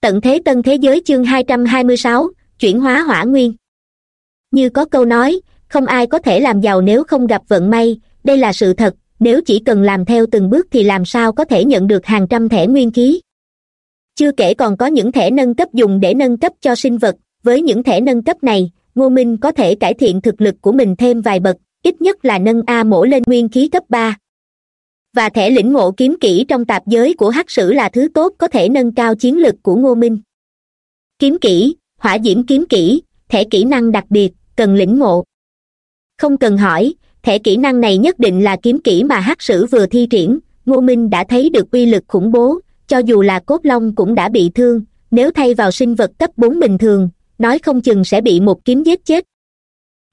tận thế tân thế giới chương hai trăm hai mươi sáu, chuyển hóa hỏa nguyên. Như có câu nói, không ai có thể làm giàu nếu không gặp vận may, đây là sự thật, nếu chỉ cần làm theo từng bước thì làm sao có thể nhận được hàng trăm thẻ nguyên khí. Chưa kể còn có những thẻ nâng cấp dùng để nâng cấp cho sinh vật, với những thẻ nâng cấp này, ngô minh có thể cải thiện thực lực của mình thêm vài bậc, ít nhất là nâng a mổ lên nguyên khí cấp ba và thẻ lĩnh ngộ kiếm kỹ trong tạp giới của hắc sử là thứ tốt có thể nâng cao chiến lực của ngô minh. Kiếm kỹ, hỏa diễm kiếm kỹ, thẻ kỹ năng đặc biệt, cần lĩnh ngộ. Không cần hỏi, thẻ kỹ năng này nhất định là kiếm kỹ mà hắc sử vừa thi triển, ngô minh đã thấy được uy lực khủng bố, cho dù là cốt long cũng đã bị thương, nếu thay vào sinh vật cấp bốn bình thường, nói không chừng sẽ bị một kiếm giết chết.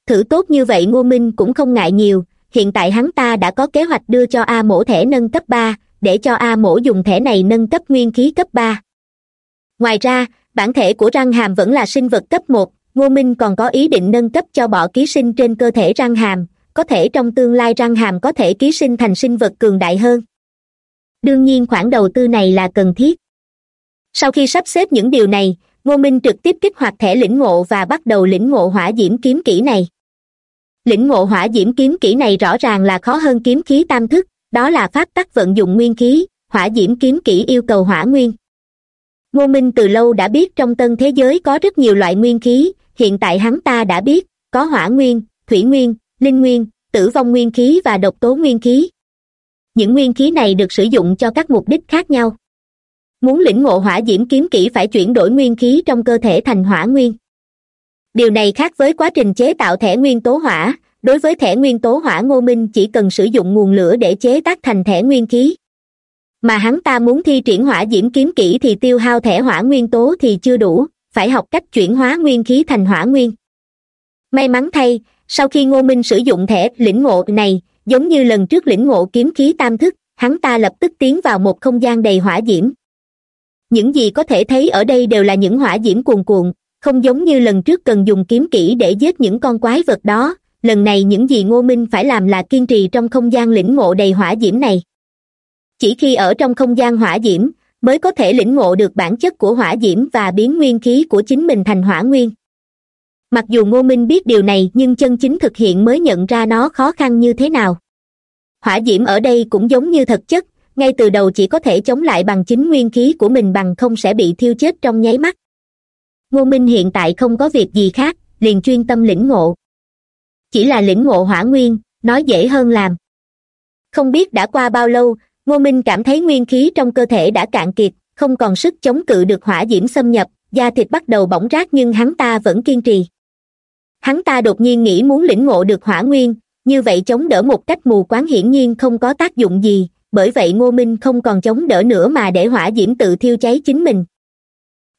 Thử tốt như vậy ngô minh cũng không ngại nhiều hiện tại hắn ta đã có kế hoạch đưa cho a mổ thẻ nâng cấp ba, để cho a mổ dùng thẻ này nâng cấp nguyên khí cấp ba. Ngoài ra, bản thể của răng hàm vẫn là sinh vật cấp một, ngô minh còn có ý định nâng cấp cho bọ ký sinh trên cơ thể răng hàm, có thể trong tương lai răng hàm có thể ký sinh thành sinh vật cường đại hơn. Đương nhiên khoản đầu tư này là cần thiết. Sau khi sắp xếp những điều này, ngô minh trực tiếp kích hoạt thẻ lĩnh ngộ và bắt đầu lĩnh ngộ hỏa diễm kiếm kỹ này lĩnh ngộ hỏa diễm kiếm kỹ này rõ ràng là khó hơn kiếm khí tam thức, đó là pháp tắc vận dụng nguyên khí, hỏa diễm kiếm kỹ yêu cầu hỏa nguyên. Ngô minh từ lâu đã biết trong tân thế giới có rất nhiều loại nguyên khí, hiện tại hắn ta đã biết, có hỏa nguyên, thủy nguyên, linh nguyên, tử vong nguyên khí và độc tố nguyên khí. Những nguyên khí này được sử dụng cho các mục đích khác nhau. Muốn lĩnh ngộ hỏa diễm kiếm kỹ phải chuyển đổi nguyên khí trong cơ thể thành hỏa nguyên điều này khác với quá trình chế tạo thẻ nguyên tố hỏa. Đối với thẻ nguyên tố hỏa, ngô minh chỉ cần sử dụng nguồn lửa để chế tác thành thẻ nguyên khí. Mà hắn ta muốn thi triển hỏa diễm kiếm kỹ thì tiêu hao thẻ hỏa nguyên tố thì chưa đủ, phải học cách chuyển hóa nguyên khí thành hỏa nguyên. May mắn thay, sau khi ngô minh sử dụng thẻ lĩnh ngộ này, giống như lần trước lĩnh ngộ kiếm khí tam thức, hắn ta lập tức tiến vào một không gian đầy hỏa diễm. Những gì có thể thấy ở đây đều là những hỏa diễm cuồn cuộn không giống như lần trước cần dùng kiếm kỹ để giết những con quái vật đó, lần này những gì ngô minh phải làm là kiên trì trong không gian lĩnh ngộ đầy hỏa diễm này. Chỉ khi ở trong không gian hỏa diễm, mới có thể lĩnh ngộ được bản chất của hỏa diễm và biến nguyên khí của chính mình thành hỏa nguyên. Mặc dù ngô minh biết điều này, nhưng chân chính thực hiện mới nhận ra nó khó khăn như thế nào. Hỏa diễm ở đây cũng giống như thực chất, ngay từ đầu chỉ có thể chống lại bằng chính nguyên khí của mình bằng không sẽ bị thiêu chết trong nháy mắt ngô minh hiện tại không có việc gì khác, liền chuyên tâm lĩnh ngộ. Chỉ là lĩnh ngộ hỏa nguyên, nói dễ hơn làm. Không biết đã qua bao lâu, ngô minh cảm thấy nguyên khí trong cơ thể đã cạn kiệt, không còn sức chống cự được hỏa diễm xâm nhập, da thịt bắt đầu bỏng rát nhưng hắn ta vẫn kiên trì. Hắn ta đột nhiên nghĩ muốn lĩnh ngộ được hỏa nguyên, như vậy chống đỡ một cách mù quáng hiển nhiên không có tác dụng gì, bởi vậy ngô minh không còn chống đỡ nữa mà để hỏa diễm tự thiêu cháy chính mình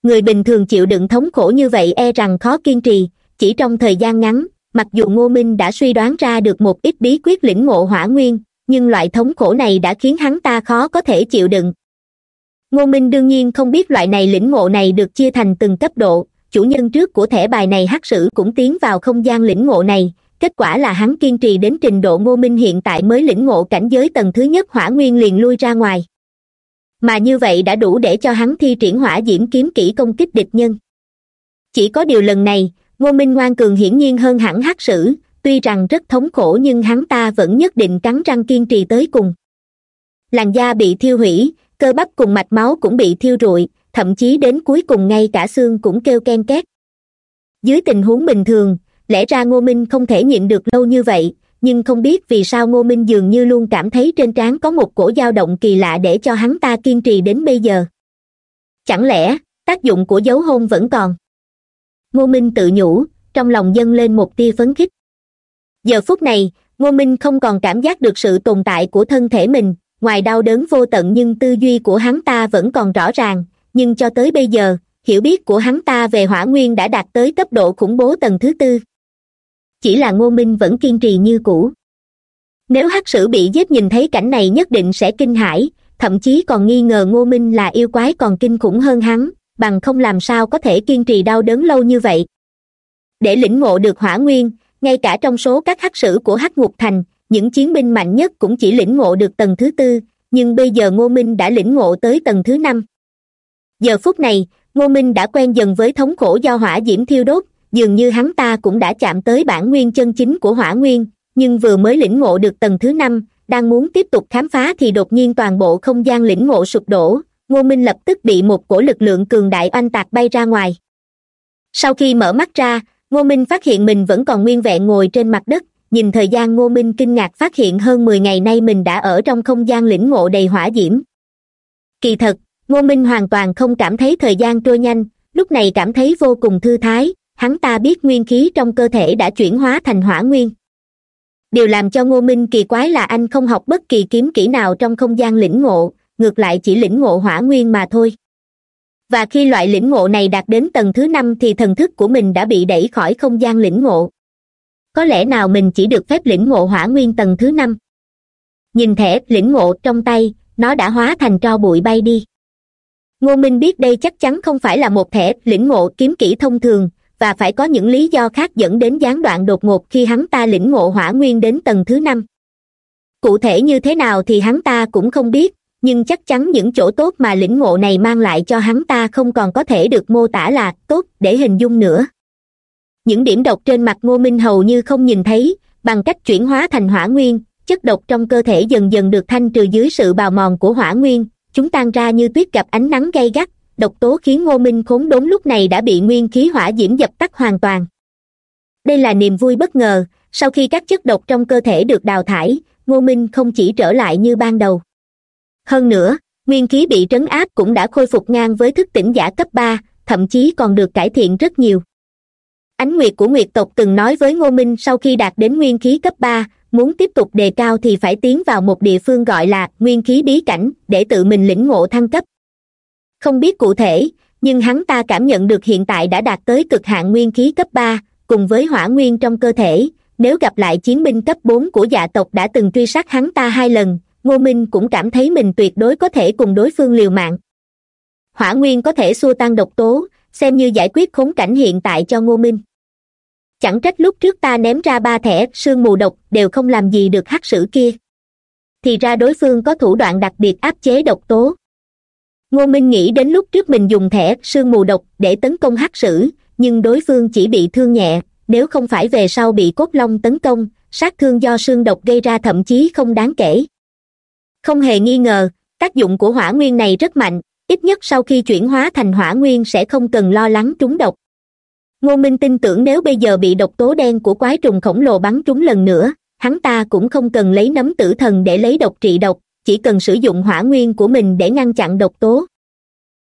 người bình thường chịu đựng thống khổ như vậy e rằng khó kiên trì. Chỉ trong thời gian ngắn, mặc dù ngô minh đã suy đoán ra được một ít bí quyết lĩnh ngộ hỏa nguyên, nhưng loại thống khổ này đã khiến hắn ta khó có thể chịu đựng. Ngô minh đương nhiên không biết loại này lĩnh ngộ này được chia thành từng cấp độ. Chủ nhân trước của thẻ bài này hắc sử cũng tiến vào không gian lĩnh ngộ này. Kết quả là hắn kiên trì đến trình độ ngô minh hiện tại mới lĩnh ngộ cảnh giới tầng thứ nhất hỏa nguyên liền lui ra ngoài mà như vậy đã đủ để cho hắn thi triển hỏa diễm kiếm kỹ công kích địch nhân. Chỉ có điều lần này, ngô minh ngoan cường hiển nhiên hơn hẳn hắc sử, tuy rằng rất thống khổ nhưng hắn ta vẫn nhất định cắn răng kiên trì tới cùng. Làn da bị thiêu hủy, cơ bắp cùng mạch máu cũng bị thiêu rụi, thậm chí đến cuối cùng ngay cả xương cũng kêu ken két. Dưới tình huống bình thường, lẽ ra ngô minh không thể nhịn được lâu như vậy nhưng không biết vì sao ngô minh dường như luôn cảm thấy trên trán có một cổ dao động kỳ lạ để cho hắn ta kiên trì đến bây giờ. Chẳng lẽ, tác dụng của dấu hôn vẫn còn? Ngô minh tự nhủ, trong lòng dâng lên một tia phấn khích. Giờ phút này, ngô minh không còn cảm giác được sự tồn tại của thân thể mình, ngoài đau đớn vô tận nhưng tư duy của hắn ta vẫn còn rõ ràng, nhưng cho tới bây giờ, hiểu biết của hắn ta về hỏa nguyên đã đạt tới cấp độ khủng bố tầng thứ tư chỉ là ngô minh vẫn kiên trì như cũ. Nếu hắc sử bị giết nhìn thấy cảnh này nhất định sẽ kinh hãi, thậm chí còn nghi ngờ ngô minh là yêu quái còn kinh khủng hơn hắn, bằng không làm sao có thể kiên trì đau đớn lâu như vậy. Để lĩnh ngộ được hỏa nguyên, ngay cả trong số các hắc sử của hắc ngục thành, những chiến binh mạnh nhất cũng chỉ lĩnh ngộ được tầng thứ tư, nhưng bây giờ ngô minh đã lĩnh ngộ tới tầng thứ năm. Giờ phút này, ngô minh đã quen dần với thống khổ do hỏa diễm thiêu đốt dường như hắn ta cũng đã chạm tới bản nguyên chân chính của hỏa nguyên, nhưng vừa mới lĩnh ngộ được tầng thứ năm, đang muốn tiếp tục khám phá thì đột nhiên toàn bộ không gian lĩnh ngộ sụp đổ, ngô minh lập tức bị một cổ lực lượng cường đại oanh tạc bay ra ngoài. Sau khi mở mắt ra, ngô minh phát hiện mình vẫn còn nguyên vẹn ngồi trên mặt đất, nhìn thời gian ngô minh kinh ngạc phát hiện hơn mười ngày nay mình đã ở trong không gian lĩnh ngộ đầy hỏa diễm. Kỳ thật, ngô minh hoàn toàn không cảm thấy thời gian trôi nhanh, lúc này cảm thấy vô cùng thư thái hắn ta biết nguyên khí trong cơ thể đã chuyển hóa thành hỏa nguyên. Điều làm cho ngô minh kỳ quái là anh không học bất kỳ kiếm kỹ nào trong không gian lĩnh ngộ, ngược lại chỉ lĩnh ngộ hỏa nguyên mà thôi. Và khi loại lĩnh ngộ này đạt đến tầng thứ năm thì thần thức của mình đã bị đẩy khỏi không gian lĩnh ngộ. Có lẽ nào mình chỉ được phép lĩnh ngộ hỏa nguyên tầng thứ năm? Nhìn thẻ lĩnh ngộ trong tay, nó đã hóa thành tro bụi bay đi. Ngô minh biết đây chắc chắn không phải là một thẻ lĩnh ngộ kiếm kỹ thông thường và phải có những lý do khác dẫn đến gián đoạn đột ngột khi hắn ta lĩnh ngộ hỏa nguyên đến tầng thứ năm. Cụ thể như thế nào thì hắn ta cũng không biết, nhưng chắc chắn những chỗ tốt mà lĩnh ngộ này mang lại cho hắn ta không còn có thể được mô tả là tốt để hình dung nữa. Những điểm độc trên mặt ngô minh hầu như không nhìn thấy, bằng cách chuyển hóa thành hỏa nguyên, chất độc trong cơ thể dần dần được thanh trừ dưới sự bào mòn của hỏa nguyên, chúng tan ra như tuyết gặp ánh nắng gay gắt độc tố khiến ngô minh khốn đốn lúc này đã bị nguyên khí hỏa diễm dập tắt hoàn toàn. Đây là niềm vui bất ngờ, sau khi các chất độc trong cơ thể được đào thải, ngô minh không chỉ trở lại như ban đầu. Hơn nữa, nguyên khí bị trấn áp cũng đã khôi phục ngang với thức tỉnh giả cấp ba, thậm chí còn được cải thiện rất nhiều. Ánh nguyệt của nguyệt tộc từng nói với ngô minh sau khi đạt đến nguyên khí cấp ba, muốn tiếp tục đề cao thì phải tiến vào một địa phương gọi là nguyên khí bí cảnh, để tự mình lĩnh ngộ thăng cấp không biết cụ thể, nhưng hắn ta cảm nhận được hiện tại đã đạt tới cực hạn nguyên khí cấp ba, cùng với hỏa nguyên trong cơ thể. Nếu gặp lại chiến binh cấp bốn của dạ tộc đã từng truy sát hắn ta hai lần, ngô minh cũng cảm thấy mình tuyệt đối có thể cùng đối phương liều mạng. Hỏa nguyên có thể xua tan độc tố, xem như giải quyết khốn cảnh hiện tại cho ngô minh. Chẳng trách lúc trước ta ném ra ba thẻ sương mù độc, đều không làm gì được hắc sử kia. Thì ra đối phương có thủ đoạn đặc biệt áp chế độc tố ngô minh nghĩ đến lúc trước mình dùng thẻ sương mù độc để tấn công hắc sử, nhưng đối phương chỉ bị thương nhẹ, nếu không phải về sau bị cốt long tấn công, sát thương do sương độc gây ra thậm chí không đáng kể. Không hề nghi ngờ, tác dụng của hỏa nguyên này rất mạnh, ít nhất sau khi chuyển hóa thành hỏa nguyên sẽ không cần lo lắng trúng độc. Ngô minh tin tưởng nếu bây giờ bị độc tố đen của quái trùng khổng lồ bắn trúng lần nữa, hắn ta cũng không cần lấy nấm tử thần để lấy độc trị độc chỉ cần sử dụng hỏa nguyên của mình để ngăn chặn độc tố.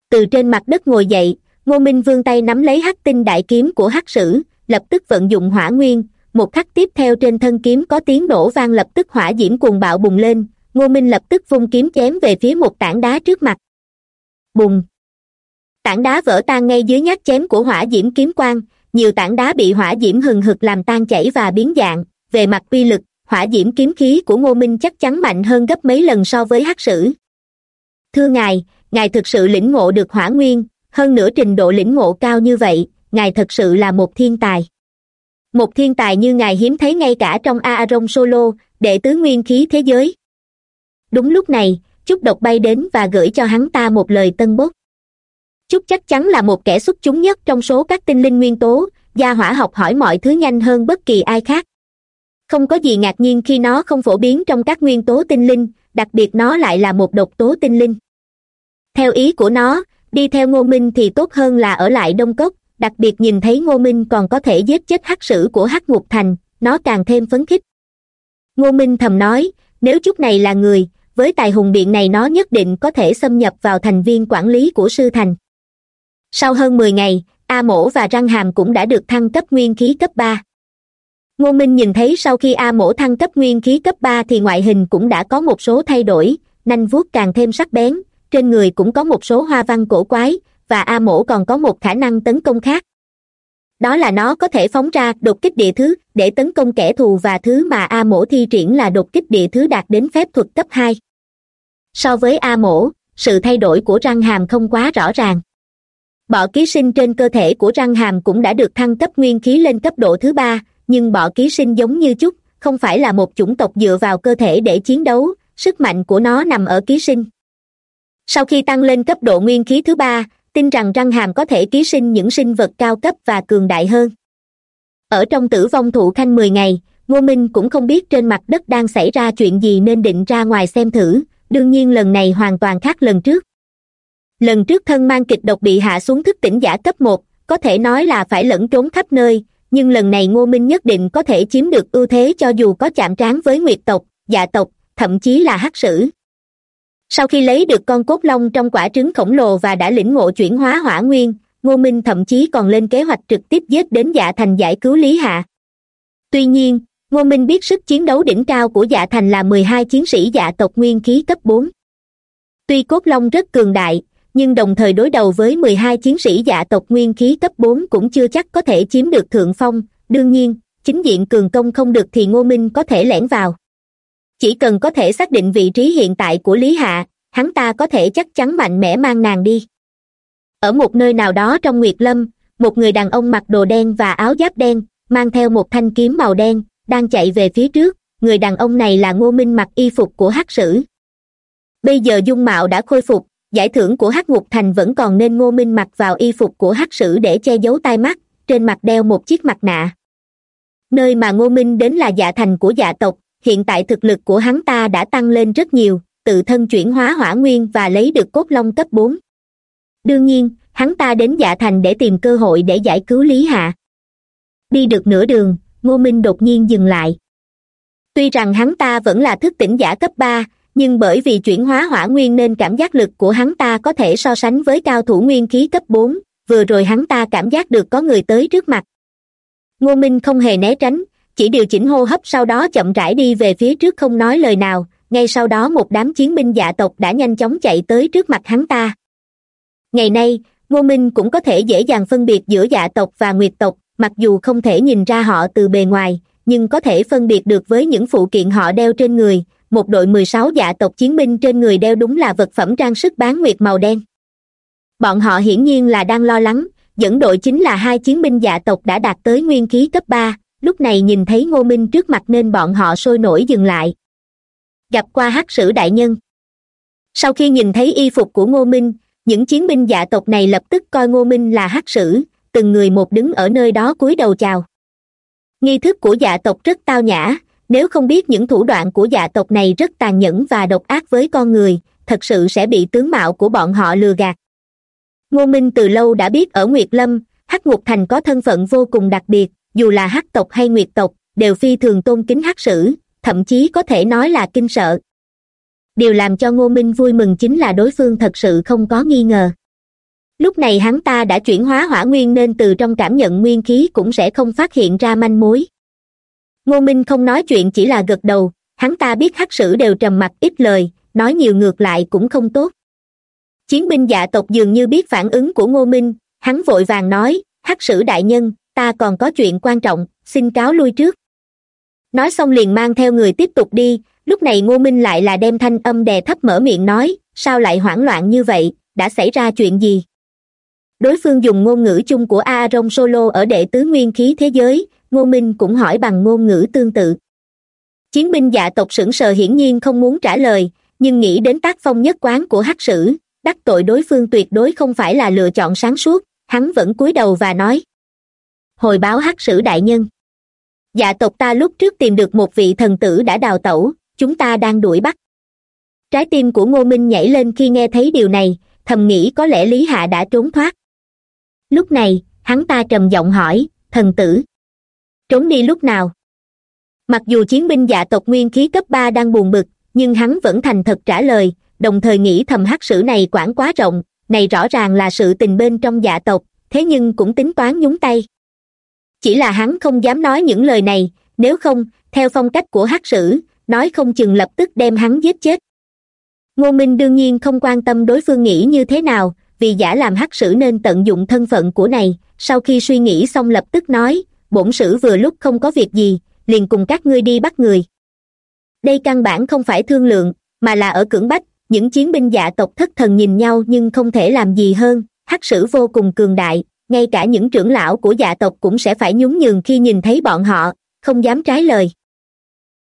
Từ trên mặt đất ngồi dậy, ngô minh vươn tay nắm lấy hắc tinh đại kiếm của hắc sử, lập tức vận dụng hỏa nguyên. Một khắc tiếp theo trên thân kiếm có tiếng nổ vang lập tức hỏa diễm cuồng bạo bùng lên. Ngô minh lập tức vung kiếm chém về phía một tảng đá trước mặt. Bùng! Tảng đá vỡ tan ngay dưới nhát chém của hỏa diễm kiếm quang. Nhiều tảng đá bị hỏa diễm hừng hực làm tan chảy và biến dạng. Về mặt uy lực hỏa diễm kiếm khí của ngô minh chắc chắn mạnh hơn gấp mấy lần so với hắc sử. Thưa ngài ngài thực sự lĩnh ngộ được hỏa nguyên, hơn nữa trình độ lĩnh ngộ cao như vậy, ngài thật sự là một thiên tài. Một thiên tài như ngài hiếm thấy ngay cả trong aaron solo, đệ tứ nguyên khí thế giới. Đúng lúc này, chúc độc bay đến và gửi cho hắn ta một lời tân bốc. Chúc chắc chắn là một kẻ xuất chúng nhất trong số các tinh linh nguyên tố, gia hỏa học hỏi mọi thứ nhanh hơn bất kỳ ai khác không có gì ngạc nhiên khi nó không phổ biến trong các nguyên tố tinh linh, đặc biệt nó lại là một độc tố tinh linh. Theo ý của nó, đi theo ngô minh thì tốt hơn là ở lại đông cốc, đặc biệt nhìn thấy ngô minh còn có thể giết chết hắc sử của hắc ngục thành, nó càng thêm phấn khích. Ngô minh thầm nói, nếu chút này là người, với tài hùng biện này nó nhất định có thể xâm nhập vào thành viên quản lý của sư thành. Sau hơn mười ngày, a mổ và răng hàm cũng đã được thăng cấp nguyên khí cấp ba ngô minh nhìn thấy sau khi a mổ thăng cấp nguyên khí cấp ba thì ngoại hình cũng đã có một số thay đổi, nanh vuốt càng thêm sắc bén, trên người cũng có một số hoa văn cổ quái, và a mổ còn có một khả năng tấn công khác. Đó là nó có thể phóng ra đột kích địa thứ, để tấn công kẻ thù và thứ mà a mổ thi triển là đột kích địa thứ đạt đến phép thuật cấp hai. So với a mổ, sự thay đổi của răng hàm không quá rõ ràng. Bọ ký sinh trên cơ thể của răng hàm cũng đã được thăng cấp nguyên khí lên cấp độ thứ ba nhưng bọ ký sinh giống như chút không phải là một chủng tộc dựa vào cơ thể để chiến đấu, sức mạnh của nó nằm ở ký sinh. Sau khi tăng lên cấp độ nguyên khí thứ ba, tin rằng răng hàm có thể ký sinh những sinh vật cao cấp và cường đại hơn. Ở trong tử vong thụ khanh mười ngày, ngô minh cũng không biết trên mặt đất đang xảy ra chuyện gì nên định ra ngoài xem thử, đương nhiên lần này hoàn toàn khác lần trước. Lần trước thân mang kịch độc bị hạ xuống thức tỉnh giả cấp một, có thể nói là phải lẫn trốn khắp nơi nhưng lần này ngô minh nhất định có thể chiếm được ưu thế cho dù có chạm trán với nguyệt tộc dạ tộc, thậm chí là hắc sử. Sau khi lấy được con cốt long trong quả trứng khổng lồ và đã lĩnh ngộ chuyển hóa hỏa nguyên, ngô minh thậm chí còn lên kế hoạch trực tiếp giết đến dạ thành giải cứu lý hạ. Tuy nhiên, ngô minh biết sức chiến đấu đỉnh cao của dạ thành là mười hai chiến sĩ dạ tộc nguyên khí cấp bốn. Tuy cốt long rất cường đại nhưng đồng thời đối đầu với mười hai chiến sĩ dạ tộc nguyên khí cấp bốn cũng chưa chắc có thể chiếm được thượng phong. Đương nhiên, chính diện cường công không được thì ngô minh có thể lẻn vào. Chỉ cần có thể xác định vị trí hiện tại của lý hạ, hắn ta có thể chắc chắn mạnh mẽ mang nàng đi. Ở một nơi nào đó trong nguyệt lâm, một người đàn ông mặc đồ đen và áo giáp đen, mang theo một thanh kiếm màu đen, đang chạy về phía trước. Người đàn ông này là ngô minh mặc y phục của hắc sử. Bây giờ dung mạo đã khôi phục giải thưởng của hắc ngục thành vẫn còn nên ngô minh mặc vào y phục của hắc sử để che giấu tai mắt, trên mặt đeo một chiếc mặt nạ. Nơi mà ngô minh đến là dạ thành của dạ tộc, hiện tại thực lực của hắn ta đã tăng lên rất nhiều, tự thân chuyển hóa hỏa nguyên và lấy được cốt long cấp bốn. Đương nhiên, hắn ta đến dạ thành để tìm cơ hội để giải cứu lý hạ. Đi được nửa đường, ngô minh đột nhiên dừng lại. Tuy rằng hắn ta vẫn là thức tỉnh giả cấp ba nhưng bởi vì chuyển hóa hỏa nguyên nên cảm giác lực của hắn ta có thể so sánh với cao thủ nguyên khí cấp bốn, vừa rồi hắn ta cảm giác được có người tới trước mặt. Ngô minh không hề né tránh, chỉ điều chỉnh hô hấp sau đó chậm rãi đi về phía trước không nói lời nào, ngay sau đó một đám chiến binh dạ tộc đã nhanh chóng chạy tới trước mặt hắn ta. Ngày nay, ngô minh cũng có thể dễ dàng phân biệt giữa dạ tộc và nguyệt tộc, mặc dù không thể nhìn ra họ từ bề ngoài, nhưng có thể phân biệt được với những phụ kiện họ đeo trên người một đội mười sáu dạ tộc chiến binh trên người đeo đúng là vật phẩm trang sức bán nguyệt màu đen. Bọn họ hiển nhiên là đang lo lắng, dẫn đội chính là hai chiến binh dạ tộc đã đạt tới nguyên khí cấp ba, lúc này nhìn thấy ngô minh trước mặt nên bọn họ sôi nổi dừng lại. Gặp qua hắc sử đại nhân. Sau khi nhìn thấy y phục của ngô minh, những chiến binh dạ tộc này lập tức coi ngô minh là hắc sử, từng người một đứng ở nơi đó cúi đầu chào. Nghi thức của dạ tộc rất tao nhã nếu không biết những thủ đoạn của dạ tộc này rất tàn nhẫn và độc ác với con người, thật sự sẽ bị tướng mạo của bọn họ lừa gạt. Ngô minh từ lâu đã biết ở nguyệt lâm, hắc ngục thành có thân phận vô cùng đặc biệt, dù là hắc tộc hay nguyệt tộc, đều phi thường tôn kính hắc sử, thậm chí có thể nói là kinh sợ. Điều làm cho ngô minh vui mừng chính là đối phương thật sự không có nghi ngờ. Lúc này hắn ta đã chuyển hóa hỏa nguyên nên từ trong cảm nhận nguyên khí cũng sẽ không phát hiện ra manh mối ngô minh không nói chuyện chỉ là gật đầu, hắn ta biết hắc sử đều trầm mặc ít lời, nói nhiều ngược lại cũng không tốt. Chiến binh dạ tộc dường như biết phản ứng của ngô minh, hắn vội vàng nói, hắc sử đại nhân, ta còn có chuyện quan trọng, xin cáo lui trước. Nói xong liền mang theo người tiếp tục đi, lúc này ngô minh lại là đem thanh âm đè thấp mở miệng nói, sao lại hoảng loạn như vậy, đã xảy ra chuyện gì? Đối phương dùng ngôn ngữ chung của a rong solo ở đệ tứ nguyên khí thế giới, ngô minh cũng hỏi bằng ngôn ngữ tương tự. Chiến binh dạ tộc sững sờ hiển nhiên không muốn trả lời, nhưng nghĩ đến tác phong nhất quán của hắc sử, đắc tội đối phương tuyệt đối không phải là lựa chọn sáng suốt, hắn vẫn cúi đầu và nói. Hồi báo hắc sử đại nhân. Dạ tộc ta lúc trước tìm được một vị thần tử đã đào tẩu, chúng ta đang đuổi bắt. Trái tim của ngô minh nhảy lên khi nghe thấy điều này, thầm nghĩ có lẽ lý hạ đã trốn thoát lúc này, hắn ta trầm giọng hỏi, thần tử, trốn đi lúc nào? Mặc dù chiến binh dạ tộc nguyên khí cấp ba đang buồn bực, nhưng hắn vẫn thành thật trả lời, đồng thời nghĩ thầm hắc sử này quản quá rộng, này rõ ràng là sự tình bên trong dạ tộc, thế nhưng cũng tính toán nhúng tay. Chỉ là hắn không dám nói những lời này, nếu không, theo phong cách của hắc sử, nói không chừng lập tức đem hắn giết chết. Ngô minh đương nhiên không quan tâm đối phương nghĩ như thế nào vì giả làm hắc sử nên tận dụng thân phận của này, sau khi suy nghĩ xong lập tức nói, bổn sử vừa lúc không có việc gì, liền cùng các ngươi đi bắt người. Đây căn bản không phải thương lượng, mà là ở cưỡng bách, những chiến binh dạ tộc thất thần nhìn nhau nhưng không thể làm gì hơn, hắc sử vô cùng cường đại, ngay cả những trưởng lão của dạ tộc cũng sẽ phải nhún nhường khi nhìn thấy bọn họ, không dám trái lời.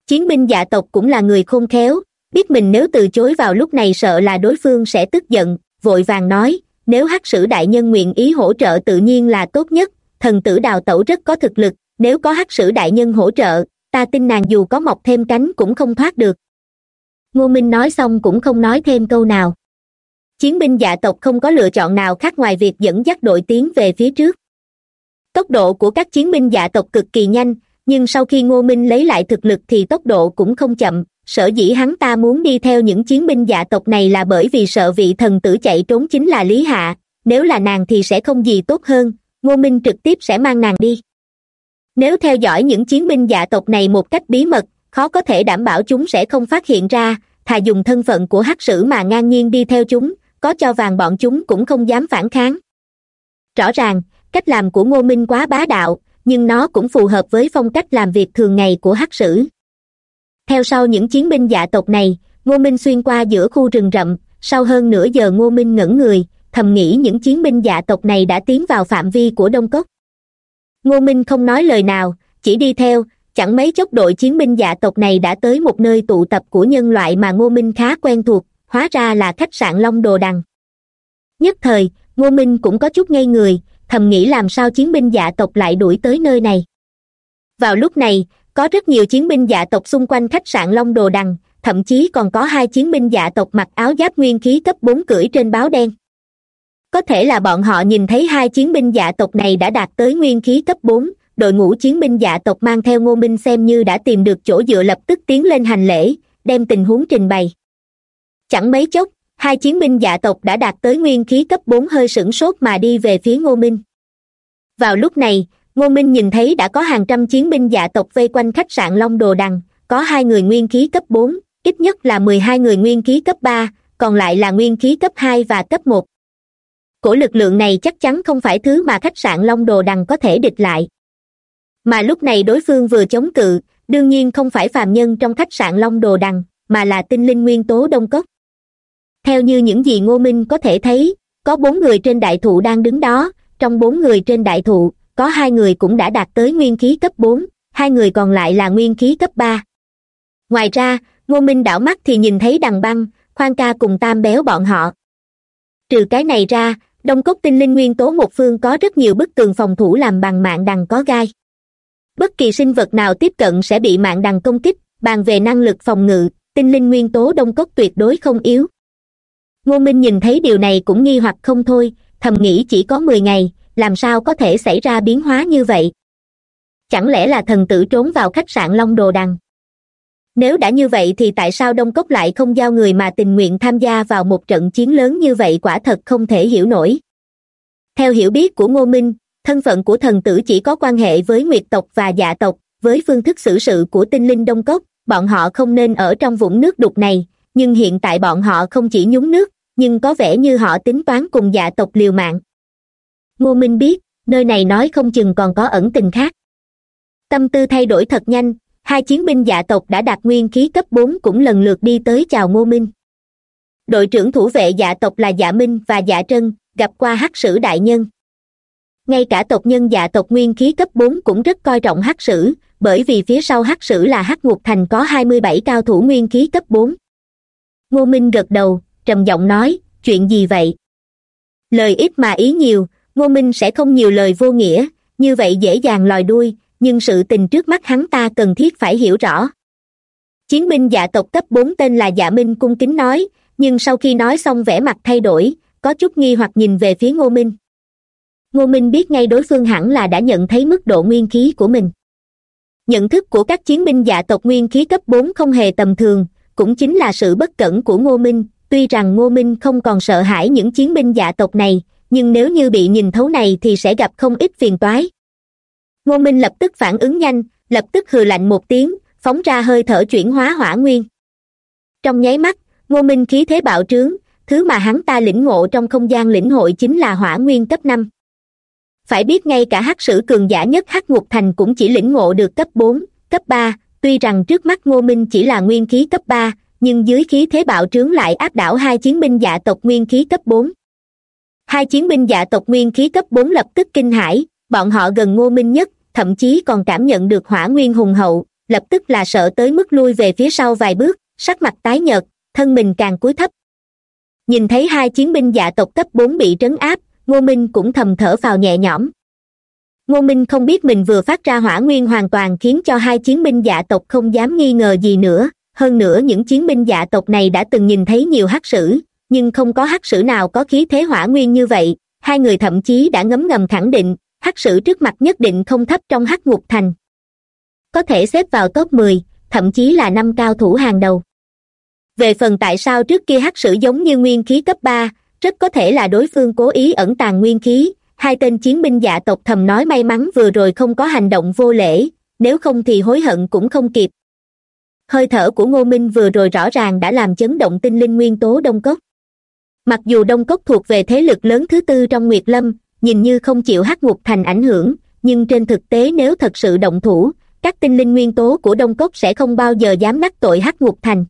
Chiến binh dạ tộc cũng là người khôn khéo, biết mình nếu từ chối vào lúc này sợ là đối phương sẽ tức giận, vội vàng nói nếu hắc sử đại nhân nguyện ý hỗ trợ tự nhiên là tốt nhất, thần tử đào tẩu rất có thực lực, nếu có hắc sử đại nhân hỗ trợ, ta tin nàng dù có mọc thêm cánh cũng không thoát được. Ngô minh nói xong cũng không nói thêm câu nào. Chiến binh dạ tộc không có lựa chọn nào khác ngoài việc dẫn dắt đội tiến về phía trước. Tốc độ của các chiến binh dạ tộc cực kỳ nhanh nhưng sau khi ngô minh lấy lại thực lực thì tốc độ cũng không chậm. Sở dĩ hắn ta muốn đi theo những chiến binh dạ tộc này là bởi vì sợ vị thần tử chạy trốn chính là lý hạ. Nếu là nàng thì sẽ không gì tốt hơn. Ngô minh trực tiếp sẽ mang nàng đi. Nếu theo dõi những chiến binh dạ tộc này một cách bí mật, khó có thể đảm bảo chúng sẽ không phát hiện ra. Thà dùng thân phận của hắc sử mà ngang nhiên đi theo chúng, có cho vàng bọn chúng cũng không dám phản kháng. Rõ ràng, cách làm của ngô minh quá bá đạo nhưng nó cũng phù hợp với phong cách làm việc thường ngày của hắc sử. Theo sau những chiến binh dạ tộc này, ngô minh xuyên qua giữa khu rừng rậm, sau hơn nửa giờ ngô minh ngẩng người, thầm nghĩ những chiến binh dạ tộc này đã tiến vào phạm vi của đông cốc. Ngô minh không nói lời nào, chỉ đi theo, chẳng mấy chốc đội chiến binh dạ tộc này đã tới một nơi tụ tập của nhân loại mà ngô minh khá quen thuộc, hóa ra là khách sạn long đồ đằng. Nhất thời, ngô minh cũng có chút ngây người thầm nghĩ làm sao chiến binh dạ tộc lại đuổi tới nơi này. Vào lúc này, có rất nhiều chiến binh dạ tộc xung quanh khách sạn long đồ đằng, thậm chí còn có hai chiến binh dạ tộc mặc áo giáp nguyên khí cấp bốn cưỡi trên báo đen. Có thể là bọn họ nhìn thấy hai chiến binh dạ tộc này đã đạt tới nguyên khí cấp bốn, đội ngũ chiến binh dạ tộc mang theo ngô minh xem như đã tìm được chỗ dựa lập tức tiến lên hành lễ, đem tình huống trình bày. Chẳng mấy chốc hai chiến binh dạ tộc đã đạt tới nguyên khí cấp bốn hơi sửng sốt mà đi về phía ngô minh. Vào lúc này, ngô minh nhìn thấy đã có hàng trăm chiến binh dạ tộc vây quanh khách sạn long đồ đằng, có hai người nguyên khí cấp bốn, ít nhất là mười hai người nguyên khí cấp ba, còn lại là nguyên khí cấp hai và cấp một. Cổ lực lượng này chắc chắn không phải thứ mà khách sạn long đồ đằng có thể địch lại. Mà lúc này đối phương vừa chống cự, đương nhiên không phải phàm nhân trong khách sạn long đồ đằng, mà là tinh linh nguyên tố đông cốc theo như những gì ngô minh có thể thấy, có bốn người trên đại thụ đang đứng đó. Trong bốn người trên đại thụ, có hai người cũng đã đạt tới nguyên khí cấp bốn, hai người còn lại là nguyên khí cấp ba. Ngoài ra, ngô minh đảo mắt thì nhìn thấy đằng băng, khoan ca cùng tam béo bọn họ. Trừ cái này ra, đông cốc tinh linh nguyên tố một phương có rất nhiều bức tường phòng thủ làm bằng mạng đằng có gai. Bất kỳ sinh vật nào tiếp cận sẽ bị mạng đằng công kích, bàn về năng lực phòng ngự, tinh linh nguyên tố đông cốc tuyệt đối không yếu ngô minh nhìn thấy điều này cũng nghi hoặc không thôi, thầm nghĩ chỉ có mười ngày, làm sao có thể xảy ra biến hóa như vậy? Chẳng lẽ là thần tử trốn vào khách sạn long đồ đằng? Nếu đã như vậy thì tại sao đông cốc lại không giao người mà tình nguyện tham gia vào một trận chiến lớn như vậy quả thật không thể hiểu nổi. Theo hiểu biết của ngô minh, thân phận của thần tử chỉ có quan hệ với nguyệt tộc và dạ tộc, với phương thức xử sự của tinh linh đông cốc, bọn họ không nên ở trong vũng nước đục này nhưng hiện tại bọn họ không chỉ nhúng nước, nhưng có vẻ như họ tính toán cùng dạ tộc liều mạng. Ngô minh biết, nơi này nói không chừng còn có ẩn tình khác. Tâm tư thay đổi thật nhanh, hai chiến binh dạ tộc đã đạt nguyên khí cấp bốn cũng lần lượt đi tới chào ngô minh. Đội trưởng thủ vệ dạ tộc là dạ minh và dạ trân, gặp qua hắc sử đại nhân. Ngay cả tộc nhân dạ tộc nguyên khí cấp bốn cũng rất coi trọng hắc sử, bởi vì phía sau hắc sử là hắc ngục thành có hai mươi bảy cao thủ nguyên khí cấp bốn ngô minh gật đầu, trầm giọng nói, chuyện gì vậy? Lời ít mà ý nhiều, ngô minh sẽ không nhiều lời vô nghĩa, như vậy dễ dàng lòi đuôi, nhưng sự tình trước mắt hắn ta cần thiết phải hiểu rõ. Chiến binh dạ tộc cấp bốn tên là dạ minh cung kính nói, nhưng sau khi nói xong vẻ mặt thay đổi, có chút nghi hoặc nhìn về phía ngô minh. Ngô minh biết ngay đối phương hẳn là đã nhận thấy mức độ nguyên khí của mình. Nhận thức của các chiến binh dạ tộc nguyên khí cấp bốn không hề tầm thường cũng chính là sự bất cẩn của ngô minh. Tuy rằng ngô minh không còn sợ hãi những chiến binh dạ tộc này, nhưng nếu như bị nhìn thấu này thì sẽ gặp không ít phiền toái. Ngô minh lập tức phản ứng nhanh, lập tức hừ lạnh một tiếng, phóng ra hơi thở chuyển hóa hỏa nguyên. Trong nháy mắt, ngô minh khí thế bạo trướng, thứ mà hắn ta lĩnh ngộ trong không gian lĩnh hội chính là hỏa nguyên cấp năm. Phải biết ngay cả hắc sử cường giả nhất hắc ngục thành cũng chỉ lĩnh ngộ được cấp bốn, cấp ba tuy rằng trước mắt ngô minh chỉ là nguyên khí cấp ba, nhưng dưới khí thế bạo trướng lại áp đảo hai chiến binh dạ tộc nguyên khí cấp bốn. Hai chiến binh dạ tộc nguyên khí cấp bốn lập tức kinh hãi, bọn họ gần ngô minh nhất, thậm chí còn cảm nhận được hỏa nguyên hùng hậu, lập tức là sợ tới mức lui về phía sau vài bước, sắc mặt tái nhợt, thân mình càng cúi thấp. Nhìn thấy hai chiến binh dạ tộc cấp bốn bị trấn áp, ngô minh cũng thầm thở vào nhẹ nhõm ngô minh không biết mình vừa phát ra hỏa nguyên hoàn toàn khiến cho hai chiến binh dạ tộc không dám nghi ngờ gì nữa. Hơn nữa những chiến binh dạ tộc này đã từng nhìn thấy nhiều hắc sử, nhưng không có hắc sử nào có khí thế hỏa nguyên như vậy. Hai người thậm chí đã ngấm ngầm khẳng định, hắc sử trước mặt nhất định không thấp trong hắc ngục thành. Có thể xếp vào top mười, thậm chí là năm cao thủ hàng đầu. Về phần tại sao trước kia hắc sử giống như nguyên khí cấp ba, rất có thể là đối phương cố ý ẩn tàng nguyên khí hai tên chiến binh dạ tộc thầm nói may mắn vừa rồi không có hành động vô lễ, nếu không thì hối hận cũng không kịp. Hơi thở của ngô minh vừa rồi rõ ràng đã làm chấn động tinh linh nguyên tố đông cốc. Mặc dù đông cốc thuộc về thế lực lớn thứ tư trong nguyệt lâm, nhìn như không chịu hắc ngục thành ảnh hưởng, nhưng trên thực tế nếu thật sự động thủ, các tinh linh nguyên tố của đông cốc sẽ không bao giờ dám đắc tội hắc ngục thành.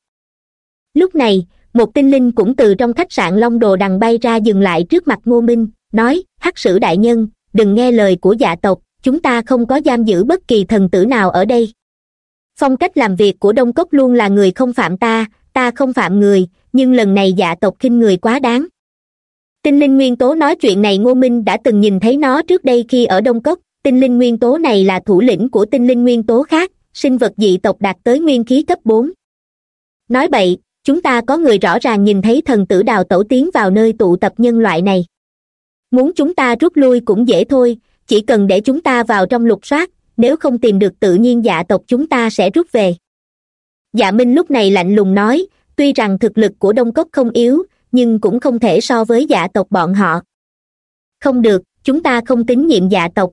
Lúc này, một tinh linh cũng từ trong khách sạn long đồ đằng bay ra dừng lại trước mặt ngô minh nói, hắc sử đại nhân, đừng nghe lời của dạ tộc, chúng ta không có giam giữ bất kỳ thần tử nào ở đây. Phong cách làm việc của đông cốc luôn là người không phạm ta ta không phạm người, nhưng lần này dạ tộc khinh người quá đáng. Tinh linh nguyên tố nói chuyện này ngô minh đã từng nhìn thấy nó trước đây khi ở đông cốc. Tinh linh nguyên tố này là thủ lĩnh của tinh linh nguyên tố khác, sinh vật dị tộc đạt tới nguyên khí cấp bốn. Nói bậy, chúng ta có người rõ ràng nhìn thấy thần tử đào tẩu tiến vào nơi tụ tập nhân loại này muốn chúng ta rút lui cũng dễ thôi, chỉ cần để chúng ta vào trong lục soát, nếu không tìm được tự nhiên dạ tộc chúng ta sẽ rút về. Dạ minh lúc này lạnh lùng nói, tuy rằng thực lực của đông cốc không yếu, nhưng cũng không thể so với dạ tộc bọn họ. Không được, chúng ta không tín nhiệm dạ tộc.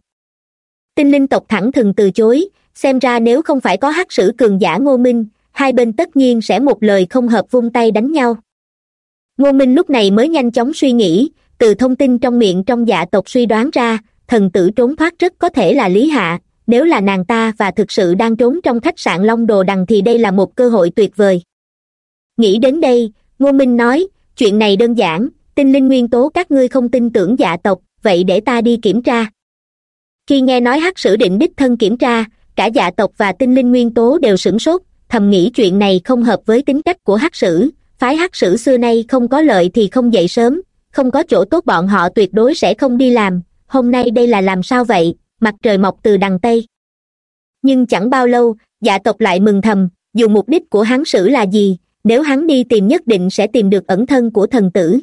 Tinh linh tộc thẳng thừng từ chối, xem ra nếu không phải có hắc sử cường giả ngô minh, hai bên tất nhiên sẽ một lời không hợp vung tay đánh nhau. Ngô minh lúc này mới nhanh chóng suy nghĩ từ thông tin trong miệng trong dạ tộc suy đoán ra, thần tử trốn thoát rất có thể là lý hạ. Nếu là nàng ta và thực sự đang trốn trong khách sạn long đồ đằng thì đây là một cơ hội tuyệt vời. Nghĩ đến đây, ngô minh nói, chuyện này đơn giản, tinh linh nguyên tố các ngươi không tin tưởng dạ tộc, vậy để ta đi kiểm tra. Khi nghe nói hắc sử định đích thân kiểm tra, cả dạ tộc và tinh linh nguyên tố đều sửng sốt, thầm nghĩ chuyện này không hợp với tính cách của hắc sử. Phái hắc sử xưa nay không có lợi thì không dậy sớm không có chỗ tốt bọn họ tuyệt đối sẽ không đi làm. Hôm nay đây là làm sao vậy? Mặt trời mọc từ đằng tây. Nhưng chẳng bao lâu dạ tộc lại mừng thầm. Dù mục đích của hắn sử là gì, nếu hắn đi tìm nhất định sẽ tìm được ẩn thân của thần tử.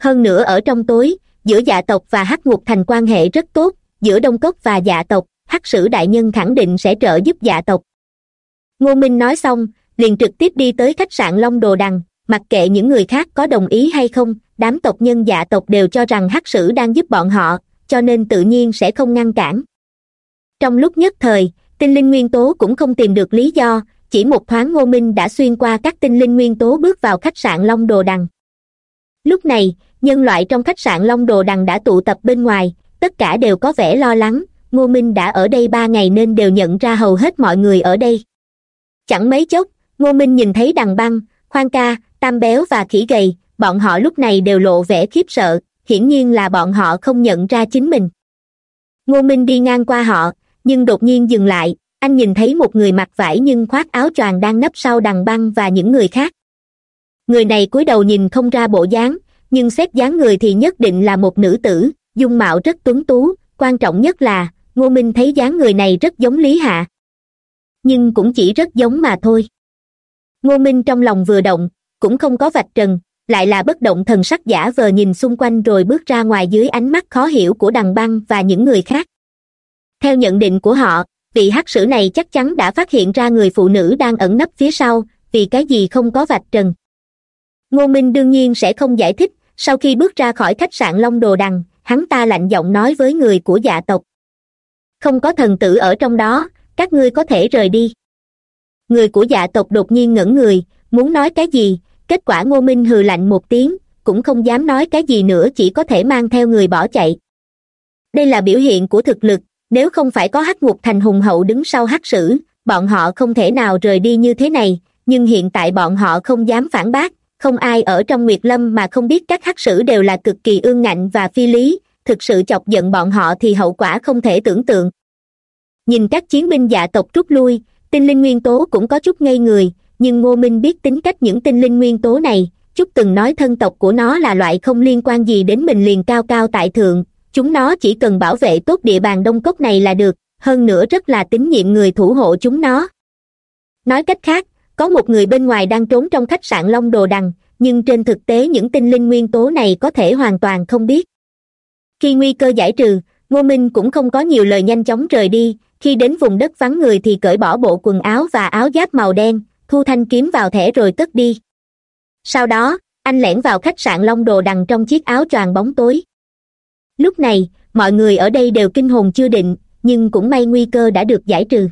Hơn nữa ở trong tối, giữa dạ tộc và hắc ngục thành quan hệ rất tốt. Giữa đông cốc và dạ tộc, hắc sử đại nhân khẳng định sẽ trợ giúp dạ tộc. Ngô minh nói xong, liền trực tiếp đi tới khách sạn long đồ đằng. Mặc kệ những người khác có đồng ý hay không đám tộc nhân dạ tộc đều cho rằng hắc sử đang giúp bọn họ, cho nên tự nhiên sẽ không ngăn cản. Trong lúc nhất thời, tinh linh nguyên tố cũng không tìm được lý do, chỉ một thoáng ngô minh đã xuyên qua các tinh linh nguyên tố bước vào khách sạn long đồ đằng. Lúc này, nhân loại trong khách sạn long đồ đằng đã tụ tập bên ngoài, tất cả đều có vẻ lo lắng, ngô minh đã ở đây ba ngày nên đều nhận ra hầu hết mọi người ở đây. Chẳng mấy chốc, ngô minh nhìn thấy đằng băng, khoan ca, tam béo và khỉ gầy bọn họ lúc này đều lộ vẻ khiếp sợ, hiển nhiên là bọn họ không nhận ra chính mình. Ngô minh đi ngang qua họ, nhưng đột nhiên dừng lại, anh nhìn thấy một người mặc vải nhưng khoác áo choàng đang nấp sau đằng băng và những người khác. Người này cúi đầu nhìn không ra bộ dáng, nhưng xét dáng người thì nhất định là một nữ tử, dung mạo rất tuấn tú, quan trọng nhất là, ngô minh thấy dáng người này rất giống lý hạ. Nhưng cũng chỉ rất giống mà thôi. Ngô minh trong lòng vừa động, cũng không có vạch trần lại là bất động thần sắc giả vờ nhìn xung quanh rồi bước ra ngoài dưới ánh mắt khó hiểu của đằng băng và những người khác. Theo nhận định của họ, vị hắc sử này chắc chắn đã phát hiện ra người phụ nữ đang ẩn nấp phía sau, vì cái gì không có vạch trần. Ngô minh đương nhiên sẽ không giải thích, sau khi bước ra khỏi khách sạn long đồ đằng, hắn ta lạnh giọng nói với người của dạ tộc. Không có thần tử ở trong đó, các ngươi có thể rời đi. Người của dạ tộc đột nhiên ngẩng người, muốn nói cái gì kết quả ngô minh hừ lạnh một tiếng, cũng không dám nói cái gì nữa, chỉ có thể mang theo người bỏ chạy. Đây là biểu hiện của thực lực, nếu không phải có hắc ngục thành hùng hậu đứng sau hắc sử, bọn họ không thể nào rời đi như thế này, nhưng hiện tại bọn họ không dám phản bác, không ai ở trong nguyệt lâm mà không biết các hắc sử đều là cực kỳ ương ngạnh và phi lý, thực sự chọc giận bọn họ thì hậu quả không thể tưởng tượng. Nhìn các chiến binh dạ tộc rút lui, tinh linh nguyên tố cũng có chút ngây người nhưng ngô minh biết tính cách những tinh linh nguyên tố này chút từng nói thân tộc của nó là loại không liên quan gì đến mình liền cao cao tại thượng. Chúng nó chỉ cần bảo vệ tốt địa bàn đông cốc này là được, hơn nữa rất là tín nhiệm người thủ hộ chúng nó. Nói cách khác, có một người bên ngoài đang trốn trong khách sạn long đồ đằng, nhưng trên thực tế những tinh linh nguyên tố này có thể hoàn toàn không biết. Khi nguy cơ giải trừ, ngô minh cũng không có nhiều lời nhanh chóng rời đi, khi đến vùng đất vắng người thì cởi bỏ bộ quần áo và áo giáp màu đen thu thanh kiếm vào thẻ rồi cất đi. Sau đó, anh lẻn vào khách sạn long đồ đằng trong chiếc áo choàng bóng tối. Lúc này, mọi người ở đây đều kinh hồn chưa định, nhưng cũng may nguy cơ đã được giải trừ.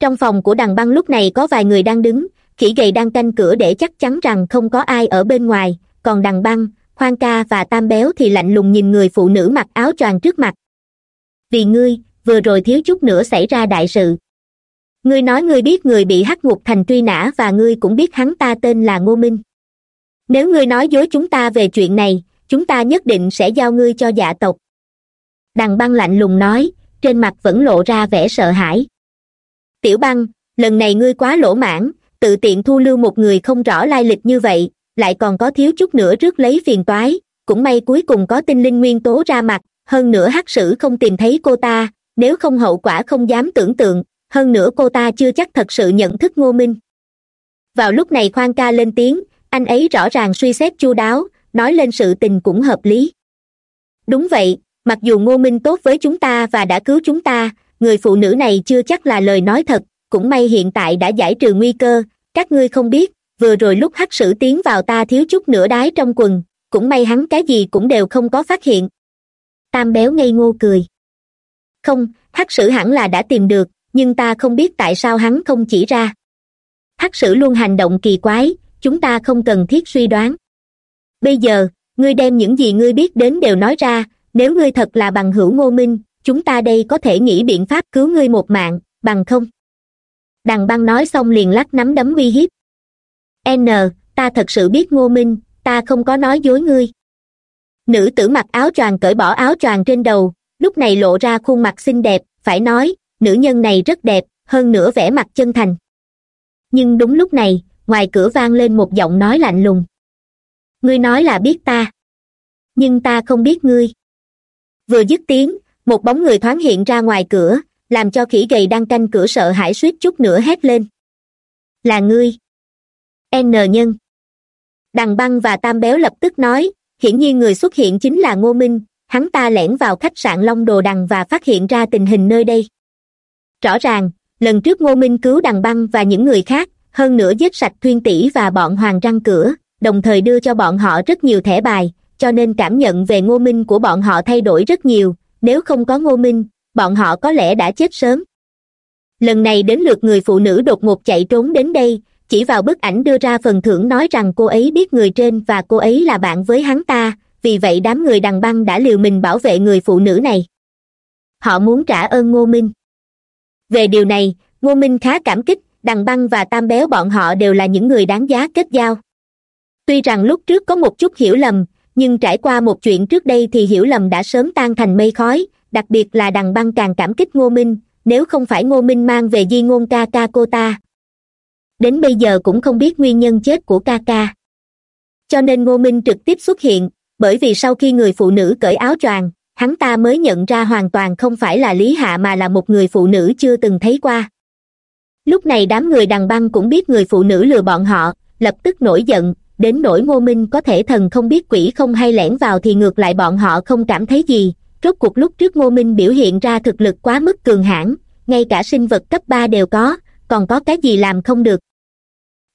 Trong phòng của đằng băng lúc này có vài người đang đứng, khỉ gầy đang canh cửa để chắc chắn rằng không có ai ở bên ngoài, còn đằng băng, khoan ca và tam béo thì lạnh lùng nhìn người phụ nữ mặc áo choàng trước mặt. Vì ngươi, vừa rồi thiếu chút nữa xảy ra đại sự ngươi nói ngươi biết người bị hắc ngục thành truy nã và ngươi cũng biết hắn ta tên là ngô minh. Nếu ngươi nói dối chúng ta về chuyện này, chúng ta nhất định sẽ giao ngươi cho dạ tộc. Đằng băng lạnh lùng nói, trên mặt vẫn lộ ra vẻ sợ hãi. Tiểu băng, lần này ngươi quá lỗ mãn, tự tiện thu lưu một người không rõ lai lịch như vậy, lại còn có thiếu chút nữa rước lấy phiền toái, cũng may cuối cùng có tinh linh nguyên tố ra mặt, hơn nữa hắc sử không tìm thấy cô ta, nếu không hậu quả không dám tưởng tượng hơn nữa cô ta chưa chắc thật sự nhận thức ngô minh. Vào lúc này khoan ca lên tiếng, anh ấy rõ ràng suy xét chu đáo, nói lên sự tình cũng hợp lý. Đúng vậy, mặc dù ngô minh tốt với chúng ta và đã cứu chúng ta, người phụ nữ này chưa chắc là lời nói thật, cũng may hiện tại đã giải trừ nguy cơ, các ngươi không biết, vừa rồi lúc hắc sử tiến vào ta thiếu chút nửa đái trong quần, cũng may hắn cái gì cũng đều không có phát hiện. Tam béo ngây ngô cười. Không, hắc sử hẳn là đã tìm được nhưng ta không biết tại sao hắn không chỉ ra. Hắc sử luôn hành động kỳ quái, chúng ta không cần thiết suy đoán. Bây giờ, ngươi đem những gì ngươi biết đến đều nói ra, nếu ngươi thật là bằng hữu ngô minh, chúng ta đây có thể nghĩ biện pháp cứu ngươi một mạng, bằng không? Đằng băng nói xong liền lắc nắm đấm uy hiếp. N, ta thật sự biết ngô minh, ta không có nói dối ngươi. Nữ tử mặc áo choàng cởi bỏ áo choàng trên đầu, lúc này lộ ra khuôn mặt xinh đẹp, phải nói nữ nhân này rất đẹp, hơn nữa vẻ mặt chân thành. Nhưng đúng lúc này, ngoài cửa vang lên một giọng nói lạnh lùng. Ngươi nói là biết ta. Nhưng ta không biết ngươi. Vừa dứt tiếng, một bóng người thoáng hiện ra ngoài cửa, làm cho khỉ gầy đang canh cửa sợ hãi suýt chút nữa hét lên. Là ngươi. N nhân. Đằng băng và tam béo lập tức nói, hiển nhiên người xuất hiện chính là ngô minh, hắn ta lẻn vào khách sạn long đồ đằng và phát hiện ra tình hình nơi đây rõ ràng, lần trước ngô minh cứu đằng băng và những người khác, hơn nữa giết sạch thuyên tỷ và bọn hoàng răng cửa, đồng thời đưa cho bọn họ rất nhiều thẻ bài, cho nên cảm nhận về ngô minh của bọn họ thay đổi rất nhiều, nếu không có ngô minh, bọn họ có lẽ đã chết sớm. Lần này đến lượt người phụ nữ đột ngột chạy trốn đến đây, chỉ vào bức ảnh đưa ra phần thưởng nói rằng cô ấy biết người trên và cô ấy là bạn với hắn ta, vì vậy đám người đằng băng đã liều mình bảo vệ người phụ nữ này. Họ muốn trả ơn ngô minh về điều này, ngô minh khá cảm kích, đằng băng và tam béo bọn họ đều là những người đáng giá kết giao. Tuy rằng lúc trước có một chút hiểu lầm, nhưng trải qua một chuyện trước đây thì hiểu lầm đã sớm tan thành mây khói, đặc biệt là đằng băng càng cảm kích ngô minh, nếu không phải ngô minh mang về di ngôn ca ca cô ta. Đến bây giờ cũng không biết nguyên nhân chết của ca ca. Cho nên ngô minh trực tiếp xuất hiện, bởi vì sau khi người phụ nữ cởi áo choàng hắn ta mới nhận ra hoàn toàn không phải là lý hạ mà là một người phụ nữ chưa từng thấy qua. Lúc này đám người đằng băng cũng biết người phụ nữ lừa bọn họ, lập tức nổi giận, đến nỗi ngô minh có thể thần không biết quỷ không hay lẻn vào thì ngược lại bọn họ không cảm thấy gì. Rốt cuộc lúc trước ngô minh biểu hiện ra thực lực quá mức cường hãn, ngay cả sinh vật cấp ba đều có, còn có cái gì làm không được.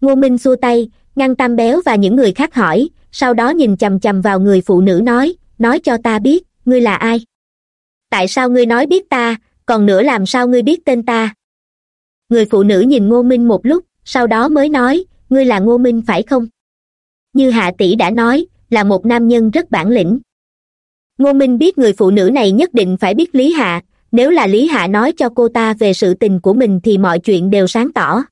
Ngô minh xua tay, ngăn tam béo và những người khác hỏi, sau đó nhìn chằm chằm vào người phụ nữ nói nói cho ta biết ngươi là ai? Tại sao ngươi nói biết ta, còn nữa làm sao ngươi biết tên ta? Người phụ nữ nhìn ngô minh một lúc, sau đó mới nói, ngươi là ngô minh phải không? Như hạ tỷ đã nói, là một nam nhân rất bản lĩnh. Ngô minh biết người phụ nữ này nhất định phải biết lý hạ, nếu là lý hạ nói cho cô ta về sự tình của mình thì mọi chuyện đều sáng tỏ.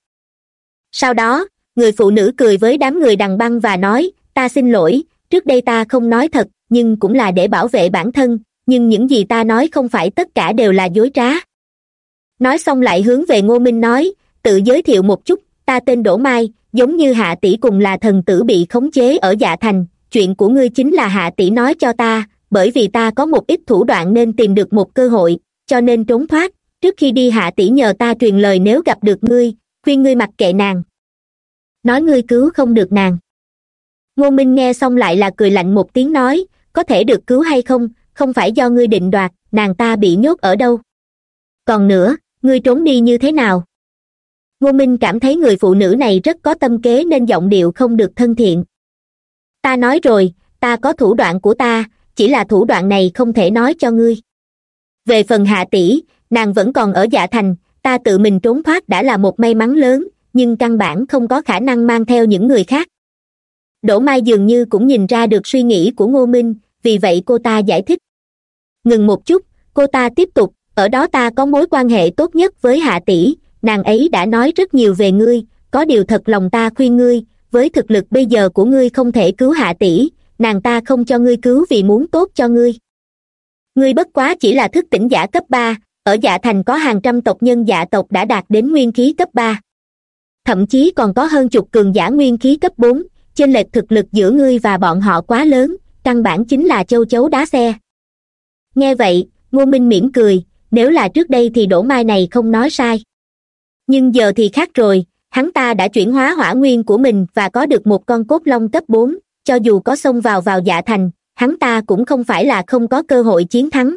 Sau đó, người phụ nữ cười với đám người đằng băng và nói, ta xin lỗi, trước đây ta không nói thật nhưng cũng là để bảo vệ bản thân, nhưng những gì ta nói không phải tất cả đều là dối trá. Nói xong lại hướng về ngô minh nói, tự giới thiệu một chút, ta tên đỗ mai, giống như hạ tỷ cùng là thần tử bị khống chế ở dạ thành, chuyện của ngươi chính là hạ tỷ nói cho ta, bởi vì ta có một ít thủ đoạn nên tìm được một cơ hội, cho nên trốn thoát, trước khi đi hạ tỷ nhờ ta truyền lời nếu gặp được ngươi, khuyên ngươi mặc kệ nàng. Nói ngươi cứu không được nàng. Ngô minh nghe xong lại là cười lạnh một tiếng nói có thể được cứu hay không không phải do ngươi định đoạt, nàng ta bị nhốt ở đâu. Còn nữa, ngươi trốn đi như thế nào? Ngô minh cảm thấy người phụ nữ này rất có tâm kế nên giọng điệu không được thân thiện. Ta nói rồi, ta có thủ đoạn của ta, chỉ là thủ đoạn này không thể nói cho ngươi. Về phần hạ tỷ, nàng vẫn còn ở dạ thành, ta tự mình trốn thoát đã là một may mắn lớn, nhưng căn bản không có khả năng mang theo những người khác đỗ mai dường như cũng nhìn ra được suy nghĩ của ngô minh, vì vậy cô ta giải thích. Ngừng một chút, cô ta tiếp tục, ở đó ta có mối quan hệ tốt nhất với hạ tỷ, nàng ấy đã nói rất nhiều về ngươi, có điều thật lòng ta khuyên ngươi, với thực lực bây giờ của ngươi không thể cứu hạ tỷ, nàng ta không cho ngươi cứu vì muốn tốt cho ngươi. Ngươi bất quá chỉ là thức tỉnh giả cấp ba, ở dạ thành có hàng trăm tộc nhân dạ tộc đã đạt đến nguyên khí cấp ba. Thậm chí còn có hơn chục cường giả nguyên khí cấp bốn chênh lệch thực lực giữa ngươi và bọn họ quá lớn, căn bản chính là châu chấu đá xe. Nghe vậy, ngô minh mỉm cười, nếu là trước đây thì đỗ mai này không nói sai. Nhưng giờ thì khác rồi, hắn ta đã chuyển hóa hỏa nguyên của mình và có được một con cốt long cấp bốn, cho dù có xông vào vào dạ thành, hắn ta cũng không phải là không có cơ hội chiến thắng.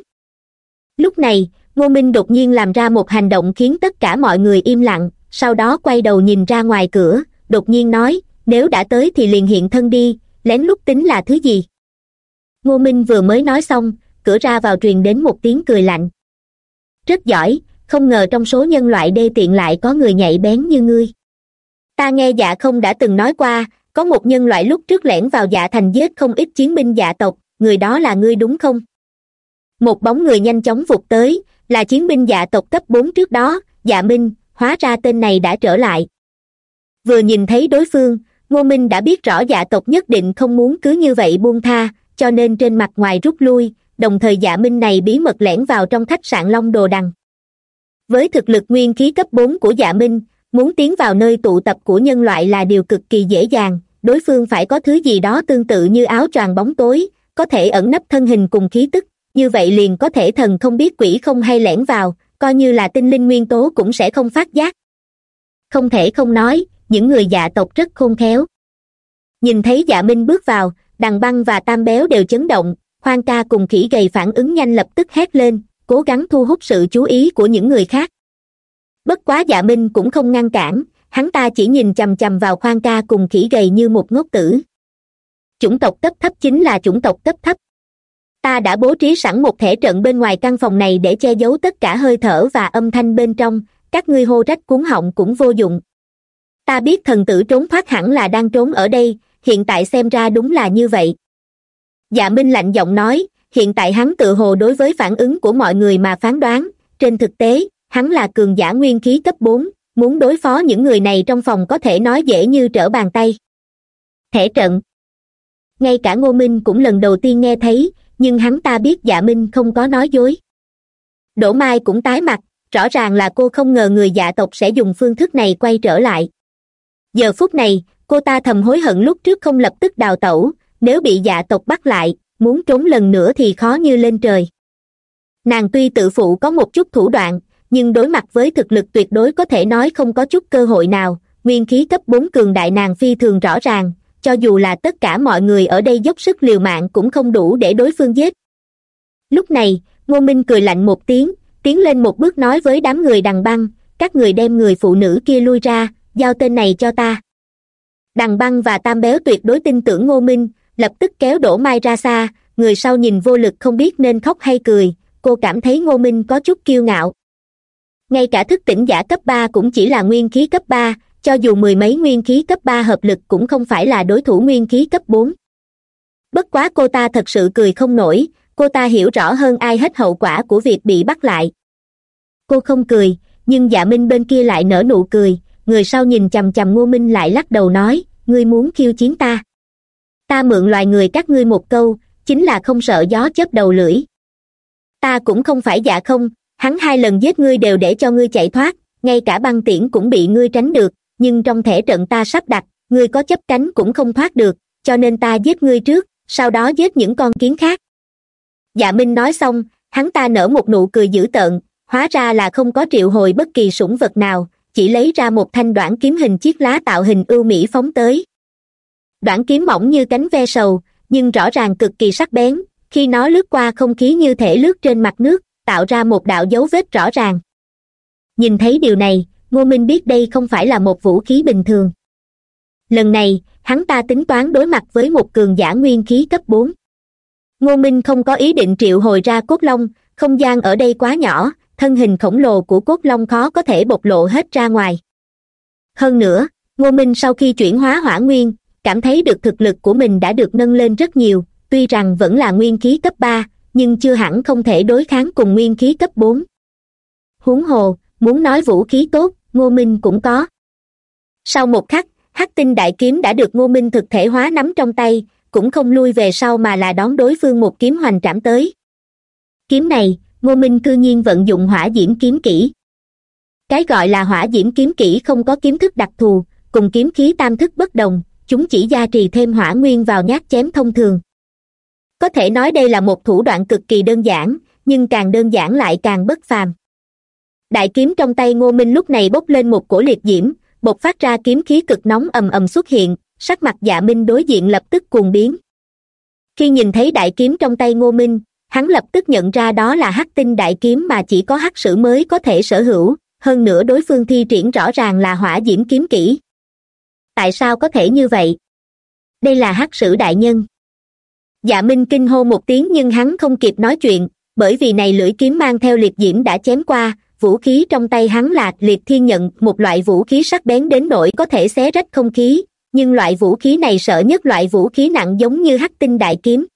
Lúc này, ngô minh đột nhiên làm ra một hành động khiến tất cả mọi người im lặng, sau đó quay đầu nhìn ra ngoài cửa, đột nhiên nói nếu đã tới thì liền hiện thân đi, lén lút tính là thứ gì? Ngô minh vừa mới nói xong, cửa ra vào truyền đến một tiếng cười lạnh. Rất giỏi, không ngờ trong số nhân loại đê tiện lại có người nhạy bén như ngươi. Ta nghe dạ không đã từng nói qua, có một nhân loại lúc trước lẻn vào dạ thành giết không ít chiến binh dạ tộc, người đó là ngươi đúng không? Một bóng người nhanh chóng vụt tới, là chiến binh dạ tộc cấp bốn trước đó dạ minh, hóa ra tên này đã trở lại. Vừa nhìn thấy đối phương ngô minh đã biết rõ dạ tộc nhất định không muốn cứ như vậy buông tha, cho nên trên mặt ngoài rút lui, đồng thời dạ minh này bí mật lẻn vào trong khách sạn long đồ đằng. Với thực lực nguyên khí cấp bốn của dạ minh, muốn tiến vào nơi tụ tập của nhân loại là điều cực kỳ dễ dàng, đối phương phải có thứ gì đó tương tự như áo choàng bóng tối, có thể ẩn nấp thân hình cùng khí tức, như vậy liền có thể thần không biết quỷ không hay lẻn vào, coi như là tinh linh nguyên tố cũng sẽ không phát giác. Không thể không nói những người dạ tộc rất khôn khéo. Nhìn thấy dạ minh bước vào, đằng băng và tam béo đều chấn động khoan ca cùng khỉ gầy phản ứng nhanh lập tức hét lên, cố gắng thu hút sự chú ý của những người khác. Bất quá dạ minh cũng không ngăn cản, hắn ta chỉ nhìn chằm chằm vào khoan ca cùng khỉ gầy như một ngốc tử. Chủng tộc cấp thấp chính là chủng tộc cấp thấp. Ta đã bố trí sẵn một thể trận bên ngoài căn phòng này để che giấu tất cả hơi thở và âm thanh bên trong, các ngươi hô rách cuốn họng cũng vô dụng ta biết thần tử trốn thoát hẳn là đang trốn ở đây, hiện tại xem ra đúng là như vậy. Dạ minh lạnh giọng nói, hiện tại hắn tự hồ đối với phản ứng của mọi người mà phán đoán, trên thực tế, hắn là cường giả nguyên khí cấp bốn, muốn đối phó những người này trong phòng có thể nói dễ như trở bàn tay. Thể trận. Ngay cả ngô minh cũng lần đầu tiên nghe thấy, nhưng hắn ta biết dạ minh không có nói dối. Đỗ mai cũng tái mặt, rõ ràng là cô không ngờ người dạ tộc sẽ dùng phương thức này quay trở lại giờ phút này, cô ta thầm hối hận lúc trước không lập tức đào tẩu, nếu bị dạ tộc bắt lại, muốn trốn lần nữa thì khó như lên trời. Nàng tuy tự phụ có một chút thủ đoạn, nhưng đối mặt với thực lực tuyệt đối có thể nói không có chút cơ hội nào, nguyên khí cấp bốn cường đại nàng phi thường rõ ràng, cho dù là tất cả mọi người ở đây dốc sức liều mạng cũng không đủ để đối phương giết. Lúc này, ngô minh cười lạnh một tiếng, tiến lên một bước nói với đám người đằng băng, các người đem người phụ nữ kia lui ra giao tên này cho ta. Đằng băng và tam béo tuyệt đối tin tưởng ngô minh, lập tức kéo đổ mai ra xa, người sau nhìn vô lực không biết nên khóc hay cười, cô cảm thấy ngô minh có chút kiêu ngạo. Ngay cả thức tỉnh giả cấp ba cũng chỉ là nguyên khí cấp ba, cho dù mười mấy nguyên khí cấp ba hợp lực cũng không phải là đối thủ nguyên khí cấp bốn. Bất quá cô ta thật sự cười không nổi, cô ta hiểu rõ hơn ai hết hậu quả của việc bị bắt lại. Cô không cười, nhưng dạ minh bên kia lại nở nụ cười người sau nhìn chằm chằm ngô minh lại lắc đầu nói, ngươi muốn khiêu chiến ta? Ta mượn loài người các ngươi một câu, chính là không sợ gió chớp đầu lưỡi. Ta cũng không phải dạ không, hắn hai lần giết ngươi đều để cho ngươi chạy thoát, ngay cả băng tiễn cũng bị ngươi tránh được, nhưng trong thể trận ta sắp đặt, ngươi có chấp cánh cũng không thoát được, cho nên ta giết ngươi trước, sau đó giết những con kiến khác. Dạ minh nói xong, hắn ta nở một nụ cười dữ tợn, hóa ra là không có triệu hồi bất kỳ sủng vật nào chỉ lấy ra một thanh đoạn kiếm hình chiếc lá tạo hình ưu mỹ phóng tới. Đoạn kiếm mỏng như cánh ve sầu, nhưng rõ ràng cực kỳ sắc bén, khi nó lướt qua không khí như thể lướt trên mặt nước, tạo ra một đạo dấu vết rõ ràng. Nhìn thấy điều này, ngô minh biết đây không phải là một vũ khí bình thường. Lần này, hắn ta tính toán đối mặt với một cường giả nguyên khí cấp bốn. Ngô minh không có ý định triệu hồi ra cốt long, không gian ở đây quá nhỏ thân hình khổng lồ của cốt long khó có thể bộc lộ hết ra ngoài. Hơn nữa, ngô minh sau khi chuyển hóa hỏa nguyên, cảm thấy được thực lực của mình đã được nâng lên rất nhiều, tuy rằng vẫn là nguyên khí cấp ba, nhưng chưa hẳn không thể đối kháng cùng nguyên khí cấp bốn. Huống hồ, muốn nói vũ khí tốt, ngô minh cũng có. Sau một khắc, hắc tinh đại kiếm đã được ngô minh thực thể hóa nắm trong tay, cũng không lui về sau mà là đón đối phương một kiếm hoành trảm tới. Kiếm này ngô minh cư nhiên vận dụng hỏa diễm kiếm kỹ. Cái gọi là hỏa diễm kiếm kỹ không có kiếm thức đặc thù, cùng kiếm khí tam thức bất đồng, chúng chỉ gia trì thêm hỏa nguyên vào nhát chém thông thường. Có thể nói đây là một thủ đoạn cực kỳ đơn giản, nhưng càng đơn giản lại càng bất phàm. Đại kiếm trong tay ngô minh lúc này bốc lên một cổ liệt diễm, bộc phát ra kiếm khí cực nóng ầm ầm xuất hiện, sắc mặt dạ minh đối diện lập tức cuồng biến. Khi nhìn thấy đại kiếm trong tay ngô minh hắn lập tức nhận ra đó là hắc tinh đại kiếm mà chỉ có hắc sử mới có thể sở hữu, hơn nữa đối phương thi triển rõ ràng là hỏa diễm kiếm kỹ. Tại sao có thể như vậy? Đây là hắc sử đại nhân. Dạ minh kinh hô một tiếng nhưng hắn không kịp nói chuyện, bởi vì này lưỡi kiếm mang theo liệt diễm đã chém qua, vũ khí trong tay hắn là liệt thiên nhận, một loại vũ khí sắc bén đến nỗi có thể xé rách không khí, nhưng loại vũ khí này sợ nhất loại vũ khí nặng giống như hắc tinh đại kiếm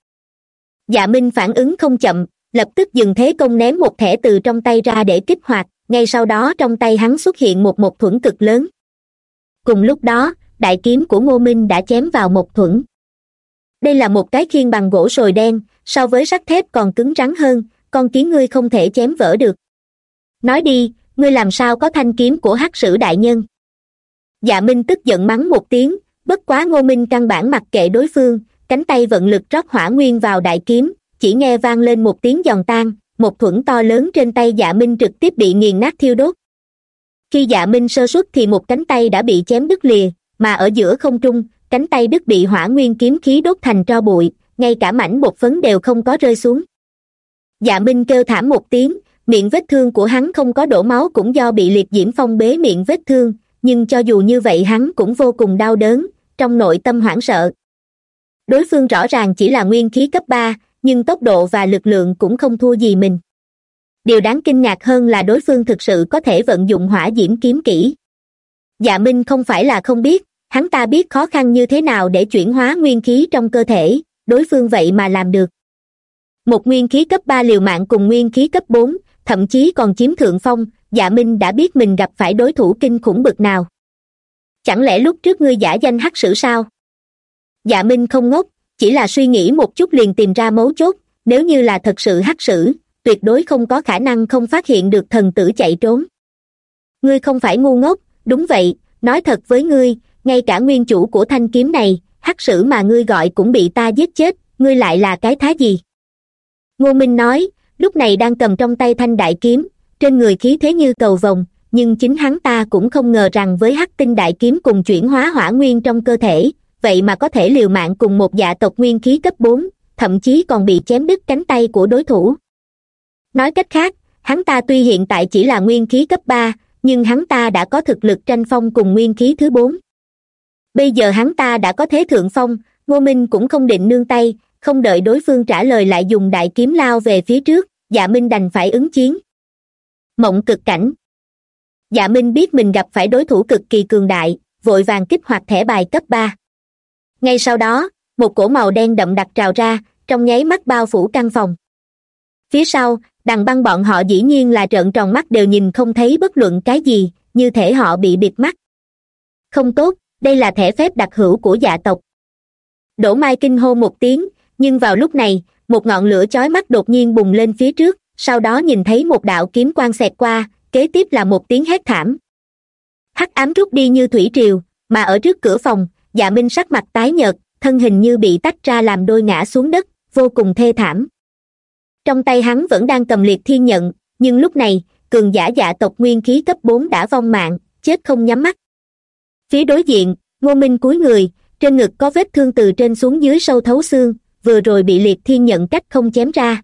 dạ minh phản ứng không chậm, lập tức dừng thế công ném một thẻ từ trong tay ra để kích hoạt, ngay sau đó trong tay hắn xuất hiện một một thuẫn cực lớn. Cùng lúc đó, đại kiếm của ngô minh đã chém vào một thuẫn. Đây là một cái khiên bằng gỗ sồi đen, so với sắt thép còn cứng rắn hơn, con kiến ngươi không thể chém vỡ được. Nói đi, ngươi làm sao có thanh kiếm của hắc sử đại nhân? Dạ minh tức giận mắng một tiếng, bất quá ngô minh căn bản mặc kệ đối phương cánh tay vận lực rót hỏa nguyên vào đại kiếm, chỉ nghe vang lên một tiếng giòn tan, một thuẫn to lớn trên tay dạ minh trực tiếp bị nghiền nát thiêu đốt. Khi dạ minh sơ xuất thì một cánh tay đã bị chém đứt lìa, mà ở giữa không trung, cánh tay đứt bị hỏa nguyên kiếm khí đốt thành tro bụi, ngay cả mảnh bột phấn đều không có rơi xuống. Dạ minh kêu thảm một tiếng, miệng vết thương của hắn không có đổ máu cũng do bị liệt diễm phong bế miệng vết thương, nhưng cho dù như vậy hắn cũng vô cùng đau đớn, trong nội tâm hoảng sợ đối phương rõ ràng chỉ là nguyên khí cấp ba, nhưng tốc độ và lực lượng cũng không thua gì mình. Điều đáng kinh ngạc hơn là đối phương thực sự có thể vận dụng hỏa diễm kiếm kỹ. Dạ minh không phải là không biết, hắn ta biết khó khăn như thế nào để chuyển hóa nguyên khí trong cơ thể, đối phương vậy mà làm được. Một nguyên khí cấp ba liều mạng cùng nguyên khí cấp bốn, thậm chí còn chiếm thượng phong dạ minh đã biết mình gặp phải đối thủ kinh khủng bực nào. Chẳng lẽ lúc trước ngươi giả danh hắc sử sao? Dạ minh không ngốc, chỉ là suy nghĩ một chút liền tìm ra mấu chốt, nếu như là thật sự hắc sử, tuyệt đối không có khả năng không phát hiện được thần tử chạy trốn. Ngươi không phải ngu ngốc, đúng vậy, nói thật với ngươi, ngay cả nguyên chủ của thanh kiếm này, hắc sử mà ngươi gọi cũng bị ta giết chết, ngươi lại là cái thá gì? Ngô minh nói, lúc này đang cầm trong tay thanh đại kiếm, trên người khí thế như cầu vồng, nhưng chính hắn ta cũng không ngờ rằng với hắc tinh đại kiếm cùng chuyển hóa hỏa nguyên trong cơ thể vậy mà có thể liều mạng cùng một dạ tộc nguyên khí cấp bốn, thậm chí còn bị chém đứt cánh tay của đối thủ. Nói cách khác, hắn ta tuy hiện tại chỉ là nguyên khí cấp ba, nhưng hắn ta đã có thực lực tranh phong cùng nguyên khí thứ bốn. Bây giờ hắn ta đã có thế thượng phong, ngô minh cũng không định nương tay, không đợi đối phương trả lời lại dùng đại kiếm lao về phía trước dạ minh đành phải ứng chiến. Mộng cực cảnh. Dạ minh biết mình gặp phải đối thủ cực kỳ cường đại, vội vàng kích hoạt thẻ bài cấp ba ngay sau đó, một cổ màu đen đậm đặc trào ra, trong nháy mắt bao phủ căn phòng. Phía sau, đằng băng bọn họ dĩ nhiên là trợn tròn mắt đều nhìn không thấy bất luận cái gì, như thể họ bị bịt mắt. Không tốt, đây là thẻ phép đặc hữu của dạ tộc. Đỗ mai kinh hô một tiếng, nhưng vào lúc này, một ngọn lửa chói mắt đột nhiên bùng lên phía trước, sau đó nhìn thấy một đạo kiếm quang xẹt qua, kế tiếp là một tiếng hét thảm. Hắc ám rút đi như thủy triều, mà ở trước cửa phòng dạ minh sắc mặt tái nhợt, thân hình như bị tách ra làm đôi ngã xuống đất, vô cùng thê thảm. Trong tay hắn vẫn đang cầm liệt thiên nhận, nhưng lúc này, cường giả dạ tộc nguyên khí cấp bốn đã vong mạng, chết không nhắm mắt. Phía đối diện, ngô minh cúi người, trên ngực có vết thương từ trên xuống dưới sâu thấu xương, vừa rồi bị liệt thiên nhận cách không chém ra.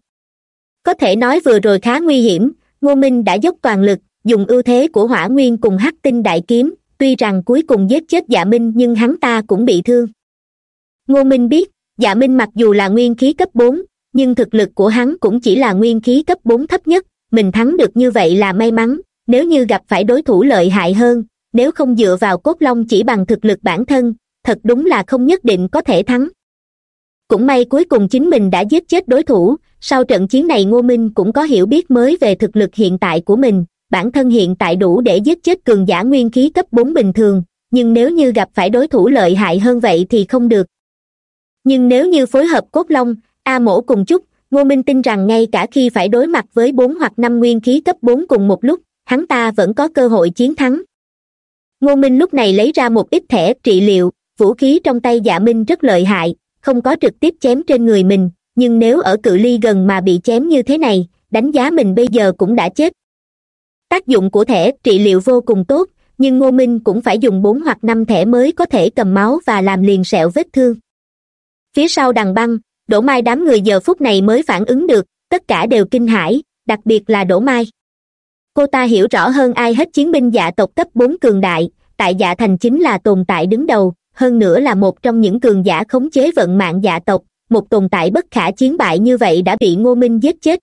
Có thể nói vừa rồi khá nguy hiểm, ngô minh đã dốc toàn lực, dùng ưu thế của hỏa nguyên cùng hắc tinh đại kiếm tuy rằng cuối cùng giết chết dạ minh nhưng hắn ta cũng bị thương. Ngô minh biết dạ minh mặc dù là nguyên khí cấp bốn, nhưng thực lực của hắn cũng chỉ là nguyên khí cấp bốn thấp nhất, mình thắng được như vậy là may mắn, nếu như gặp phải đối thủ lợi hại hơn, nếu không dựa vào cốt long chỉ bằng thực lực bản thân, thật đúng là không nhất định có thể thắng. Cũng may cuối cùng chính mình đã giết chết đối thủ, sau trận chiến này ngô minh cũng có hiểu biết mới về thực lực hiện tại của mình bản thân hiện tại đủ để giết chết cường giả nguyên khí cấp bốn bình thường, nhưng nếu như gặp phải đối thủ lợi hại hơn vậy thì không được. Nhưng nếu như phối hợp cốt long, a mổ cùng chút ngô minh tin rằng ngay cả khi phải đối mặt với bốn hoặc năm nguyên khí cấp bốn cùng một lúc, hắn ta vẫn có cơ hội chiến thắng. Ngô minh lúc này lấy ra một ít thẻ trị liệu, vũ khí trong tay dạ minh rất lợi hại, không có trực tiếp chém trên người mình, nhưng nếu ở cự ly gần mà bị chém như thế này, đánh giá mình bây giờ cũng đã chết tác dụng của thẻ trị liệu vô cùng tốt, nhưng ngô minh cũng phải dùng bốn hoặc năm thẻ mới có thể cầm máu và làm liền sẹo vết thương. Phía sau đằng băng, đỗ mai đám người giờ phút này mới phản ứng được, tất cả đều kinh hãi, đặc biệt là đỗ mai. Cô ta hiểu rõ hơn ai hết chiến binh dạ tộc cấp bốn cường đại, tại dạ thành chính là tồn tại đứng đầu, hơn nữa là một trong những cường giả khống chế vận mạng dạ tộc, một tồn tại bất khả chiến bại như vậy đã bị ngô minh giết chết.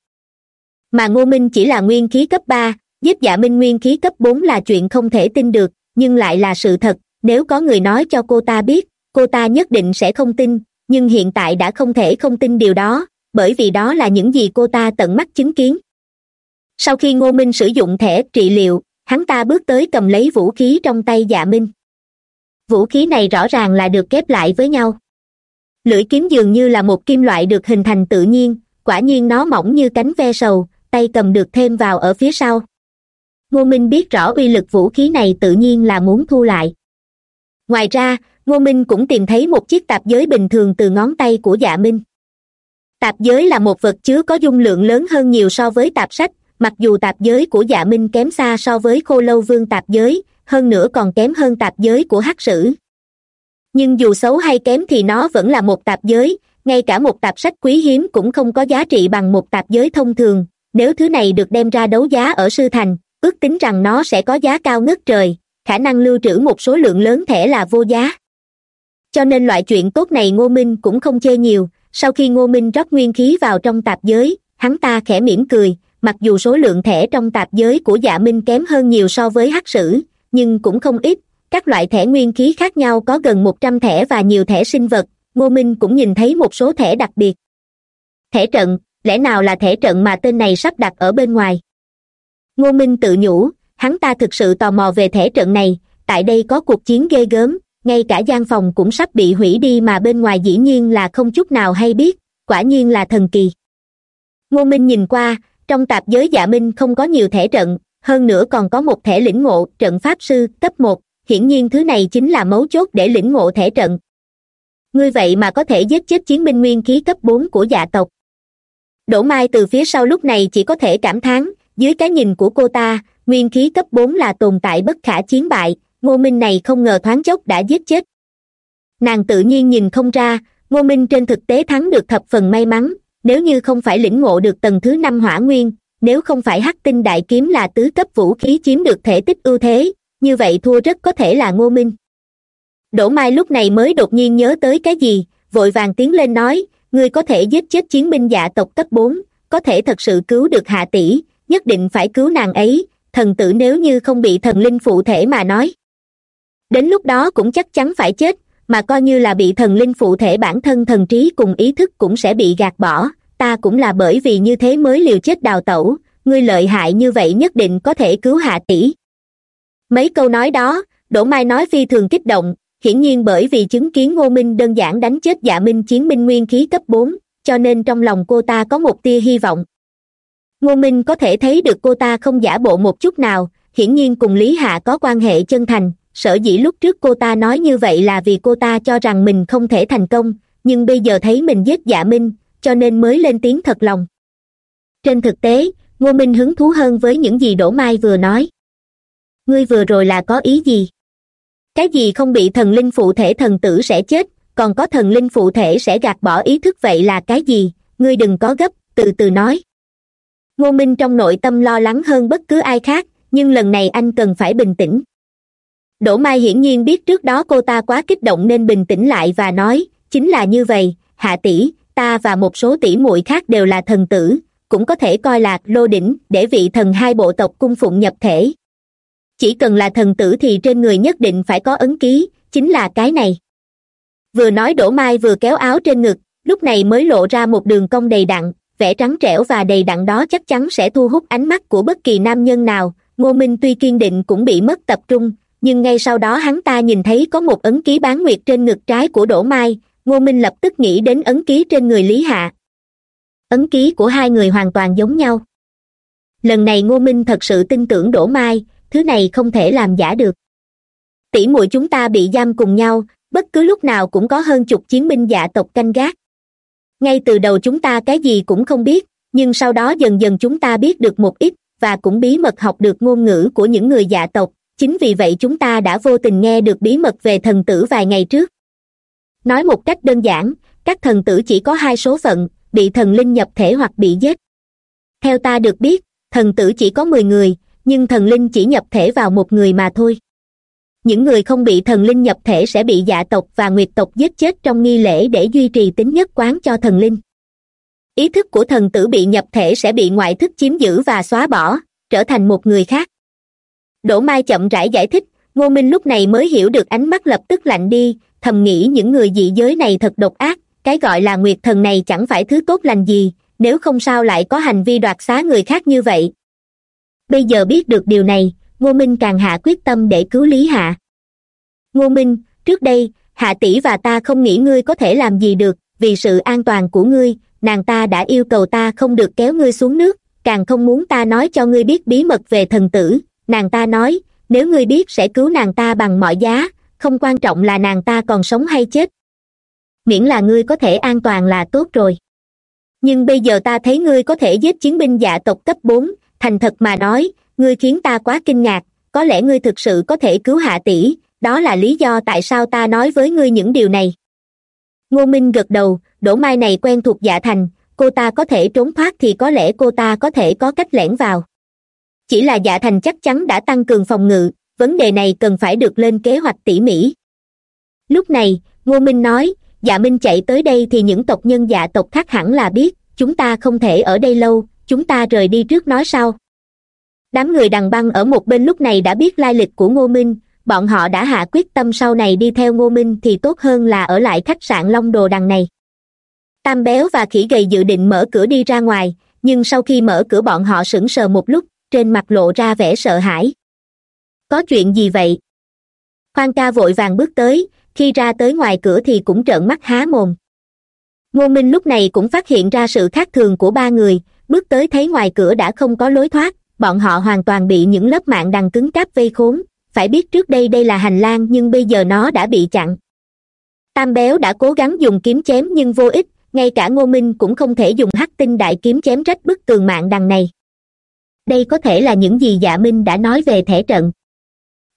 Mà ngô minh chỉ là nguyên khí cấp ba giết dạ minh nguyên khí cấp bốn là chuyện không thể tin được, nhưng lại là sự thật. Nếu có người nói cho cô ta biết, cô ta nhất định sẽ không tin, nhưng hiện tại đã không thể không tin điều đó, bởi vì đó là những gì cô ta tận mắt chứng kiến. Sau khi ngô minh sử dụng thẻ trị liệu, hắn ta bước tới cầm lấy vũ khí trong tay dạ minh. Vũ khí này rõ ràng là được kép lại với nhau. Lưỡi kiếm dường như là một kim loại được hình thành tự nhiên, quả nhiên nó mỏng như cánh ve sầu, tay cầm được thêm vào ở phía sau ngô minh biết rõ uy lực vũ khí này tự nhiên là muốn thu lại. Ngoài ra, ngô minh cũng tìm thấy một chiếc tạp giới bình thường từ ngón tay của dạ minh. Tạp giới là một vật chứa có dung lượng lớn hơn nhiều so với tạp sách, mặc dù tạp giới của dạ minh kém xa so với khô lâu vương tạp giới, hơn nữa còn kém hơn tạp giới của hắc sử. Nhưng dù xấu hay kém thì nó vẫn là một tạp giới, ngay cả một tạp sách quý hiếm cũng không có giá trị bằng một tạp giới thông thường, nếu thứ này được đem ra đấu giá ở sư thành ước tính rằng nó sẽ có giá cao ngất trời, khả năng lưu trữ một số lượng lớn thẻ là vô giá. Cho nên loại chuyện tốt này ngô minh cũng không chê nhiều. Sau khi ngô minh rót nguyên khí vào trong tạp giới, hắn ta khẽ mỉm cười. Mặc dù số lượng thẻ trong tạp giới của dạ minh kém hơn nhiều so với hắc sử, nhưng cũng không ít. Các loại thẻ nguyên khí khác nhau có gần một trăm thẻ và nhiều thẻ sinh vật. Ngô minh cũng nhìn thấy một số thẻ đặc biệt. Thẻ trận, lẽ nào là thẻ trận mà tên này sắp đặt ở bên ngoài? Ngô minh tự nhủ, hắn ta thực sự tò mò về thể trận này, tại đây có cuộc chiến ghê gớm, ngay cả gian phòng cũng sắp bị hủy đi mà bên ngoài dĩ nhiên là không chút nào hay biết, quả nhiên là thần kỳ. Ngô minh nhìn qua, trong tạp giới dạ minh không có nhiều thể trận, hơn nữa còn có một thể lĩnh ngộ, trận pháp sư, cấp một, hiển nhiên thứ này chính là mấu chốt để lĩnh ngộ thể trận. Ngươi vậy mà có thể giết chết chiến binh nguyên khí cấp bốn của dạ tộc. Đỗ mai từ phía sau lúc này chỉ có thể cảm thán dưới cái nhìn của cô ta, nguyên khí cấp bốn là tồn tại bất khả chiến bại, ngô minh này không ngờ thoáng chốc đã giết chết. Nàng tự nhiên nhìn không ra, ngô minh trên thực tế thắng được thập phần may mắn, nếu như không phải lĩnh ngộ được tầng thứ năm hỏa nguyên, nếu không phải hắc tinh đại kiếm là tứ cấp vũ khí chiếm được thể tích ưu thế, như vậy thua rất có thể là ngô minh. Đỗ mai lúc này mới đột nhiên nhớ tới cái gì, vội vàng tiến lên nói, ngươi có thể giết chết chiến binh dạ tộc cấp bốn, có thể thật sự cứu được hạ tỷ nhất định phải cứu nàng ấy, thần tử nếu như không bị thần linh phụ thể mà nói. Đến lúc đó cũng chắc chắn phải chết, mà coi như là bị thần linh phụ thể bản thân thần trí cùng ý thức cũng sẽ bị gạt bỏ, ta cũng là bởi vì như thế mới liều chết đào tẩu, ngươi lợi hại như vậy nhất định có thể cứu hạ tỷ. Mấy câu nói đó, đỗ mai nói phi thường kích động, hiển nhiên bởi vì chứng kiến ngô minh đơn giản đánh chết dạ minh chiến minh nguyên khí cấp bốn, cho nên trong lòng cô ta có một tia hy vọng ngô minh có thể thấy được cô ta không giả bộ một chút nào, hiển nhiên cùng lý hạ có quan hệ chân thành, sở dĩ lúc trước cô ta nói như vậy là vì cô ta cho rằng mình không thể thành công, nhưng bây giờ thấy mình giết dạ minh, cho nên mới lên tiếng thật lòng. Trên thực tế, ngô minh hứng thú hơn với những gì đỗ mai vừa nói. Ngươi vừa rồi là có ý gì? Cái gì không bị thần linh phụ thể thần tử sẽ chết, còn có thần linh phụ thể sẽ gạt bỏ ý thức vậy là cái gì? Ngươi đừng có gấp, từ từ nói ngô minh trong nội tâm lo lắng hơn bất cứ ai khác, nhưng lần này anh cần phải bình tĩnh. Đỗ mai hiển nhiên biết trước đó cô ta quá kích động nên bình tĩnh lại và nói, chính là như vậy, hạ tỷ, ta và một số tỷ muội khác đều là thần tử, cũng có thể coi là lô đỉnh để vị thần hai bộ tộc cung phụng nhập thể. Chỉ cần là thần tử thì trên người nhất định phải có ấn ký, chính là cái này. Vừa nói đỗ mai vừa kéo áo trên ngực, lúc này mới lộ ra một đường cong đầy đặn vẻ trắng trẻo và đầy đặn đó chắc chắn sẽ thu hút ánh mắt của bất kỳ nam nhân nào. Ngô minh tuy kiên định cũng bị mất tập trung, nhưng ngay sau đó hắn ta nhìn thấy có một ấn ký bán nguyệt trên ngực trái của đỗ mai. Ngô minh lập tức nghĩ đến ấn ký trên người lý hạ. Ấn ký của hai người hoàn toàn giống nhau. Lần này ngô minh thật sự tin tưởng đỗ mai, thứ này không thể làm giả được. Tỷ muội chúng ta bị giam cùng nhau, bất cứ lúc nào cũng có hơn chục chiến binh dạ tộc canh gác ngay từ đầu chúng ta cái gì cũng không biết, nhưng sau đó dần dần chúng ta biết được một ít, và cũng bí mật học được ngôn ngữ của những người dạ tộc. Chính vì vậy chúng ta đã vô tình nghe được bí mật về thần tử vài ngày trước. Nói một cách đơn giản, các thần tử chỉ có hai số phận, bị thần linh nhập thể hoặc bị giết. Theo ta được biết, thần tử chỉ có mười người, nhưng thần linh chỉ nhập thể vào một người mà thôi những người không bị thần linh nhập thể sẽ bị dạ tộc và nguyệt tộc giết chết trong nghi lễ để duy trì tính nhất quán cho thần linh. Ý thức của thần tử bị nhập thể sẽ bị ngoại thức chiếm giữ và xóa bỏ, trở thành một người khác. Đỗ mai chậm rãi giải thích, ngô minh lúc này mới hiểu được ánh mắt lập tức lạnh đi, thầm nghĩ những người dị giới này thật độc ác, cái gọi là nguyệt thần này chẳng phải thứ tốt lành gì, nếu không sao lại có hành vi đoạt xá người khác như vậy. Bây giờ biết được điều này ngô minh càng hạ quyết tâm để cứu lý hạ. Ngô minh, trước đây, hạ tỷ và ta không nghĩ ngươi có thể làm gì được, vì sự an toàn của ngươi, nàng ta đã yêu cầu ta không được kéo ngươi xuống nước, càng không muốn ta nói cho ngươi biết bí mật về thần tử. Nàng ta nói, nếu ngươi biết sẽ cứu nàng ta bằng mọi giá, không quan trọng là nàng ta còn sống hay chết. Miễn là ngươi có thể an toàn là tốt rồi. Nhưng bây giờ ta thấy ngươi có thể giết chiến binh dạ tộc cấp bốn, thành thật mà nói ngươi khiến ta quá kinh ngạc, có lẽ ngươi thực sự có thể cứu hạ tỷ, đó là lý do tại sao ta nói với ngươi những điều này. Ngô minh gật đầu đỗ mai này quen thuộc dạ thành, cô ta có thể trốn thoát thì có lẽ cô ta có thể có cách lẻn vào. Chỉ là dạ thành chắc chắn đã tăng cường phòng ngự, vấn đề này cần phải được lên kế hoạch tỉ mỉ. Lúc này, ngô minh nói dạ minh chạy tới đây thì những tộc nhân dạ tộc khác hẳn là biết, chúng ta không thể ở đây lâu, chúng ta rời đi trước nói sau đám người đằng băng ở một bên lúc này đã biết lai lịch của ngô minh. Bọn họ đã hạ quyết tâm sau này đi theo ngô minh thì tốt hơn là ở lại khách sạn long đồ đằng này. Tam béo và khỉ gầy dự định mở cửa đi ra ngoài, nhưng sau khi mở cửa bọn họ sững sờ một lúc, trên mặt lộ ra vẻ sợ hãi. Có chuyện gì vậy? Khoan ca vội vàng bước tới, khi ra tới ngoài cửa thì cũng trợn mắt há mồm. Ngô minh lúc này cũng phát hiện ra sự khác thường của ba người, bước tới thấy ngoài cửa đã không có lối thoát bọn họ hoàn toàn bị những lớp mạng đằng cứng cáp vây khốn. Phải biết trước đây đây là hành lang, nhưng bây giờ nó đã bị chặn. Tam béo đã cố gắng dùng kiếm chém, nhưng vô ích. Ngay cả ngô minh cũng không thể dùng hắc tinh đại kiếm chém rách bức tường mạng đằng này. Đây có thể là những gì dạ minh đã nói về thể trận.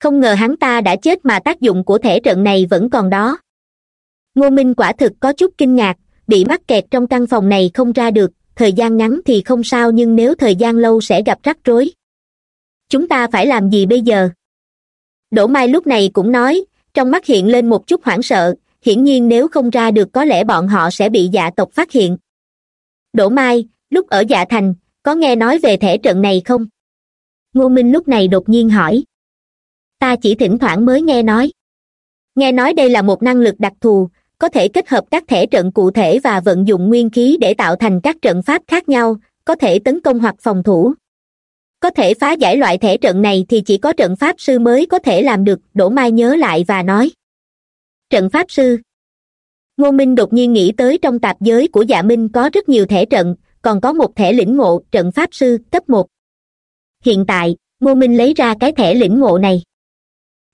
Không ngờ hắn ta đã chết mà tác dụng của thể trận này vẫn còn đó. Ngô minh quả thực có chút kinh ngạc, bị mắc kẹt trong căn phòng này không ra được thời gian ngắn thì không sao nhưng nếu thời gian lâu sẽ gặp rắc rối. Chúng ta phải làm gì bây giờ? Đỗ mai lúc này cũng nói, trong mắt hiện lên một chút hoảng sợ, hiển nhiên nếu không ra được có lẽ bọn họ sẽ bị dạ tộc phát hiện. Đỗ mai, lúc ở dạ thành, có nghe nói về thể trận này không? Ngô minh lúc này đột nhiên hỏi. Ta chỉ thỉnh thoảng mới nghe nói. Nghe nói đây là một năng lực đặc thù có thể kết hợp các thể trận cụ thể và vận dụng nguyên khí để tạo thành các trận pháp khác nhau, có thể tấn công hoặc phòng thủ. Có thể phá giải loại thể trận này thì chỉ có trận pháp sư mới có thể làm được, đỗ mai nhớ lại và nói. Trận pháp sư. Ngô minh đột nhiên nghĩ tới trong tạp giới của dạ minh có rất nhiều thể trận, còn có một thể lĩnh ngộ, trận pháp sư, cấp một. Hiện tại, ngô minh lấy ra cái thẻ lĩnh ngộ này.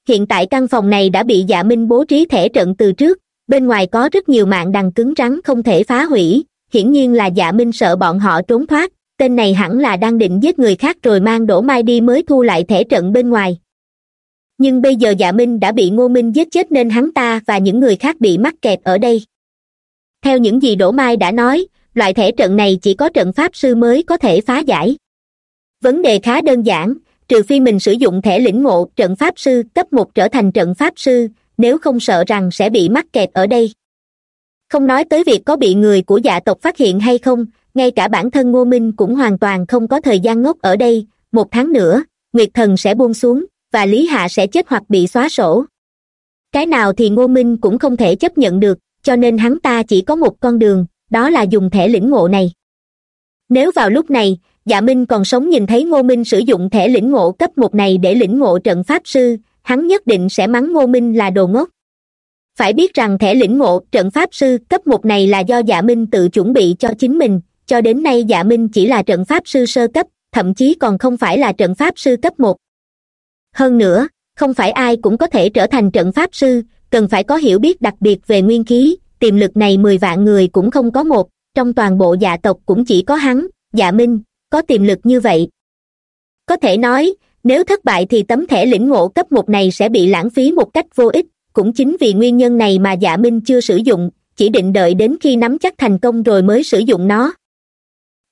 Hiện tại căn phòng này đã bị dạ minh bố trí thẻ trận từ trước bên ngoài có rất nhiều mạng đằng cứng rắn không thể phá hủy, hiển nhiên là dạ minh sợ bọn họ trốn thoát, tên này hẳn là đang định giết người khác rồi mang đổ mai đi mới thu lại thể trận bên ngoài. Nhưng bây giờ dạ minh đã bị ngô minh giết chết nên hắn ta và những người khác bị mắc kẹt ở đây. Theo những gì đỗ mai đã nói, loại thể trận này chỉ có trận pháp sư mới có thể phá giải. Vấn đề khá đơn giản, trừ phi mình sử dụng thẻ lĩnh ngộ trận pháp sư, cấp một trở thành trận pháp sư nếu không sợ rằng sẽ bị mắc kẹt ở đây. Không nói tới việc có bị người của dạ tộc phát hiện hay không, ngay cả bản thân ngô minh cũng hoàn toàn không có thời gian ngốc ở đây. Một tháng nữa, nguyệt thần sẽ buông xuống, và lý hạ sẽ chết hoặc bị xóa sổ. Cái nào thì ngô minh cũng không thể chấp nhận được, cho nên hắn ta chỉ có một con đường, đó là dùng thẻ lĩnh ngộ này. Nếu vào lúc này dạ minh còn sống nhìn thấy ngô minh sử dụng thẻ lĩnh ngộ cấp một này để lĩnh ngộ trận pháp sư hắn nhất định sẽ mắng ngô minh là đồ ngốc. Phải biết rằng thẻ lĩnh ngộ trận pháp sư cấp một này là do dạ minh tự chuẩn bị cho chính mình, cho đến nay dạ minh chỉ là trận pháp sư sơ cấp, thậm chí còn không phải là trận pháp sư cấp một. Hơn nữa, không phải ai cũng có thể trở thành trận pháp sư, cần phải có hiểu biết đặc biệt về nguyên khí, tiềm lực này mười vạn người cũng không có một, trong toàn bộ dạ tộc cũng chỉ có hắn dạ minh, có tiềm lực như vậy. Có thể nói nếu thất bại thì tấm thẻ lĩnh ngộ cấp một này sẽ bị lãng phí một cách vô ích, cũng chính vì nguyên nhân này mà dạ minh chưa sử dụng, chỉ định đợi đến khi nắm chắc thành công rồi mới sử dụng nó.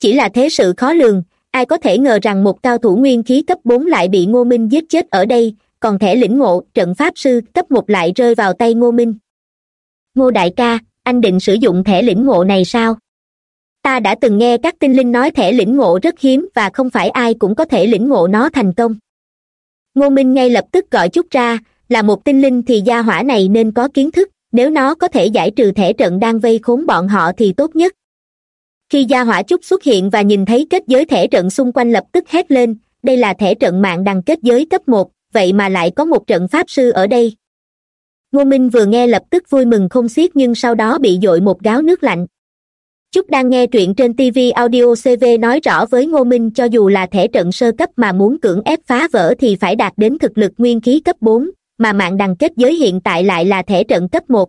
Chỉ là thế sự khó lường, ai có thể ngờ rằng một cao thủ nguyên khí cấp bốn lại bị ngô minh giết chết ở đây, còn thẻ lĩnh ngộ, trận pháp sư cấp một lại rơi vào tay ngô minh. Ngô đại ca, anh định sử dụng thẻ lĩnh ngộ này sao? Ta đã từng nghe các tinh linh nói thẻ lĩnh ngộ rất hiếm và không phải ai cũng có thể lĩnh ngộ nó thành công. Ngô minh ngay lập tức gọi chút ra, là một tinh linh thì gia hỏa này nên có kiến thức, nếu nó có thể giải trừ thẻ trận đang vây khốn bọn họ thì tốt nhất. Khi gia hỏa trúc xuất hiện và nhìn thấy kết giới thẻ trận xung quanh lập tức hét lên, đây là thẻ trận mạng đằng kết giới cấp một, vậy mà lại có một trận pháp sư ở đây. Ngô minh vừa nghe lập tức vui mừng không xiết nhưng sau đó bị dội một gáo nước lạnh chúc đang nghe truyện trên tv audio cv nói rõ với ngô minh, cho dù là thể trận sơ cấp mà muốn cưỡng ép phá vỡ thì phải đạt đến thực lực nguyên khí cấp bốn, mà mạng đằng kết giới hiện tại lại là thể trận cấp một.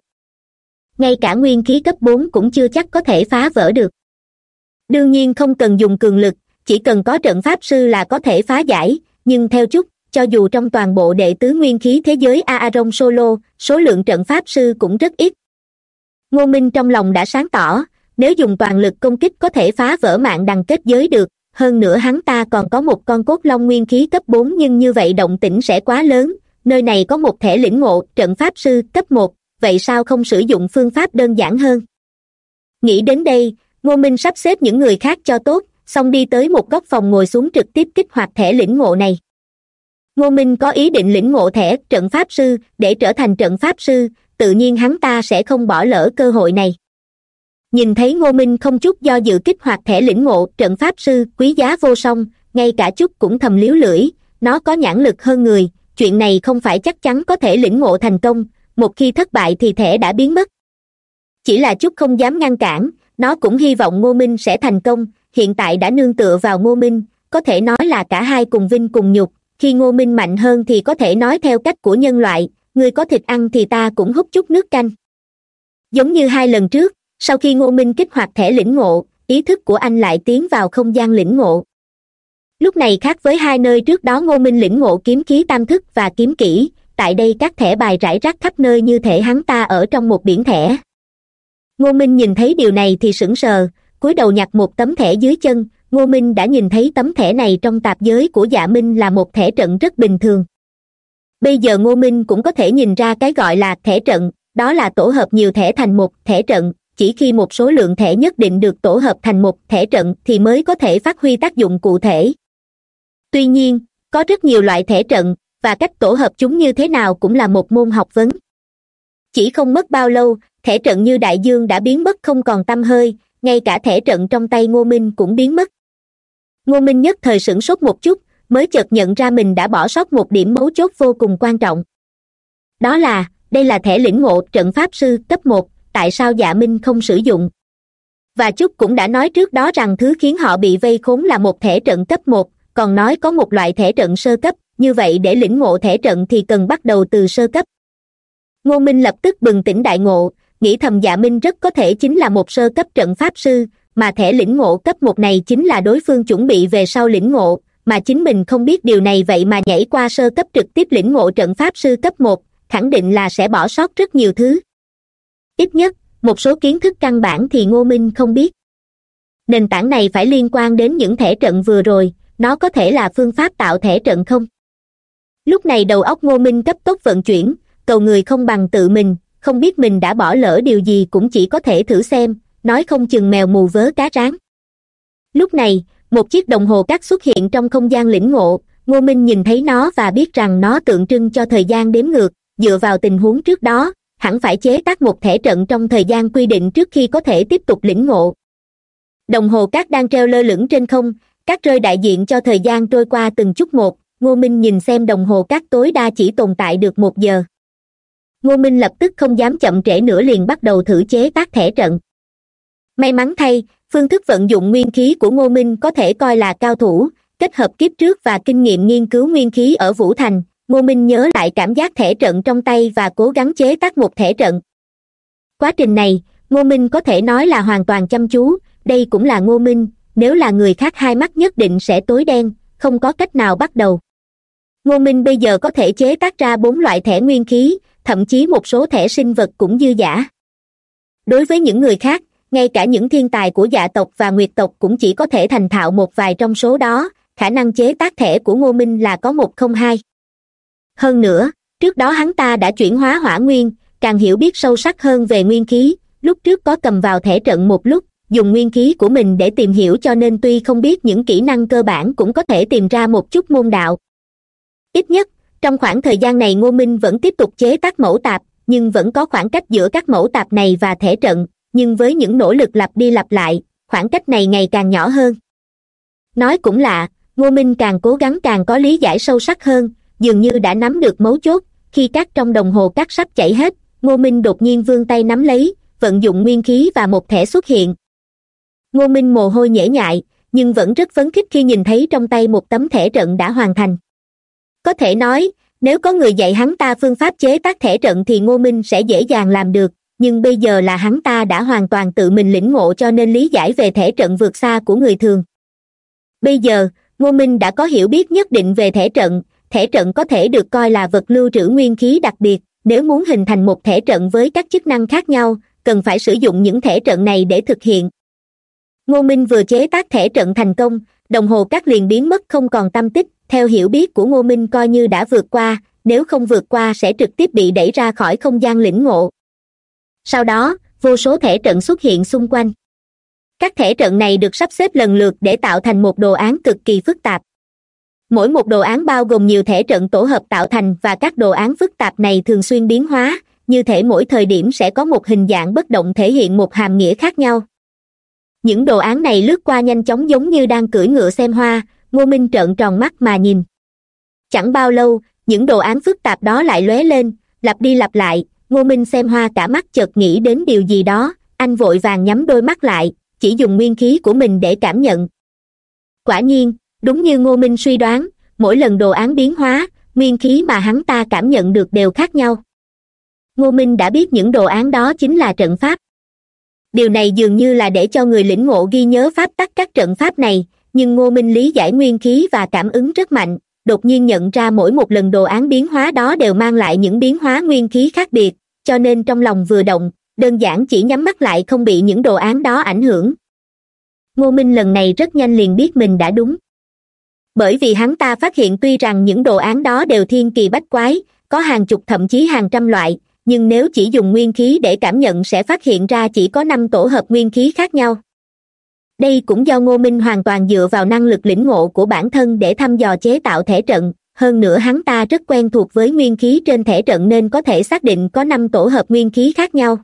Ngay cả nguyên khí cấp bốn cũng chưa chắc có thể phá vỡ được. Đương nhiên không cần dùng cường lực, chỉ cần có trận pháp sư là có thể phá giải, nhưng theo chút cho dù trong toàn bộ đệ tứ nguyên khí thế giới aaron solo, số lượng trận pháp sư cũng rất ít. Ngô minh trong lòng đã sáng tỏ nếu dùng toàn lực công kích có thể phá vỡ mạng đằng kết giới được, hơn nữa hắn ta còn có một con cốt long nguyên khí cấp bốn nhưng như vậy động tĩnh sẽ quá lớn, nơi này có một thẻ lĩnh ngộ, trận pháp sư cấp một, vậy sao không sử dụng phương pháp đơn giản hơn? Nghĩ đến đây, ngô minh sắp xếp những người khác cho tốt, xong đi tới một góc phòng ngồi xuống trực tiếp kích hoạt thẻ lĩnh ngộ này. Ngô minh có ý định lĩnh ngộ thẻ trận pháp sư, để trở thành trận pháp sư, tự nhiên hắn ta sẽ không bỏ lỡ cơ hội này nhìn thấy ngô minh không chút do dự kích hoạt thẻ lĩnh ngộ, trận pháp sư, quý giá vô song, ngay cả chút cũng thầm liếu lưỡi, nó có nhãn lực hơn người, chuyện này không phải chắc chắn có thể lĩnh ngộ thành công, một khi thất bại thì thẻ đã biến mất. Chỉ là chút không dám ngăn cản, nó cũng hy vọng ngô minh sẽ thành công, hiện tại đã nương tựa vào ngô minh, có thể nói là cả hai cùng vinh cùng nhục, khi ngô minh mạnh hơn thì có thể nói theo cách của nhân loại, người có thịt ăn thì ta cũng hút chút nước canh. Giống như hai lần trước sau khi ngô minh kích hoạt thẻ lĩnh ngộ, ý thức của anh lại tiến vào không gian lĩnh ngộ. Lúc này khác với hai nơi trước đó ngô minh lĩnh ngộ kiếm khí tam thức và kiếm kỹ, tại đây các thẻ bài rải rác khắp nơi như thể hắn ta ở trong một biển thẻ. Ngô minh nhìn thấy điều này thì sững sờ, cúi đầu nhặt một tấm thẻ dưới chân, ngô minh đã nhìn thấy tấm thẻ này trong tạp giới của dạ minh là một thẻ trận rất bình thường. Bây giờ ngô minh cũng có thể nhìn ra cái gọi là thẻ trận, đó là tổ hợp nhiều thẻ thành một thẻ trận chỉ khi một số lượng thẻ nhất định được tổ hợp thành một thẻ trận thì mới có thể phát huy tác dụng cụ thể. Tuy nhiên, có rất nhiều loại thẻ trận, và cách tổ hợp chúng như thế nào cũng là một môn học vấn. Chỉ không mất bao lâu, thẻ trận như đại dương đã biến mất không còn t hơi, ngay cả thẻ trận trong tay ngô minh cũng biến mất. Ngô minh nhất thời sửng sốt một chút, mới chợt nhận ra mình đã bỏ sót một điểm mấu chốt vô cùng quan trọng. Đó là, đây là thẻ lĩnh ngộ trận pháp sư cấp một tại sao dạ minh không sử dụng? Và chúc cũng đã nói trước đó rằng thứ khiến họ bị vây khốn là một thể trận cấp một, còn nói có một loại thể trận sơ cấp, như vậy để lĩnh ngộ thể trận thì cần bắt đầu từ sơ cấp. Ngô minh lập tức bừng tỉnh đại ngộ, nghĩ thầm dạ minh rất có thể chính là một sơ cấp trận pháp sư, mà thẻ lĩnh ngộ cấp một này chính là đối phương chuẩn bị về sau lĩnh ngộ, mà chính mình không biết điều này vậy mà nhảy qua sơ cấp trực tiếp lĩnh ngộ trận pháp sư cấp một, khẳng định là sẽ bỏ sót rất nhiều thứ ít nhất, một số kiến thức căn bản thì ngô minh không biết. Nền tảng này phải liên quan đến những thể trận vừa rồi, nó có thể là phương pháp tạo thể trận không? Lúc này đầu óc ngô minh cấp tốc vận chuyển, cầu người không bằng tự mình, không biết mình đã bỏ lỡ điều gì cũng chỉ có thể thử xem, nói không chừng mèo mù vớ cá rán. Lúc này, một chiếc đồng hồ cát xuất hiện trong không gian lĩnh ngộ, ngô minh nhìn thấy nó và biết rằng nó tượng trưng cho thời gian đếm ngược, dựa vào tình huống trước đó hẳn phải chế tác một thẻ trận trong thời gian quy định trước khi có thể tiếp tục lĩnh ngộ. Đồng hồ cát đang treo lơ lửng trên không, cát rơi đại diện cho thời gian trôi qua từng chút một, ngô minh nhìn xem đồng hồ cát tối đa chỉ tồn tại được một giờ. Ngô minh lập tức không dám chậm trễ nữa liền bắt đầu thử chế tác thẻ trận. May mắn thay, phương thức vận dụng nguyên khí của ngô minh có thể coi là cao thủ, kết hợp kiếp trước và kinh nghiệm nghiên cứu nguyên khí ở vũ thành ngô minh nhớ lại cảm giác thể trận trong tay và cố gắng chế tác một thể trận. Quá trình này, ngô minh có thể nói là hoàn toàn chăm chú, đây cũng là ngô minh, nếu là người khác hai mắt nhất định sẽ tối đen, không có cách nào bắt đầu. Ngô minh bây giờ có thể chế tác ra bốn loại thẻ nguyên khí, thậm chí một số thẻ sinh vật cũng dư giả. Đối với những người khác, ngay cả những thiên tài của dạ tộc và nguyệt tộc cũng chỉ có thể thành thạo một vài trong số đó, khả năng chế tác thẻ của ngô minh là có một không hai hơn nữa, trước đó hắn ta đã chuyển hóa hỏa nguyên, càng hiểu biết sâu sắc hơn về nguyên khí, lúc trước có cầm vào thể trận một lúc, dùng nguyên khí của mình để tìm hiểu cho nên tuy không biết những kỹ năng cơ bản cũng có thể tìm ra một chút môn đạo. Ít nhất, trong khoảng thời gian này ngô minh vẫn tiếp tục chế tác mẫu tạp, nhưng vẫn có khoảng cách giữa các mẫu tạp này và thể trận, nhưng với những nỗ lực lặp đi lặp lại, khoảng cách này ngày càng nhỏ hơn. Nói cũng lạ, ngô minh càng cố gắng càng có lý giải sâu sắc hơn dường như đã nắm được mấu chốt, khi cát trong đồng hồ cát sắp chảy hết, ngô minh đột nhiên vươn tay nắm lấy, vận dụng nguyên khí và một thẻ xuất hiện. Ngô minh mồ hôi nhễ nhại, nhưng vẫn rất phấn khích khi nhìn thấy trong tay một tấm thẻ trận đã hoàn thành. Có thể nói, nếu có người dạy hắn ta phương pháp chế tác thẻ trận thì ngô minh sẽ dễ dàng làm được, nhưng bây giờ là hắn ta đã hoàn toàn tự mình lĩnh ngộ cho nên lý giải về thể trận vượt xa của người thường. Bây giờ, ngô minh đã có hiểu biết nhất định về thể trận thể trận có thể được coi là vật lưu trữ nguyên khí đặc biệt, nếu muốn hình thành một thể trận với các chức năng khác nhau, cần phải sử dụng những thể trận này để thực hiện. Ngô minh vừa chế tác thể trận thành công, đồng hồ cát liền biến mất không còn tâm tích, theo hiểu biết của ngô minh coi như đã vượt qua, nếu không vượt qua sẽ trực tiếp bị đẩy ra khỏi không gian lĩnh ngộ. Sau đó, vô số thể trận xuất hiện xung quanh. Các thể trận này được sắp xếp lần lượt để tạo thành một đồ án cực kỳ phức tạp mỗi một đồ án bao gồm nhiều thể trận tổ hợp tạo thành và các đồ án phức tạp này thường xuyên biến hóa. Như thể mỗi thời điểm sẽ có một hình dạng bất động thể hiện một hàm nghĩa khác nhau. Những đồ án này lướt qua nhanh chóng giống như đang cưỡi ngựa xem hoa. Ngô minh trợn tròn mắt mà nhìn. Chẳng bao lâu, những đồ án phức tạp đó lại lóe lên. Lặp đi lặp lại, ngô minh xem hoa cả mắt chợt nghĩ đến điều gì đó. Anh vội vàng nhắm đôi mắt lại, chỉ dùng nguyên khí của mình để cảm nhận. Quả nhiên đúng như ngô minh suy đoán, mỗi lần đồ án biến hóa, nguyên khí mà hắn ta cảm nhận được đều khác nhau. Ngô minh đã biết những đồ án đó chính là trận pháp. Điều này dường như là để cho người lĩnh ngộ ghi nhớ pháp tắc các trận pháp này, nhưng ngô minh lý giải nguyên khí và cảm ứng rất mạnh, đột nhiên nhận ra mỗi một lần đồ án biến hóa đó đều mang lại những biến hóa nguyên khí khác biệt, cho nên trong lòng vừa động, đơn giản chỉ nhắm mắt lại không bị những đồ án đó ảnh hưởng. Ngô minh lần này rất nhanh liền biết mình đã đúng bởi vì hắn ta phát hiện tuy rằng những đồ án đó đều thiên kỳ bách quái, có hàng chục thậm chí hàng trăm loại, nhưng nếu chỉ dùng nguyên khí để cảm nhận sẽ phát hiện ra chỉ có năm tổ hợp nguyên khí khác nhau. Đây cũng do ngô minh hoàn toàn dựa vào năng lực lĩnh ngộ của bản thân để thăm dò chế tạo thể trận, hơn nữa hắn ta rất quen thuộc với nguyên khí trên thể trận nên có thể xác định có năm tổ hợp nguyên khí khác nhau.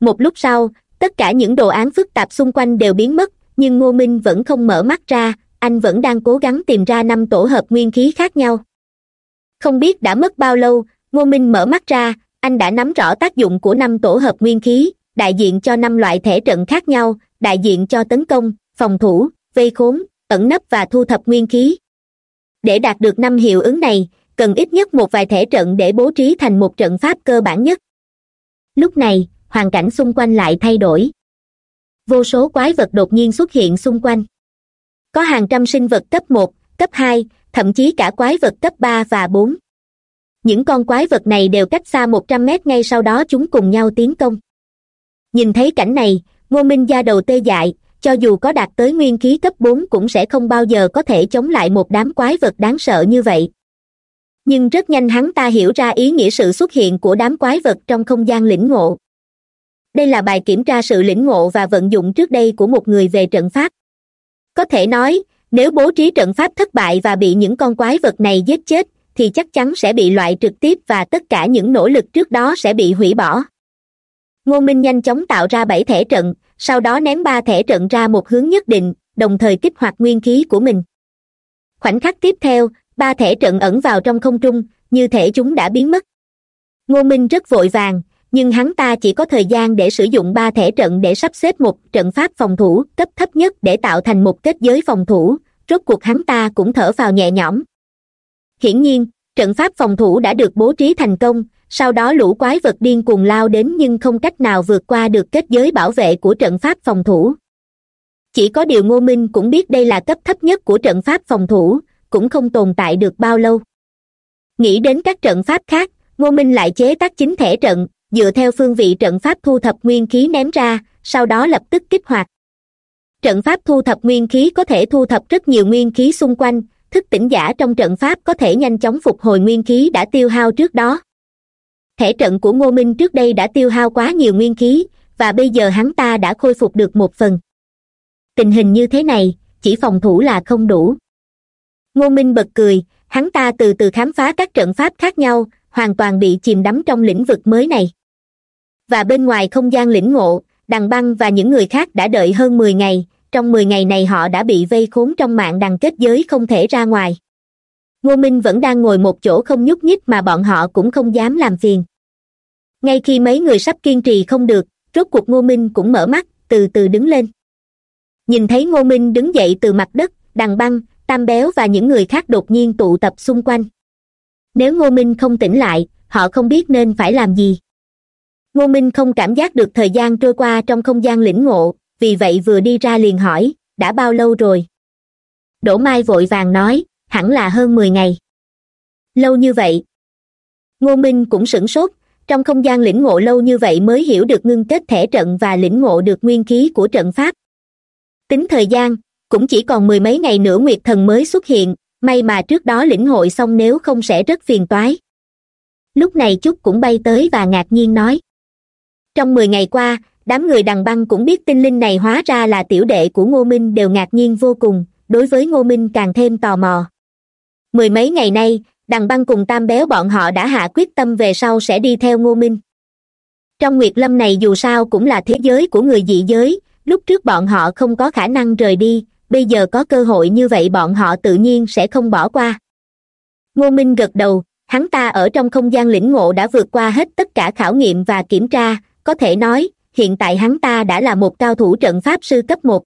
Một lúc sau, tất cả những đồ án phức tạp xung quanh đều biến mất, nhưng ngô minh vẫn không mở mắt ra anh vẫn đang cố gắng tìm ra năm tổ hợp nguyên khí khác nhau. Không biết đã mất bao lâu, ngô minh mở mắt ra, anh đã nắm rõ tác dụng của năm tổ hợp nguyên khí, đại diện cho năm loại thể trận khác nhau, đại diện cho tấn công, phòng thủ, vây khốn, ẩn nấp và thu thập nguyên khí. Để đạt được năm hiệu ứng này, cần ít nhất một vài thể trận để bố trí thành một trận pháp cơ bản nhất. Lúc này, hoàn cảnh xung quanh lại thay đổi. Vô số quái vật đột nhiên xuất hiện xung quanh có hàng trăm sinh vật cấp một, cấp hai, thậm chí cả quái vật cấp ba và bốn. Những con quái vật này đều cách xa một trăm mét ngay sau đó chúng cùng nhau tiến công. Nhìn thấy cảnh này, ngô minh da đầu tê dại, cho dù có đạt tới nguyên khí cấp bốn cũng sẽ không bao giờ có thể chống lại một đám quái vật đáng sợ như vậy. Nhưng rất nhanh hắn ta hiểu ra ý nghĩa sự xuất hiện của đám quái vật trong không gian lĩnh ngộ. Đây là bài kiểm tra sự lĩnh ngộ và vận dụng trước đây của một người về trận pháp có thể nói, nếu bố trí trận pháp thất bại và bị những con quái vật này giết chết, thì chắc chắn sẽ bị loại trực tiếp và tất cả những nỗ lực trước đó sẽ bị hủy bỏ. Ngô minh nhanh chóng tạo ra bảy thẻ trận, sau đó ném ba thẻ trận ra một hướng nhất định, đồng thời kích hoạt nguyên khí của mình. Khoảnh khắc tiếp theo, ba thẻ trận ẩn vào trong không trung, như thể chúng đã biến mất. Ngô minh rất vội vàng nhưng hắn ta chỉ có thời gian để sử dụng ba thẻ trận để sắp xếp một trận pháp phòng thủ, cấp thấp nhất để tạo thành một kết giới phòng thủ. Rốt cuộc hắn ta cũng thở vào nhẹ nhõm. Hiển nhiên, trận pháp phòng thủ đã được bố trí thành công, sau đó lũ quái vật điên cuồng lao đến nhưng không cách nào vượt qua được kết giới bảo vệ của trận pháp phòng thủ. Chỉ có điều ngô minh cũng biết đây là cấp thấp nhất của trận pháp phòng thủ, cũng không tồn tại được bao lâu. Nghĩ đến các trận pháp khác, ngô minh lại chế tác chính thể trận dựa theo phương vị trận pháp thu thập nguyên khí ném ra, sau đó lập tức kích hoạt. Trận pháp thu thập nguyên khí có thể thu thập rất nhiều nguyên khí xung quanh, thức tỉnh giả trong trận pháp có thể nhanh chóng phục hồi nguyên khí đã tiêu hao trước đó. Thể trận của ngô minh trước đây đã tiêu hao quá nhiều nguyên khí, và bây giờ hắn ta đã khôi phục được một phần. Tình hình như thế này, chỉ phòng thủ là không đủ. Ngô minh bật cười, hắn ta từ từ khám phá các trận pháp khác nhau, hoàn toàn bị chìm đắm trong lĩnh vực mới này và bên ngoài không gian lĩnh ngộ, đằng băng và những người khác đã đợi hơn mười ngày, trong mười ngày này họ đã bị vây khốn trong mạng đằng kết giới không thể ra ngoài. Ngô minh vẫn đang ngồi một chỗ không nhúc nhích mà bọn họ cũng không dám làm phiền. Ngay khi mấy người sắp kiên trì không được, rốt cuộc ngô minh cũng mở mắt, từ từ đứng lên. Nhìn thấy ngô minh đứng dậy từ mặt đất, đằng băng, tam béo và những người khác đột nhiên tụ tập xung quanh. Nếu ngô minh không tỉnh lại, họ không biết nên phải làm gì ngô minh không cảm giác được thời gian trôi qua trong không gian lĩnh ngộ, vì vậy vừa đi ra liền hỏi, đã bao lâu rồi? Đỗ mai vội vàng nói, hẳn là hơn mười ngày. Lâu như vậy, ngô minh cũng sửng sốt, trong không gian lĩnh ngộ lâu như vậy mới hiểu được ngưng kết thể trận và lĩnh ngộ được nguyên khí của trận pháp. Tính thời gian, cũng chỉ còn mười mấy ngày nữa nguyệt thần mới xuất hiện, may mà trước đó lĩnh hội xong nếu không sẽ rất phiền toái. Lúc này chúc cũng bay tới và ngạc nhiên nói trong mười ngày qua, đám người đằng băng cũng biết tinh linh này hóa ra là tiểu đệ của ngô minh đều ngạc nhiên vô cùng, đối với ngô minh càng thêm tò mò. Mười mấy ngày nay, đằng băng cùng tam béo bọn họ đã hạ quyết tâm về sau sẽ đi theo ngô minh. Trong nguyệt lâm này dù sao cũng là thế giới của người dị giới, lúc trước bọn họ không có khả năng rời đi, bây giờ có cơ hội như vậy bọn họ tự nhiên sẽ không bỏ qua. Ngô minh gật đầu, hắn ta ở trong không gian lĩnh ngộ đã vượt qua hết tất cả khảo nghiệm và kiểm tra có thể nói, hiện tại hắn ta đã là một cao thủ trận pháp sư cấp một.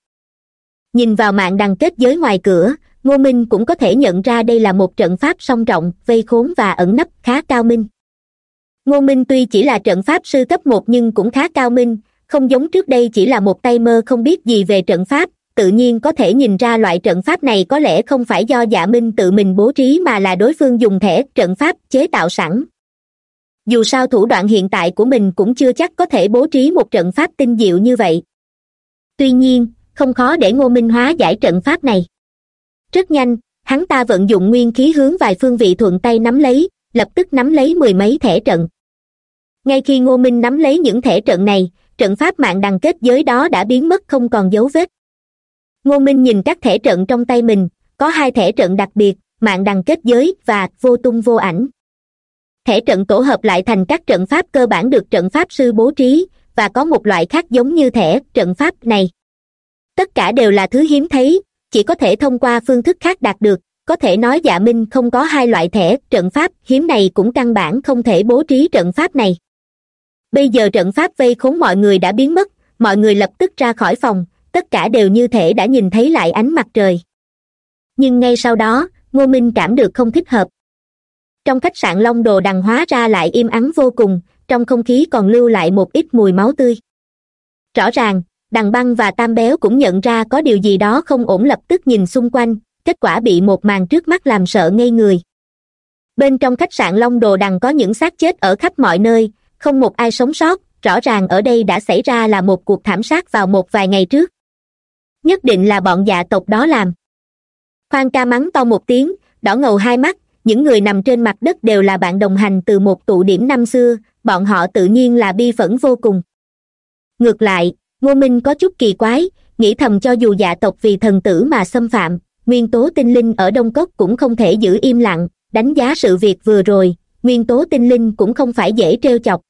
Nhìn vào mạng đằng kết giới ngoài cửa, ngô minh cũng có thể nhận ra đây là một trận pháp song trọng, vây khốn và ẩn nấp khá cao minh. Ngô minh tuy chỉ là trận pháp sư cấp một nhưng cũng khá cao minh, không giống trước đây chỉ là một tay mơ không biết gì về trận pháp, tự nhiên có thể nhìn ra loại trận pháp này có lẽ không phải do dạ minh tự mình bố trí mà là đối phương dùng thẻ trận pháp chế tạo sẵn dù sao thủ đoạn hiện tại của mình cũng chưa chắc có thể bố trí một trận pháp tinh diệu như vậy. Tuy nhiên, không khó để ngô minh hóa giải trận pháp này. Rất nhanh, hắn ta vận dụng nguyên khí hướng vài phương vị thuận tay nắm lấy, lập tức nắm lấy mười mấy thẻ trận. Ngay khi ngô minh nắm lấy những thẻ trận này, trận pháp mạng đằng kết giới đó đã biến mất không còn dấu vết. Ngô minh nhìn các thẻ trận trong tay mình, có hai thẻ trận đặc biệt, mạng đằng kết giới và vô tung vô ảnh. Thể trận tổ hợp lại thành các trận pháp cơ bản được trận pháp sư bố trí, và có một loại khác giống như thẻ trận pháp này. Tất cả đều là thứ hiếm thấy, chỉ có thể thông qua phương thức khác đạt được. Có thể nói dạ minh không có hai loại thẻ trận pháp hiếm này cũng căn bản không thể bố trí trận pháp này. Bây giờ trận pháp vây khốn mọi người đã biến mất, mọi người lập tức ra khỏi phòng, tất cả đều như thể đã nhìn thấy lại ánh mặt trời. Nhưng ngay sau đó, ngô minh cảm được không thích hợp trong khách sạn long đồ đằng hóa ra lại im ắng vô cùng, trong không khí còn lưu lại một ít mùi máu tươi. Rõ ràng, đằng băng và tam béo cũng nhận ra có điều gì đó không ổn lập tức nhìn xung quanh, kết quả bị một màn trước mắt làm sợ ngây người. Bên trong khách sạn long đồ đằng có những xác chết ở khắp mọi nơi, không một ai sống sót, rõ ràng ở đây đã xảy ra là một cuộc thảm sát vào một vài ngày trước. Nhất định là bọn dạ tộc đó làm. Khoan ca mắng to một tiếng, đỏ ngầu hai mắt những người nằm trên mặt đất đều là bạn đồng hành từ một tụ điểm năm xưa, bọn họ tự nhiên là bi phẫn vô cùng. Ngược lại, ngô minh có chút kỳ quái, nghĩ thầm cho dù dạ tộc vì thần tử mà xâm phạm, nguyên tố tinh linh ở đông cốc cũng không thể giữ im lặng, đánh giá sự việc vừa rồi, nguyên tố tinh linh cũng không phải dễ trêu chọc.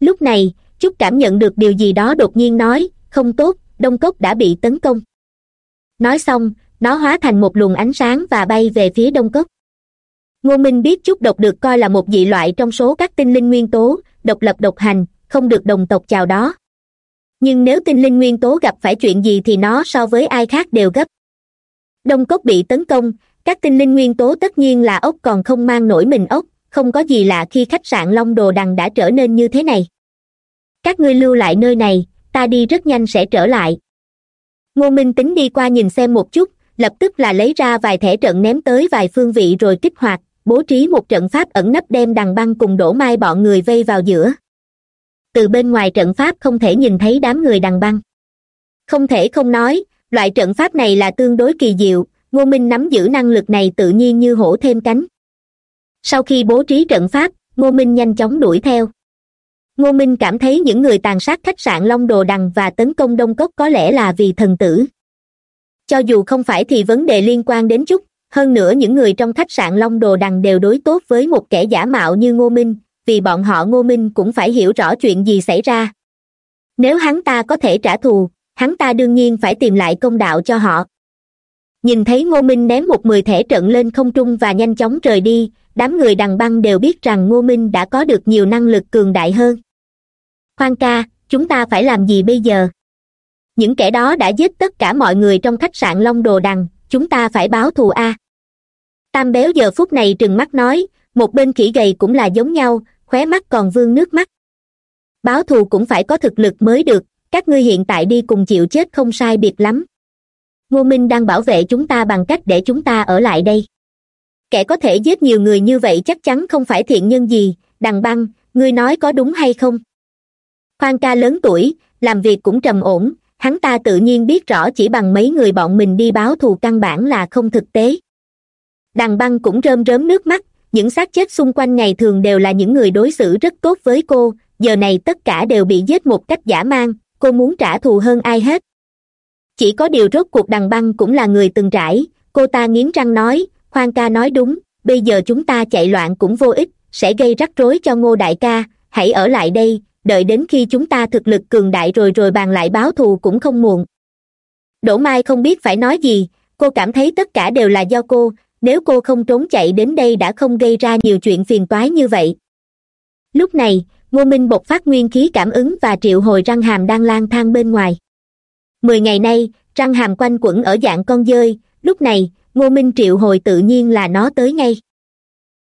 Lúc này Chúc cảm nhận được điều gì đó đột nhiên nói, không tốt, đông cốc đã bị tấn công. Nói xong, nó hóa thành một luồng ánh sáng và bay về phía đông cốc ngô minh biết chút độc được coi là một dị loại trong số các tinh linh nguyên tố, độc lập độc hành, không được đồng tộc chào đó. Nhưng nếu tinh linh nguyên tố gặp phải chuyện gì thì nó so với ai khác đều gấp. Đông cốc bị tấn công, các tinh linh nguyên tố tất nhiên là ốc còn không mang nổi mình ốc, không có gì lạ khi khách sạn long đồ đằng đã trở nên như thế này. Các ngươi lưu lại nơi này, ta đi rất nhanh sẽ trở lại. Ngô minh tính đi qua nhìn xem một chút, lập tức là lấy ra vài thẻ trận ném tới vài phương vị rồi kích hoạt bố trí một trận pháp ẩn nấp đem đằng băng cùng đổ mai bọn người vây vào giữa. Từ bên ngoài trận pháp không thể nhìn thấy đám người đằng băng. Không thể không nói, loại trận pháp này là tương đối kỳ diệu, ngô minh nắm giữ năng lực này tự nhiên như hổ thêm cánh. Sau khi bố trí trận pháp, ngô minh nhanh chóng đuổi theo. Ngô minh cảm thấy những người tàn sát khách sạn long đồ đằng và tấn công đông cốc có lẽ là vì thần tử. Cho dù không phải thì vấn đề liên quan đến chút hơn nữa những người trong khách sạn long đồ đằng đều đối tốt với một kẻ giả mạo như ngô minh, vì bọn họ ngô minh cũng phải hiểu rõ chuyện gì xảy ra. Nếu hắn ta có thể trả thù, hắn ta đương nhiên phải tìm lại công đạo cho họ. Nhìn thấy ngô minh ném một mười thẻ trận lên không trung và nhanh chóng rời đi, đám người đằng băng đều biết rằng ngô minh đã có được nhiều năng lực cường đại hơn. Khoan ca, chúng ta phải làm gì bây giờ? Những kẻ đó đã giết tất cả mọi người trong khách sạn long đồ đằng chúng ta phải báo thù a. Tam béo giờ phút này trừng mắt nói, một bên khỉ gầy cũng là giống nhau, khóe mắt còn vương nước mắt. Báo thù cũng phải có thực lực mới được, các ngươi hiện tại đi cùng chịu chết không sai biệt lắm. Ngô minh đang bảo vệ chúng ta bằng cách để chúng ta ở lại đây. Kẻ có thể giết nhiều người như vậy chắc chắn không phải thiện nhân gì, đằng băng, ngươi nói có đúng hay không? Khoan ca lớn tuổi, làm việc cũng trầm ổn hắn ta tự nhiên biết rõ chỉ bằng mấy người bọn mình đi báo thù căn bản là không thực tế. Đằng băng cũng rơm rớm nước mắt, những xác chết xung quanh ngày thường đều là những người đối xử rất tốt với cô, giờ này tất cả đều bị giết một cách giả mang, cô muốn trả thù hơn ai hết. Chỉ có điều rốt cuộc đằng băng cũng là người từng trải, cô ta nghiến răng nói khoan ca nói đúng, bây giờ chúng ta chạy loạn cũng vô ích, sẽ gây rắc rối cho ngô đại ca, hãy ở lại đây đợi đến khi chúng ta thực lực cường đại rồi rồi bàn lại báo thù cũng không muộn. Đỗ mai không biết phải nói gì, cô cảm thấy tất cả đều là do cô, nếu cô không trốn chạy đến đây đã không gây ra nhiều chuyện phiền toái như vậy. Lúc này, ngô minh bộc phát nguyên khí cảm ứng và triệu hồi răng hàm đang lang thang bên ngoài. Mười ngày nay, răng hàm quanh quẩn ở dạng con dơi, lúc này, ngô minh triệu hồi tự nhiên là nó tới ngay.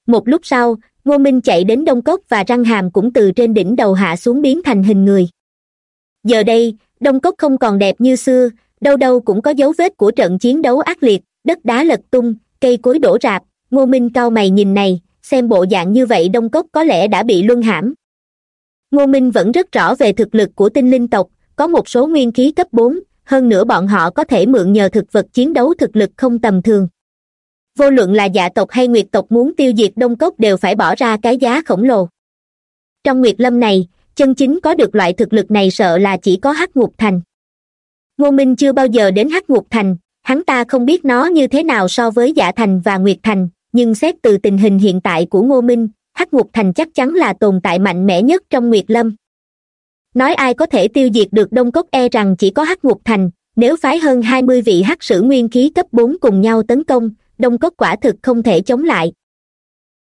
Một lúc sau ngô minh chạy đến đông cốc và răng hàm cũng từ trên đỉnh đầu hạ xuống biến thành hình người. Giờ đây, đông cốc không còn đẹp như xưa, đâu đâu cũng có dấu vết của trận chiến đấu ác liệt, đất đá lật tung, cây cối đổ rạp. Ngô minh cau mày nhìn này, xem bộ dạng như vậy đông cốc có lẽ đã bị luân hãm. Ngô minh vẫn rất rõ về thực lực của tinh linh tộc, có một số nguyên khí cấp bốn, hơn nữa bọn họ có thể mượn nhờ thực vật chiến đấu thực lực không tầm thường vô luận là dạ tộc hay nguyệt tộc muốn tiêu diệt đông cốc đều phải bỏ ra cái giá khổng lồ. Trong nguyệt lâm này, chân chính có được loại thực lực này sợ là chỉ có hắc ngục thành. Ngô minh chưa bao giờ đến hắc ngục thành, hắn ta không biết nó như thế nào so với dạ thành và nguyệt thành, nhưng xét từ tình hình hiện tại của ngô minh, hắc ngục thành chắc chắn là tồn tại mạnh mẽ nhất trong nguyệt lâm. Nói ai có thể tiêu diệt được đông cốc e rằng chỉ có hắc ngục thành, nếu phái hơn hai mươi vị hắc sử nguyên khí cấp bốn cùng nhau tấn công đông cốc quả thực không thể chống lại.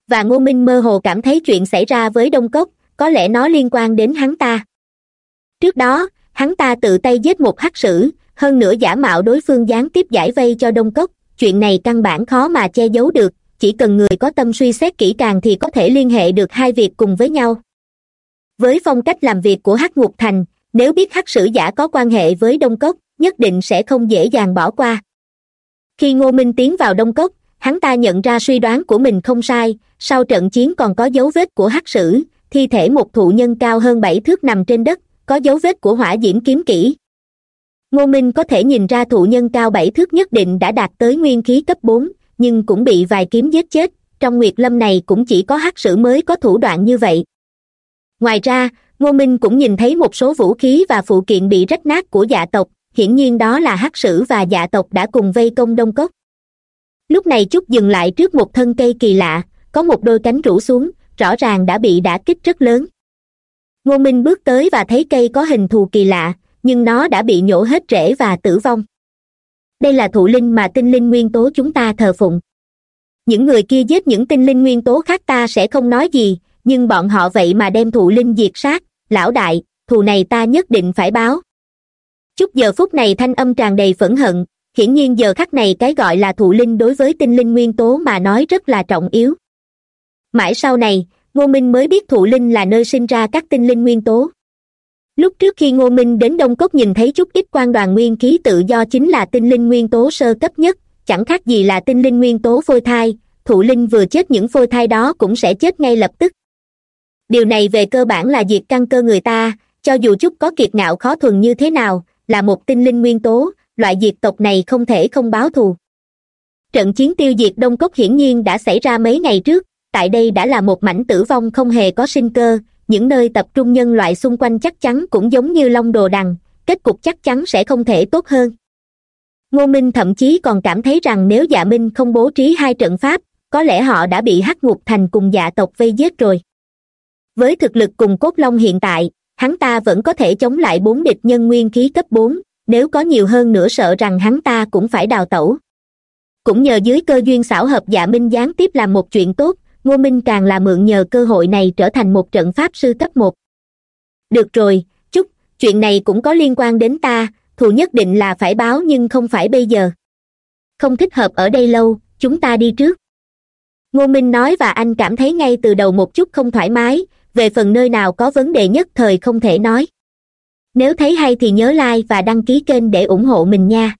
Và ngô minh mơ hồ cảm thấy chuyện xảy ra với đông cốc, có lẽ nó liên quan đến hắn ta. Trước đó, hắn ta tự tay giết một hắc sử, hơn nữa giả mạo đối phương gián tiếp giải vây cho đông cốc, chuyện này căn bản khó mà che giấu được, chỉ cần người có tâm suy xét kỹ càng thì có thể liên hệ được hai việc cùng với nhau. Với phong cách làm việc của hắc ngục thành, nếu biết hắc sử giả có quan hệ với đông cốc, nhất định sẽ không dễ dàng bỏ qua khi ngô minh tiến vào đông cốc, hắn ta nhận ra suy đoán của mình không sai, sau trận chiến còn có dấu vết của hắc sử, thi thể một thụ nhân cao hơn bảy thước nằm trên đất, có dấu vết của hỏa diễm kiếm kỹ. Ngô minh có thể nhìn ra thụ nhân cao bảy thước nhất định đã đạt tới nguyên khí cấp bốn, nhưng cũng bị vài kiếm giết chết, trong nguyệt lâm này cũng chỉ có hắc sử mới có thủ đoạn như vậy. Ngoài ra, ngô minh cũng nhìn thấy một số vũ khí và phụ kiện bị rách nát của dạ tộc hiển nhiên đó là hắc sử và dạ tộc đã cùng vây công đông cốc. Lúc này trúc dừng lại trước một thân cây kỳ lạ, có một đôi cánh rủ xuống, rõ ràng đã bị đả kích rất lớn. Ngô minh bước tới và thấy cây có hình thù kỳ lạ, nhưng nó đã bị nhổ hết rễ và tử vong. Đây là thụ linh mà tinh linh nguyên tố chúng ta thờ phụng. Những người kia giết những tinh linh nguyên tố khác ta sẽ không nói gì, nhưng bọn họ vậy mà đem thụ linh diệt sát, lão đại, thù này ta nhất định phải báo chút giờ phút này thanh âm tràn đầy phẫn hận. Hiển nhiên giờ khắc này cái gọi là thụ linh đối với tinh linh nguyên tố mà nói rất là trọng yếu. Mãi sau này, ngô minh mới biết thụ linh là nơi sinh ra các tinh linh nguyên tố. Lúc trước khi ngô minh đến đông cốc nhìn thấy chút ít quan đoàn nguyên khí tự do chính là tinh linh nguyên tố sơ cấp nhất, chẳng khác gì là tinh linh nguyên tố phôi thai, thụ linh vừa chết những phôi thai đó cũng sẽ chết ngay lập tức. Điều này về cơ bản là diệt căn cơ người ta, cho dù chút có kiệt ngạo khó thuần như thế nào là một tinh linh nguyên tố, loại diệt tộc này không thể không báo thù. Trận chiến tiêu diệt đông cốc hiển nhiên đã xảy ra mấy ngày trước, tại đây đã là một mảnh tử vong không hề có sinh cơ, những nơi tập trung nhân loại xung quanh chắc chắn cũng giống như long đồ đằng, kết cục chắc chắn sẽ không thể tốt hơn. Ngô minh thậm chí còn cảm thấy rằng nếu dạ minh không bố trí hai trận pháp, có lẽ họ đã bị hắc ngục thành cùng dạ tộc vây giết rồi. Với thực lực cùng cốt long hiện tại hắn ta vẫn có thể chống lại bốn địch nhân nguyên khí cấp bốn, nếu có nhiều hơn nữa sợ rằng hắn ta cũng phải đào tẩu. Cũng nhờ dưới cơ duyên xảo hợp dạ minh gián tiếp làm một chuyện tốt, ngô minh càng là mượn nhờ cơ hội này trở thành một trận pháp sư cấp một. Được rồi, chúc, chuyện này cũng có liên quan đến ta, thù nhất định là phải báo nhưng không phải bây giờ. Không thích hợp ở đây lâu, chúng ta đi trước. Ngô minh nói và anh cảm thấy ngay từ đầu một chút không thoải mái về phần nơi nào có vấn đề nhất thời không thể nói. Nếu thấy hay thì nhớ like và đăng ký kênh để ủng hộ mình nha.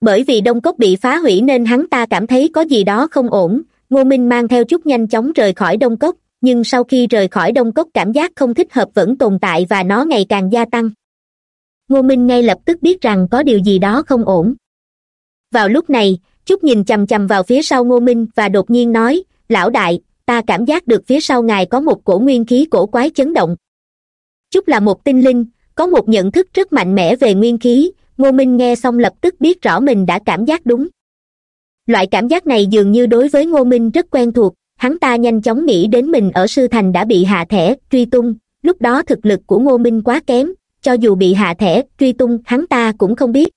Bởi vì đông cốc bị phá hủy nên hắn ta cảm thấy có gì đó không ổn. Ngô minh mang theo chút nhanh chóng rời khỏi đông cốc, nhưng sau khi rời khỏi đông cốc cảm giác không thích hợp vẫn tồn tại và nó ngày càng gia tăng. Ngô minh ngay lập tức biết rằng có điều gì đó không ổn. Vào lúc này, chút nhìn chằm chằm vào phía sau ngô minh và đột nhiên nói, lão đại ta cảm giác được phía sau ngài có một cổ nguyên khí cổ quái chấn động. Chúc là một tinh linh, có một nhận thức rất mạnh mẽ về nguyên khí, ngô minh nghe xong lập tức biết rõ mình đã cảm giác đúng. Loại cảm giác này dường như đối với ngô minh rất quen thuộc, hắn ta nhanh chóng nghĩ đến mình ở sư thành đã bị hạ thẻ, truy tung, lúc đó thực lực của ngô minh quá kém, cho dù bị hạ thẻ, truy tung, hắn ta cũng không biết.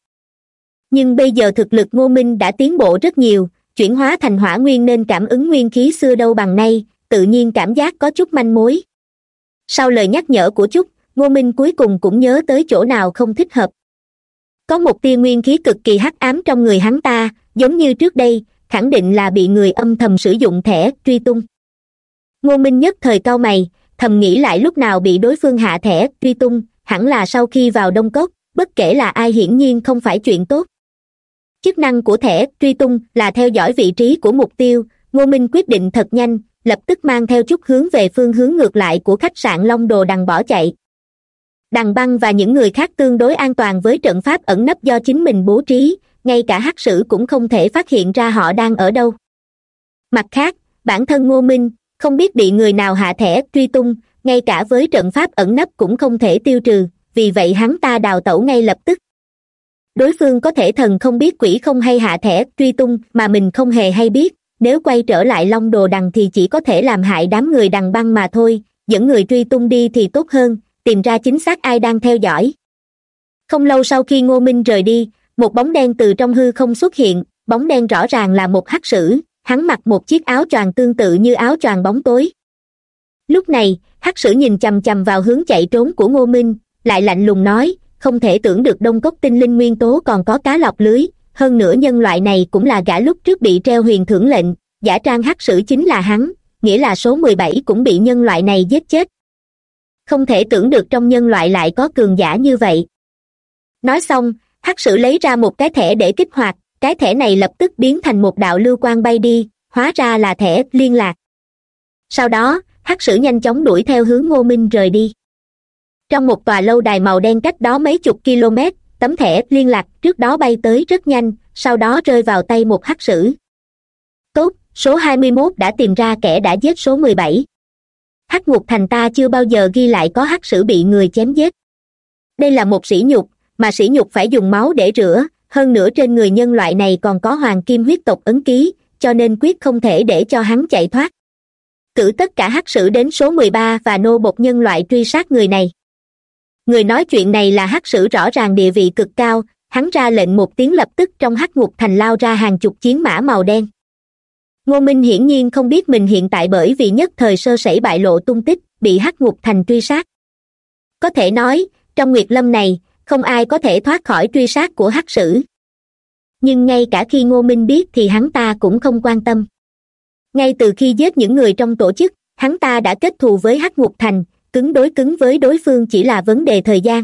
Nhưng bây giờ thực lực ngô minh đã tiến bộ rất nhiều chuyển hóa thành hỏa nguyên nên cảm ứng nguyên khí xưa đâu bằng nay, tự nhiên cảm giác có chút manh mối. Sau lời nhắc nhở của chúc ngô minh cuối cùng cũng nhớ tới chỗ nào không thích hợp. Có một tia nguyên khí cực kỳ hắc ám trong người hắn ta, giống như trước đây, khẳng định là bị người âm thầm sử dụng thẻ truy tung. Ngô minh nhất thời cao mày, thầm nghĩ lại lúc nào bị đối phương hạ thẻ truy tung, hẳn là sau khi vào đông cốc, bất kể là ai hiển nhiên không phải chuyện tốt chức năng của thẻ, truy tung là theo dõi vị trí của mục tiêu. Ngô minh quyết định thật nhanh, lập tức mang theo chút hướng về phương hướng ngược lại của khách sạn long đồ đằng bỏ chạy. Đằng băng và những người khác tương đối an toàn với trận pháp ẩn nấp do chính mình bố trí, ngay cả hắc sử cũng không thể phát hiện ra họ đang ở đâu. Mặt khác, bản thân ngô minh không biết bị người nào hạ thẻ, truy tung, ngay cả với trận pháp ẩn nấp cũng không thể tiêu trừ, vì vậy hắn ta đào tẩu ngay lập tức đối phương có thể thần không biết quỷ không hay hạ thẻ, truy tung mà mình không hề hay biết. Nếu quay trở lại long đồ đằng thì chỉ có thể làm hại đám người đằng băng mà thôi. Dẫn người truy tung đi thì tốt hơn, tìm ra chính xác ai đang theo dõi. Không lâu sau khi ngô minh rời đi, một bóng đen từ trong hư không xuất hiện. Bóng đen rõ ràng là một hắc sử, hắn mặc một chiếc áo choàng tương tự như áo choàng bóng tối. Lúc này, hắc sử nhìn chằm chằm vào hướng chạy trốn của ngô minh, lại lạnh lùng nói không thể tưởng được đông cốc tinh linh nguyên tố còn có cá lọc lưới. Hơn nữa nhân loại này cũng là gã lúc trước bị treo huyền thưởng lệnh. Giả trang hắc sử chính là hắn, nghĩa là số mười bảy cũng bị nhân loại này giết chết. Không thể tưởng được trong nhân loại lại có cường giả như vậy. Nói xong, hắc sử lấy ra một cái thẻ để kích hoạt. Cái thẻ này lập tức biến thành một đạo lưu quang bay đi, hóa ra là thẻ liên lạc. Sau đó, hắc sử nhanh chóng đuổi theo hướng ngô minh rời đi trong một tòa lâu đài màu đen cách đó mấy chục km, tấm thẻ liên lạc trước đó bay tới rất nhanh, sau đó rơi vào tay một hắc sử. Tốt, số hai mươi mốt đã tìm ra kẻ đã giết số mười bảy. Hắc ngục thành ta chưa bao giờ ghi lại có hắc sử bị người chém giết. Đây là một sỉ nhục, mà sỉ nhục phải dùng máu để rửa, hơn nữa trên người nhân loại này còn có hoàng kim huyết tộc ấn ký, cho nên quyết không thể để cho hắn chạy thoát. Cử tất cả hắc sử đến số mười ba và nô bột nhân loại truy sát người này người nói chuyện này là hắc sử rõ ràng địa vị cực cao, hắn ra lệnh một tiếng lập tức trong hắc ngục thành lao ra hàng chục chiến mã màu đen. Ngô minh hiển nhiên không biết mình hiện tại bởi vì nhất thời sơ sẩy bại lộ tung tích, bị hắc ngục thành truy sát. Có thể nói, trong nguyệt lâm này, không ai có thể thoát khỏi truy sát của hắc sử. Nhưng ngay cả khi ngô minh biết thì hắn ta cũng không quan tâm. Ngay từ khi giết những người trong tổ chức, hắn ta đã kết thù với hắc ngục thành cứng đối cứng với đối phương chỉ là vấn đề thời gian.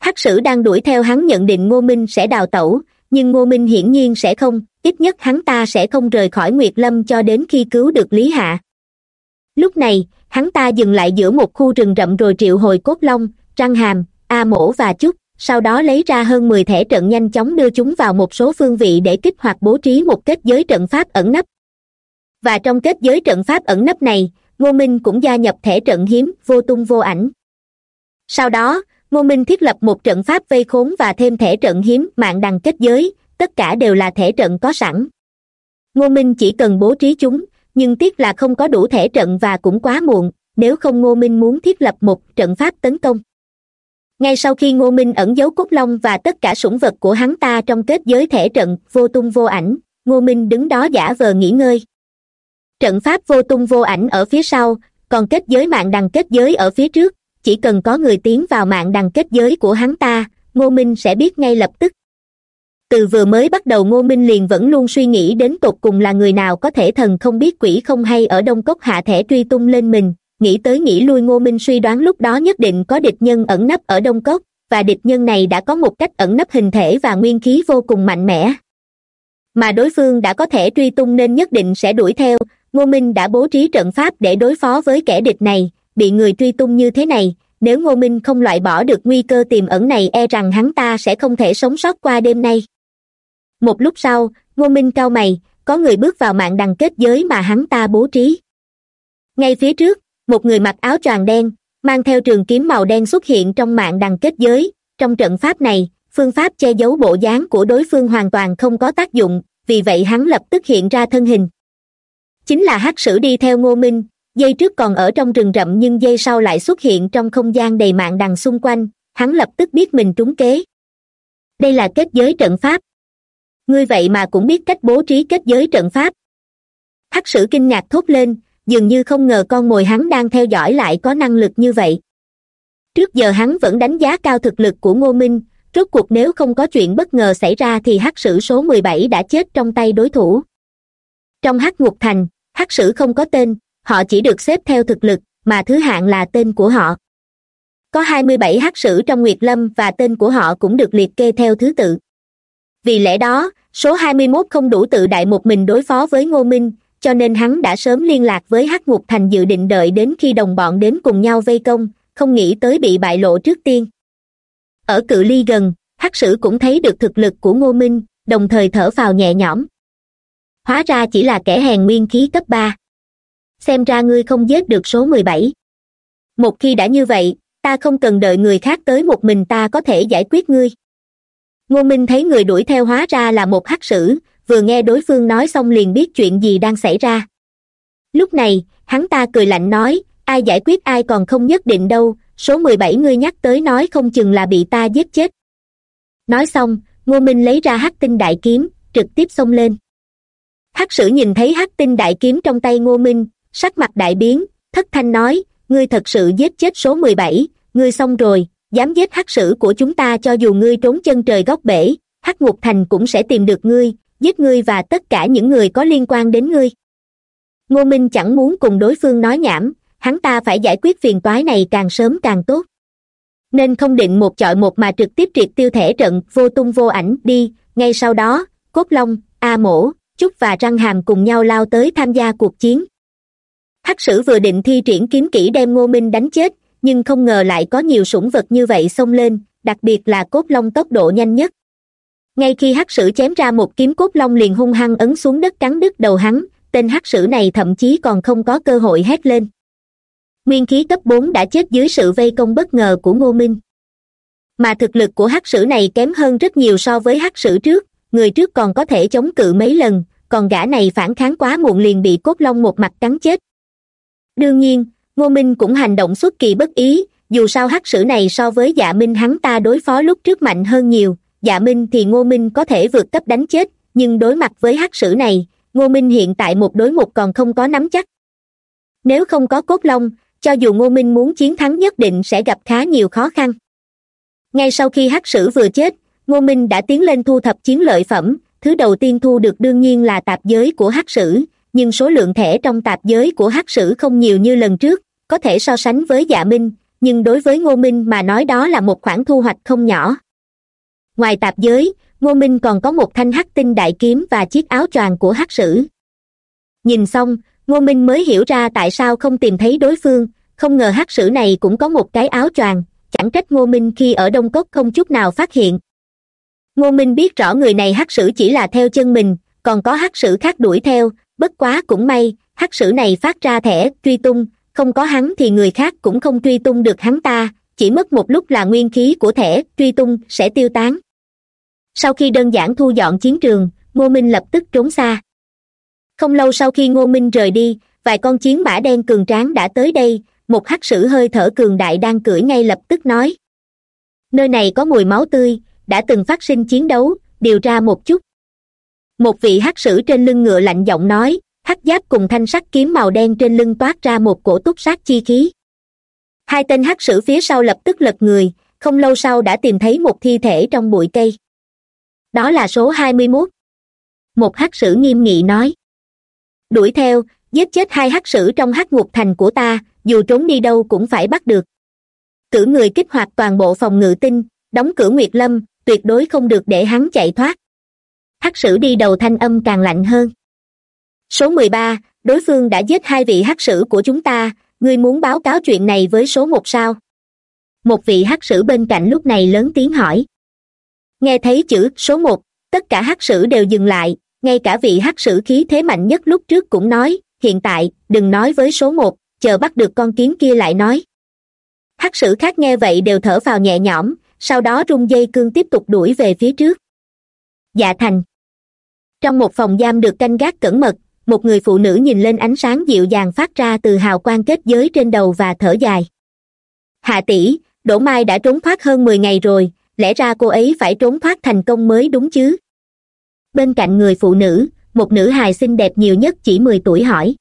Hắc sử đang đuổi theo hắn nhận định ngô minh sẽ đào tẩu, nhưng ngô minh hiển nhiên sẽ không, ít nhất hắn ta sẽ không rời khỏi nguyệt lâm cho đến khi cứu được lý hạ. Lúc này, hắn ta dừng lại giữa một khu rừng rậm rồi triệu hồi cốt long, răng hàm, a mổ và chút sau đó lấy ra hơn mười thẻ trận nhanh chóng đưa chúng vào một số phương vị để kích hoạt bố trí một kết giới trận pháp ẩn nấp. Và trong kết giới trận pháp ẩn nấp này ngô minh cũng gia nhập thể trận hiếm, vô tung vô ảnh. Sau đó, ngô minh thiết lập một trận pháp vây khốn và thêm thể trận hiếm, mạng đằng kết giới, tất cả đều là thể trận có sẵn. Ngô minh chỉ cần bố trí chúng, nhưng tiếc là không có đủ thể trận và cũng quá muộn, nếu không ngô minh muốn thiết lập một trận pháp tấn công. Ngay sau khi ngô minh ẩn giấu cốt long và tất cả sủng vật của hắn ta trong kết giới thể trận, vô tung vô ảnh, ngô minh đứng đó giả vờ nghỉ ngơi trận pháp vô tung vô ảnh ở phía sau, còn kết giới mạng đằng kết giới ở phía trước. Chỉ cần có người tiến vào mạng đằng kết giới của hắn ta, ngô minh sẽ biết ngay lập tức. Từ vừa mới bắt đầu ngô minh liền vẫn luôn suy nghĩ đến tột cùng là người nào có thể thần không biết quỷ không hay ở đông cốc hạ thể truy tung lên mình. Nghĩ tới nghĩ lui ngô minh suy đoán lúc đó nhất định có địch nhân ẩn nấp ở đông cốc, và địch nhân này đã có một cách ẩn nấp hình thể và nguyên khí vô cùng mạnh mẽ. Mà đối phương đã có thể truy tung nên nhất định sẽ đuổi theo ngô minh đã bố trí trận pháp để đối phó với kẻ địch này, bị người truy tung như thế này, nếu ngô minh không loại bỏ được nguy cơ tiềm ẩn này e rằng hắn ta sẽ không thể sống sót qua đêm nay. Một lúc sau, ngô minh cau mày, có người bước vào mạng đằng kết giới mà hắn ta bố trí. Ngay phía trước, một người mặc áo choàng đen, mang theo trường kiếm màu đen xuất hiện trong mạng đằng kết giới. Trong trận pháp này, phương pháp che giấu bộ dáng của đối phương hoàn toàn không có tác dụng, vì vậy hắn lập tức hiện ra thân hình chính là hắc sử đi theo ngô minh. Dây trước còn ở trong rừng rậm nhưng dây sau lại xuất hiện trong không gian đầy mạng đằng xung quanh. Hắn lập tức biết mình trúng kế. Đây là kết giới trận pháp. Ngươi vậy mà cũng biết cách bố trí kết giới trận pháp. Hắc sử kinh ngạc thốt lên, dường như không ngờ con mồi hắn đang theo dõi lại có năng lực như vậy. Trước giờ hắn vẫn đánh giá cao thực lực của ngô minh, rốt cuộc nếu không có chuyện bất ngờ xảy ra thì hắc sử số mười bảy đã chết trong tay đối thủ trong hắc ngục thành, hắc sử không có tên, họ chỉ được xếp theo thực lực, mà thứ hạng là tên của họ. Có hai mươi bảy hắc sử trong nguyệt lâm và tên của họ cũng được liệt kê theo thứ tự. Vì lẽ đó, số hai mươi mốt không đủ tự đại một mình đối phó với ngô minh, cho nên hắn đã sớm liên lạc với hắc ngục thành dự định đợi đến khi đồng bọn đến cùng nhau vây công, không nghĩ tới bị bại lộ trước tiên. Ở cự ly gần, hắc sử cũng thấy được thực lực của ngô minh, đồng thời thở phào nhẹ nhõm hóa ra chỉ là kẻ hèn nguyên khí cấp ba. Xem ra ngươi không giết được số mười bảy. Một khi đã như vậy, ta không cần đợi người khác tới một mình ta có thể giải quyết ngươi. Ngô minh thấy người đuổi theo hóa ra là một hắc sử, vừa nghe đối phương nói xong liền biết chuyện gì đang xảy ra. Lúc này, hắn ta cười lạnh nói, ai giải quyết ai còn không nhất định đâu, số mười bảy ngươi nhắc tới nói không chừng là bị ta giết chết. Nói xong, ngô minh lấy ra hắc tinh đại kiếm, trực tiếp xông lên hắc sử nhìn thấy hắc tinh đại kiếm trong tay ngô minh, sắc mặt đại biến, thất thanh nói, ngươi thật sự giết chết số mười bảy, ngươi xong rồi, dám giết hắc sử của chúng ta cho dù ngươi trốn chân trời góc bể, hắc ngục thành cũng sẽ tìm được ngươi, giết ngươi và tất cả những người có liên quan đến ngươi. Ngô minh chẳng muốn cùng đối phương nói nhảm, hắn ta phải giải quyết phiền toái này càng sớm càng tốt. Nên không định một chọi một mà trực tiếp triệt tiêu thể trận vô tung vô ảnh đi, ngay sau đó, cốt long, a mổ chúc và răng hàm cùng nhau lao tới tham gia cuộc chiến. Hắc sử vừa định thi triển kiếm kỹ đem ngô minh đánh chết, nhưng không ngờ lại có nhiều sủng vật như vậy xông lên, đặc biệt là cốt long tốc độ nhanh nhất. Ngay khi hắc sử chém ra một kiếm cốt long liền hung hăng ấn xuống đất cắn đứt đầu hắn, tên hắc sử này thậm chí còn không có cơ hội hét lên. Nguyên khí cấp bốn đã chết dưới sự vây công bất ngờ của ngô minh. Mà thực lực của hắc sử này kém hơn rất nhiều so với hắc sử trước, người trước còn có thể chống cự mấy lần còn gã này phản kháng quá muộn liền bị cốt long một mặt cắn chết. Đương nhiên, ngô minh cũng hành động xuất kỳ bất ý, dù sao hắc sử này so với dạ minh hắn ta đối phó lúc trước mạnh hơn nhiều. Dạ minh thì ngô minh có thể vượt cấp đánh chết, nhưng đối mặt với hắc sử này, ngô minh hiện tại một đối một còn không có nắm chắc. Nếu không có cốt long, cho dù ngô minh muốn chiến thắng nhất định sẽ gặp khá nhiều khó khăn. Ngay sau khi hắc sử vừa chết, ngô minh đã tiến lên thu thập chiến lợi phẩm thứ đầu tiên thu được đương nhiên là tạp giới của hắc sử, nhưng số lượng thẻ trong tạp giới của hắc sử không nhiều như lần trước, có thể so sánh với dạ minh, nhưng đối với ngô minh mà nói đó là một khoản thu hoạch không nhỏ. Ngoài tạp giới, ngô minh còn có một thanh hắc tinh đại kiếm và chiếc áo choàng của hắc sử. Nhìn xong, ngô minh mới hiểu ra tại sao không tìm thấy đối phương, không ngờ hắc sử này cũng có một cái áo choàng, chẳng trách ngô minh khi ở đông cốc không chút nào phát hiện ngô minh biết rõ người này hắc sử chỉ là theo chân mình, còn có hắc sử khác đuổi theo, bất quá cũng may, hắc sử này phát ra thẻ truy tung, không có hắn thì người khác cũng không truy tung được hắn ta, chỉ mất một lúc là nguyên khí của thẻ truy tung sẽ tiêu tán. Sau khi đơn giản thu dọn chiến trường, ngô minh lập tức trốn xa. Không lâu sau khi ngô minh rời đi, vài con chiến mã đen cường tráng đã tới đây, một hắc sử hơi thở cường đại đang cưỡi ngay lập tức nói. Nơi này có mùi máu tươi đã từng phát sinh chiến đấu, điều tra một chút. Một vị hắc sử trên lưng ngựa lạnh giọng nói, hắc giáp cùng thanh sắt kiếm màu đen trên lưng toát ra một cổ túc sát chi khí. Hai tên hắc sử phía sau lập tức lật người, không lâu sau đã tìm thấy một thi thể trong bụi cây. Đó là số hai mươi mốt. Một hắc sử nghiêm nghị nói. Đuổi theo, giết chết hai hắc sử trong hắc ngục thành của ta, dù trốn đi đâu cũng phải bắt được. Cử người kích hoạt toàn bộ phòng ngự tinh, đóng cửa nguyệt lâm tuyệt đối không được để hắn chạy thoát. Hắc sử đi đầu thanh âm càng lạnh hơn. Số mười ba, đối phương đã giết hai vị hắc sử của chúng ta, ngươi muốn báo cáo chuyện này với số một sao? Một vị hắc sử bên cạnh lúc này lớn tiếng hỏi. Nghe thấy chữ số một, tất cả hắc sử đều dừng lại, ngay cả vị hắc sử khí thế mạnh nhất lúc trước cũng nói, hiện tại, đừng nói với số một, chờ bắt được con kiến kia lại nói. Hắc sử khác nghe vậy đều thở vào nhẹ nhõm sau đó rung dây cương tiếp tục đuổi về phía trước. Dạ thành. Trong một phòng giam được canh gác cẩn mật, một người phụ nữ nhìn lên ánh sáng dịu dàng phát ra từ hào quang kết giới trên đầu và thở dài. Hạ tỷ, đỗ mai đã trốn thoát hơn mười ngày rồi, lẽ ra cô ấy phải trốn thoát thành công mới đúng chứ? Bên cạnh người phụ nữ, một nữ hài xinh đẹp nhiều nhất chỉ mười tuổi hỏi.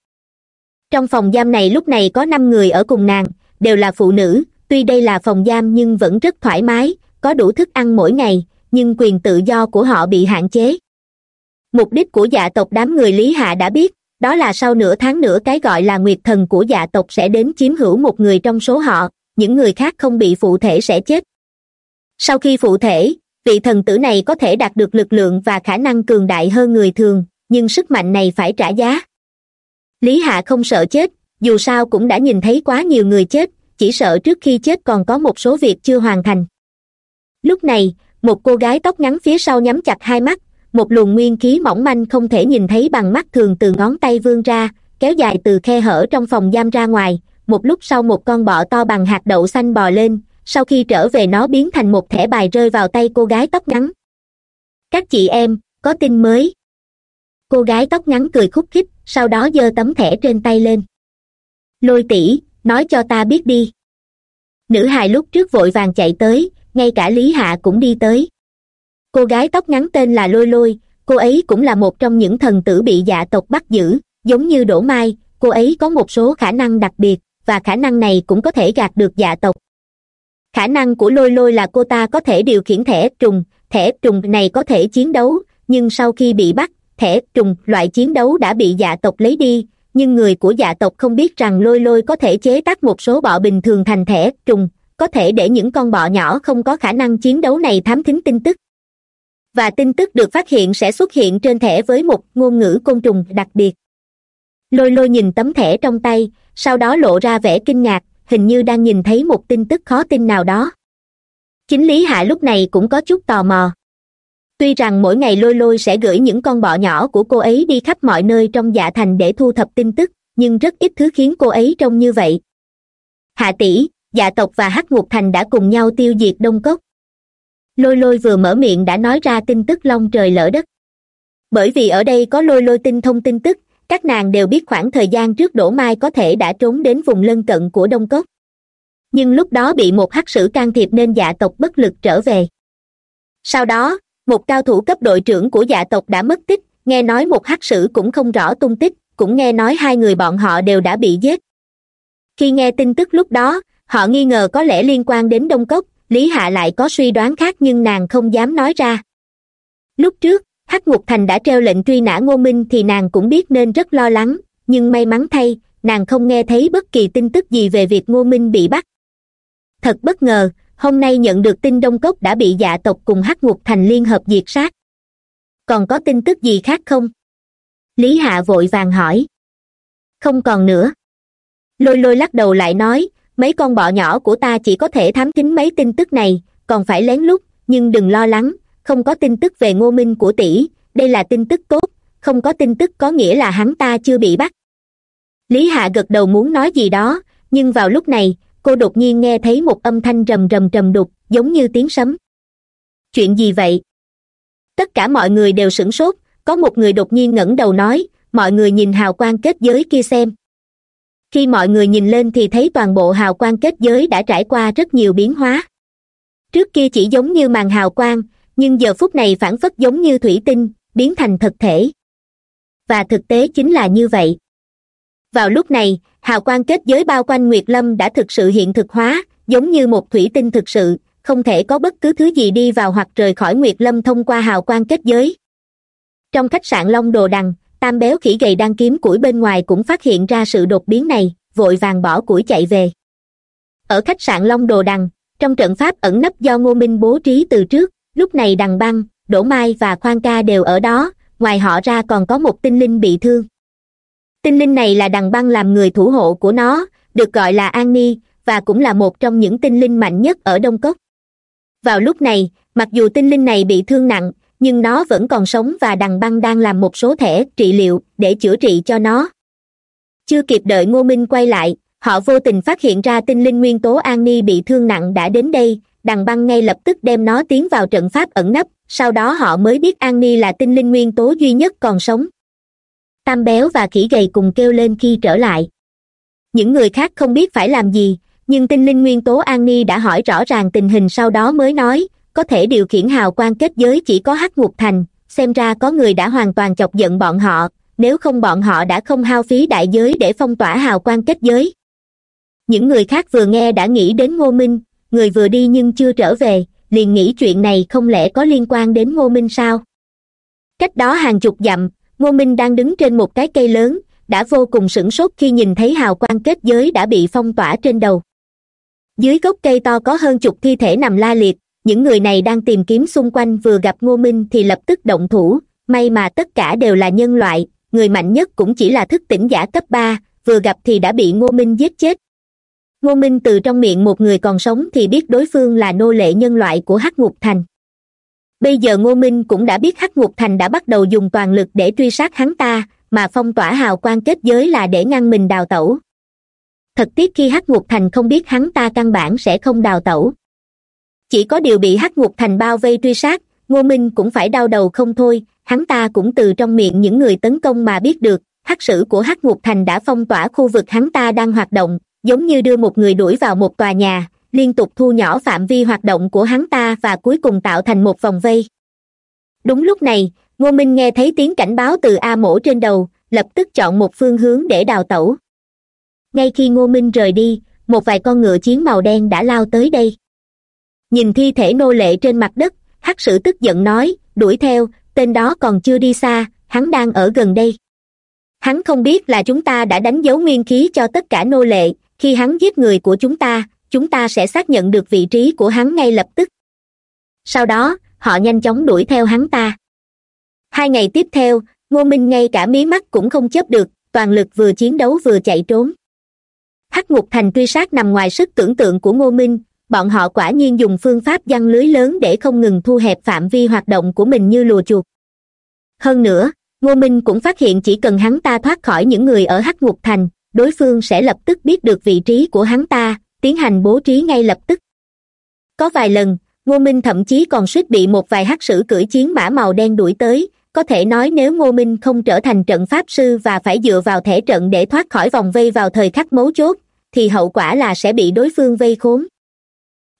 Trong phòng giam này lúc này có năm người ở cùng nàng, đều là phụ nữ tuy đây là phòng giam nhưng vẫn rất thoải mái, có đủ thức ăn mỗi ngày, nhưng quyền tự do của họ bị hạn chế. Mục đích của dạ tộc đám người lý hạ đã biết, đó là sau nửa tháng nữa cái gọi là nguyệt thần của dạ tộc sẽ đến chiếm hữu một người trong số họ, những người khác không bị phụ thể sẽ chết. Sau khi phụ thể, vị thần tử này có thể đạt được lực lượng và khả năng cường đại hơn người thường, nhưng sức mạnh này phải trả giá. Lý hạ không sợ chết, dù sao cũng đã nhìn thấy quá nhiều người chết chỉ sợ trước khi chết còn có một số việc chưa hoàn thành. Lúc này, một cô gái tóc ngắn phía sau nhắm chặt hai mắt, một luồng nguyên khí mỏng manh không thể nhìn thấy bằng mắt thường từ ngón tay vươn ra, kéo dài từ khe hở trong phòng giam ra ngoài. Một lúc sau một con bọ to bằng hạt đậu xanh bò lên, sau khi trở về nó biến thành một thẻ bài rơi vào tay cô gái tóc ngắn. Các chị em, có tin mới. Cô gái tóc ngắn cười khúc khích, sau đó giơ tấm thẻ trên tay lên. Lôi tỷ nói cho ta biết đi. Nữ hài lúc trước vội vàng chạy tới, ngay cả lý hạ cũng đi tới. Cô gái tóc ngắn tên là lôi lôi, cô ấy cũng là một trong những thần tử bị dạ tộc bắt giữ, giống như đỗ mai, cô ấy có một số khả năng đặc biệt, và khả năng này cũng có thể gạt được dạ tộc. Khả năng của lôi lôi là cô ta có thể điều khiển thẻ trùng thẻ trùng này có thể chiến đấu, nhưng sau khi bị bắt, thẻ trùng loại chiến đấu đã bị dạ tộc lấy đi nhưng người của dạ tộc không biết rằng lôi lôi có thể chế tác một số bọ bình thường thành thẻ, trùng, có thể để những con bọ nhỏ không có khả năng chiến đấu này thám thính tin tức. Và tin tức được phát hiện sẽ xuất hiện trên thẻ với một ngôn ngữ côn trùng đặc biệt. Lôi lôi nhìn tấm thẻ trong tay, sau đó lộ ra vẻ kinh ngạc, hình như đang nhìn thấy một tin tức khó tin nào đó. Chính lý hạ lúc này cũng có chút tò mò tuy rằng mỗi ngày lôi lôi sẽ gửi những con bọ nhỏ của cô ấy đi khắp mọi nơi trong dạ thành để thu thập tin tức, nhưng rất ít thứ khiến cô ấy trông như vậy. Hạ tỷ dạ tộc và hắc ngục thành đã cùng nhau tiêu diệt đông cốc. Lôi lôi vừa mở miệng đã nói ra tin tức long trời lỡ đất. Bởi vì ở đây có lôi lôi tinh thông tin tức, các nàng đều biết khoảng thời gian trước đỗ mai có thể đã trốn đến vùng lân cận của đông cốc. Nhưng lúc đó bị một hắc sử can thiệp nên dạ tộc bất lực trở về. Sau đó một cao thủ cấp đội trưởng của dạ tộc đã mất tích, nghe nói một hắc sử cũng không rõ tung tích, cũng nghe nói hai người bọn họ đều đã bị giết. Khi nghe tin tức lúc đó, họ nghi ngờ có lẽ liên quan đến đông cốc, lý hạ lại có suy đoán khác nhưng nàng không dám nói ra. Lúc trước, hắc ngục thành đã treo lệnh truy nã ngô minh thì nàng cũng biết nên rất lo lắng, nhưng may mắn thay, nàng không nghe thấy bất kỳ tin tức gì về việc ngô minh bị bắt. Thật bất ngờ hôm nay nhận được tin đông cốc đã bị dạ tộc cùng hắc ngục thành liên hợp diệt sát. Còn có tin tức gì khác không? Lý hạ vội vàng hỏi. Không còn nữa. Lôi lôi lắc đầu lại nói, mấy con bọ nhỏ của ta chỉ có thể thám thính mấy tin tức này, còn phải lén lút, nhưng đừng lo lắng, không có tin tức về ngô minh của tỷ, đây là tin tức tốt, không có tin tức có nghĩa là hắn ta chưa bị bắt. Lý hạ gật đầu muốn nói gì đó, nhưng vào lúc này cô đột nhiên nghe thấy một âm thanh rầm rầm rầm đục, giống như tiếng sấm. Chuyện gì vậy? Tất cả mọi người đều sửng sốt, có một người đột nhiên ngẩng đầu nói, mọi người nhìn hào quang kết giới kia xem. Khi mọi người nhìn lên thì thấy toàn bộ hào quang kết giới đã trải qua rất nhiều biến hóa. Trước kia chỉ giống như màn hào quang, nhưng giờ phút này phản phất giống như thủy tinh, biến thành thực thể. Và thực tế chính là như vậy. Vào lúc này hào quang kết giới bao quanh nguyệt lâm đã thực sự hiện thực hóa, giống như một thủy tinh thực sự, không thể có bất cứ thứ gì đi vào hoặc rời khỏi nguyệt lâm thông qua hào quang kết giới. Trong khách sạn long đồ đằng, tam béo khỉ gầy đang kiếm củi bên ngoài cũng phát hiện ra sự đột biến này, vội vàng bỏ củi chạy về. Ở khách sạn long đồ đằng, trong trận pháp ẩn nấp do ngô minh bố trí từ trước, lúc này đằng băng, đỗ mai và khoan ca đều ở đó, ngoài họ ra còn có một tinh linh bị thương tinh linh này là đằng băng làm người thủ hộ của nó, được gọi là an ni và cũng là một trong những tinh linh mạnh nhất ở đông cốc. Vào lúc này, mặc dù tinh linh này bị thương nặng, nhưng nó vẫn còn sống và đằng băng đang làm một số thẻ trị liệu để chữa trị cho nó. Chưa kịp đợi ngô minh quay lại, họ vô tình phát hiện ra tinh linh nguyên tố an ni bị thương nặng đã đến đây, đằng băng ngay lập tức đem nó tiến vào trận pháp ẩn nấp, sau đó họ mới biết an ni là tinh linh nguyên tố duy nhất còn sống tam béo và khỉ gầy cùng kêu lên khi trở lại. Những người khác không biết phải làm gì, nhưng tinh linh nguyên tố an ni đã hỏi rõ ràng tình hình sau đó mới nói, có thể điều khiển hào quang kết giới chỉ có hắc ngục thành, xem ra có người đã hoàn toàn chọc giận bọn họ, nếu không bọn họ đã không hao phí đại giới để phong tỏa hào quang kết giới. Những người khác vừa nghe đã nghĩ đến ngô minh, người vừa đi nhưng chưa trở về, liền nghĩ chuyện này không lẽ có liên quan đến ngô minh sao? Cách đó hàng chục dặm ngô minh đang đứng trên một cái cây lớn, đã vô cùng sửng sốt khi nhìn thấy hào quang kết giới đã bị phong tỏa trên đầu. Dưới gốc cây to có hơn chục thi thể nằm la liệt, những người này đang tìm kiếm xung quanh vừa gặp ngô minh thì lập tức động thủ, may mà tất cả đều là nhân loại, người mạnh nhất cũng chỉ là thức tỉnh giả cấp ba, vừa gặp thì đã bị ngô minh giết chết. Ngô minh từ trong miệng một người còn sống thì biết đối phương là nô lệ nhân loại của hắc ngục thành bây giờ ngô minh cũng đã biết hắc ngục thành đã bắt đầu dùng toàn lực để truy sát hắn ta, mà phong tỏa hào quang kết giới là để ngăn mình đào tẩu. Thật tiếc khi hắc ngục thành không biết hắn ta căn bản sẽ không đào tẩu. Chỉ có điều bị hắc ngục thành bao vây truy sát, ngô minh cũng phải đau đầu không thôi, hắn ta cũng từ trong miệng những người tấn công mà biết được, hắc sử của hắc ngục thành đã phong tỏa khu vực hắn ta đang hoạt động, giống như đưa một người đuổi vào một tòa nhà liên tục thu nhỏ phạm vi hoạt động của hắn ta và cuối cùng tạo thành một vòng vây. Đúng lúc này, ngô minh nghe thấy tiếng cảnh báo từ a mổ trên đầu, lập tức chọn một phương hướng để đào tẩu. Ngay khi ngô minh rời đi, một vài con ngựa chiến màu đen đã lao tới đây. Nhìn thi thể nô lệ trên mặt đất, hắc sử tức giận nói, đuổi theo, tên đó còn chưa đi xa, hắn đang ở gần đây. Hắn không biết là chúng ta đã đánh dấu nguyên khí cho tất cả nô lệ, khi hắn giết người của chúng ta chúng ta sẽ xác nhận được vị trí của hắn ngay lập tức. Sau đó, họ nhanh chóng đuổi theo hắn ta. Hai ngày tiếp theo, ngô minh ngay cả mí mắt cũng không chớp được, toàn lực vừa chiến đấu vừa chạy trốn. Hắc ngục thành truy sát nằm ngoài sức tưởng tượng của ngô minh, bọn họ quả nhiên dùng phương pháp giăng lưới lớn để không ngừng thu hẹp phạm vi hoạt động của mình như lùa chuột. Hơn nữa, ngô minh cũng phát hiện chỉ cần hắn ta thoát khỏi những người ở hắc ngục thành, đối phương sẽ lập tức biết được vị trí của hắn ta tiến hành bố trí ngay lập tức. Có vài lần, ngô minh thậm chí còn suýt bị một vài hắc sử cưỡi chiến mã màu đen đuổi tới, có thể nói nếu ngô minh không trở thành trận pháp sư và phải dựa vào thể trận để thoát khỏi vòng vây vào thời khắc mấu chốt, thì hậu quả là sẽ bị đối phương vây khốn.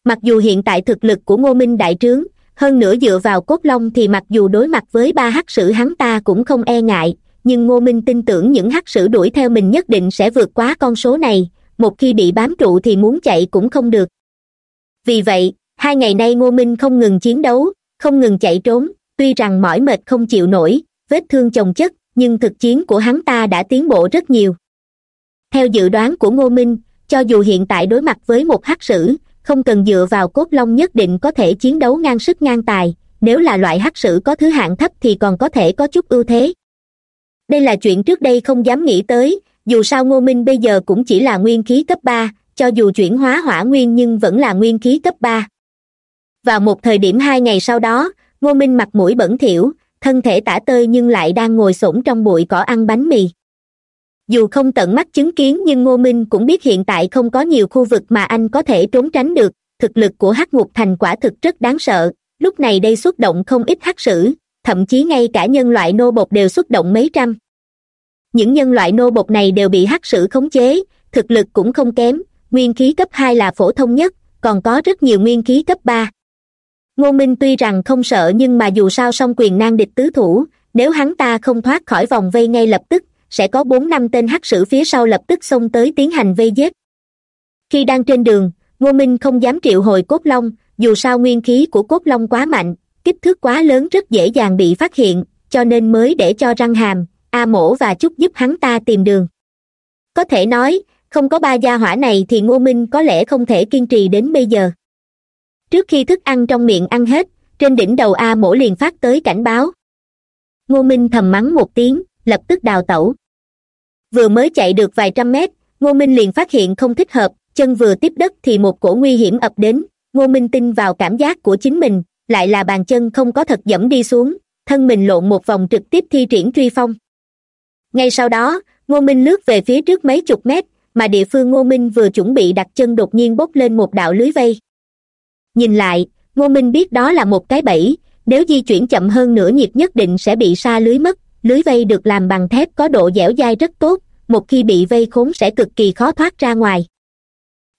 Mặc dù hiện tại thực lực của ngô minh đại trướng, hơn nữa dựa vào cốt long thì mặc dù đối mặt với ba hắc sử hắn ta cũng không e ngại, nhưng ngô minh tin tưởng những hắc sử đuổi theo mình nhất định sẽ vượt quá con số này một khi bị bám trụ thì muốn chạy cũng không được. Vì vậy, hai ngày nay ngô minh không ngừng chiến đấu, không ngừng chạy trốn. Tuy rằng mỏi mệt không chịu nổi, vết thương chồng chất, nhưng thực chiến của hắn ta đã tiến bộ rất nhiều. Theo dự đoán của ngô minh, cho dù hiện tại đối mặt với một hắc sử, không cần dựa vào cốt long nhất định có thể chiến đấu ngang sức ngang tài. Nếu là loại hắc sử có thứ hạng thấp thì còn có thể có chút ưu thế. Đây là chuyện trước đây không dám nghĩ tới dù sao ngô minh bây giờ cũng chỉ là nguyên khí cấp ba, cho dù chuyển hóa hỏa nguyên nhưng vẫn là nguyên khí cấp ba. Vào một thời điểm hai ngày sau đó, ngô minh mặt mũi bẩn thỉu, thân thể tả tơi nhưng lại đang ngồi s trong bụi cỏ ăn bánh mì. Dù không tận mắt chứng kiến nhưng ngô minh cũng biết hiện tại không có nhiều khu vực mà anh có thể trốn tránh được. Thực lực của hắc ngục thành quả thực rất đáng sợ, lúc này đây xuất động không ít hắc sử, thậm chí ngay cả nhân loại nô bột đều xuất động mấy trăm những nhân loại nô bột này đều bị hắc sử khống chế, thực lực cũng không kém, nguyên khí cấp hai là phổ thông nhất, còn có rất nhiều nguyên khí cấp ba. Ngô minh tuy rằng không sợ nhưng mà dù sao song quyền nan địch tứ thủ, nếu hắn ta không thoát khỏi vòng vây ngay lập tức, sẽ có bốn năm tên hắc sử phía sau lập tức xông tới tiến hành vây giết. Khi đang trên đường, ngô minh không dám triệu hồi cốt long, dù sao nguyên khí của cốt long quá mạnh, kích thước quá lớn rất dễ dàng bị phát hiện, cho nên mới để cho răng hàm a mổ và chút giúp hắn ta tìm đường. Có thể nói, không có ba gia hỏa này thì ngô minh có lẽ không thể kiên trì đến bây giờ. Trước khi thức ăn trong miệng ăn hết, trên đỉnh đầu a mổ liền phát tới cảnh báo. Ngô minh thầm mắng một tiếng, lập tức đào tẩu. Vừa mới chạy được vài trăm mét, ngô minh liền phát hiện không thích hợp, chân vừa tiếp đất thì một cổ nguy hiểm ập đến. Ngô minh tin vào cảm giác của chính mình, lại là bàn chân không có thật dẫm đi xuống, thân mình lộn một vòng trực tiếp thi triển truy phong ngay sau đó, ngô minh lướt về phía trước mấy chục mét mà địa phương ngô minh vừa chuẩn bị đặt chân đột nhiên bốc lên một đạo lưới vây. Nhìn lại, ngô minh biết đó là một cái bẫy, nếu di chuyển chậm hơn nửa nhịp nhất định sẽ bị xa lưới mất, lưới vây được làm bằng thép có độ dẻo dai rất tốt, một khi bị vây khốn sẽ cực kỳ khó thoát ra ngoài.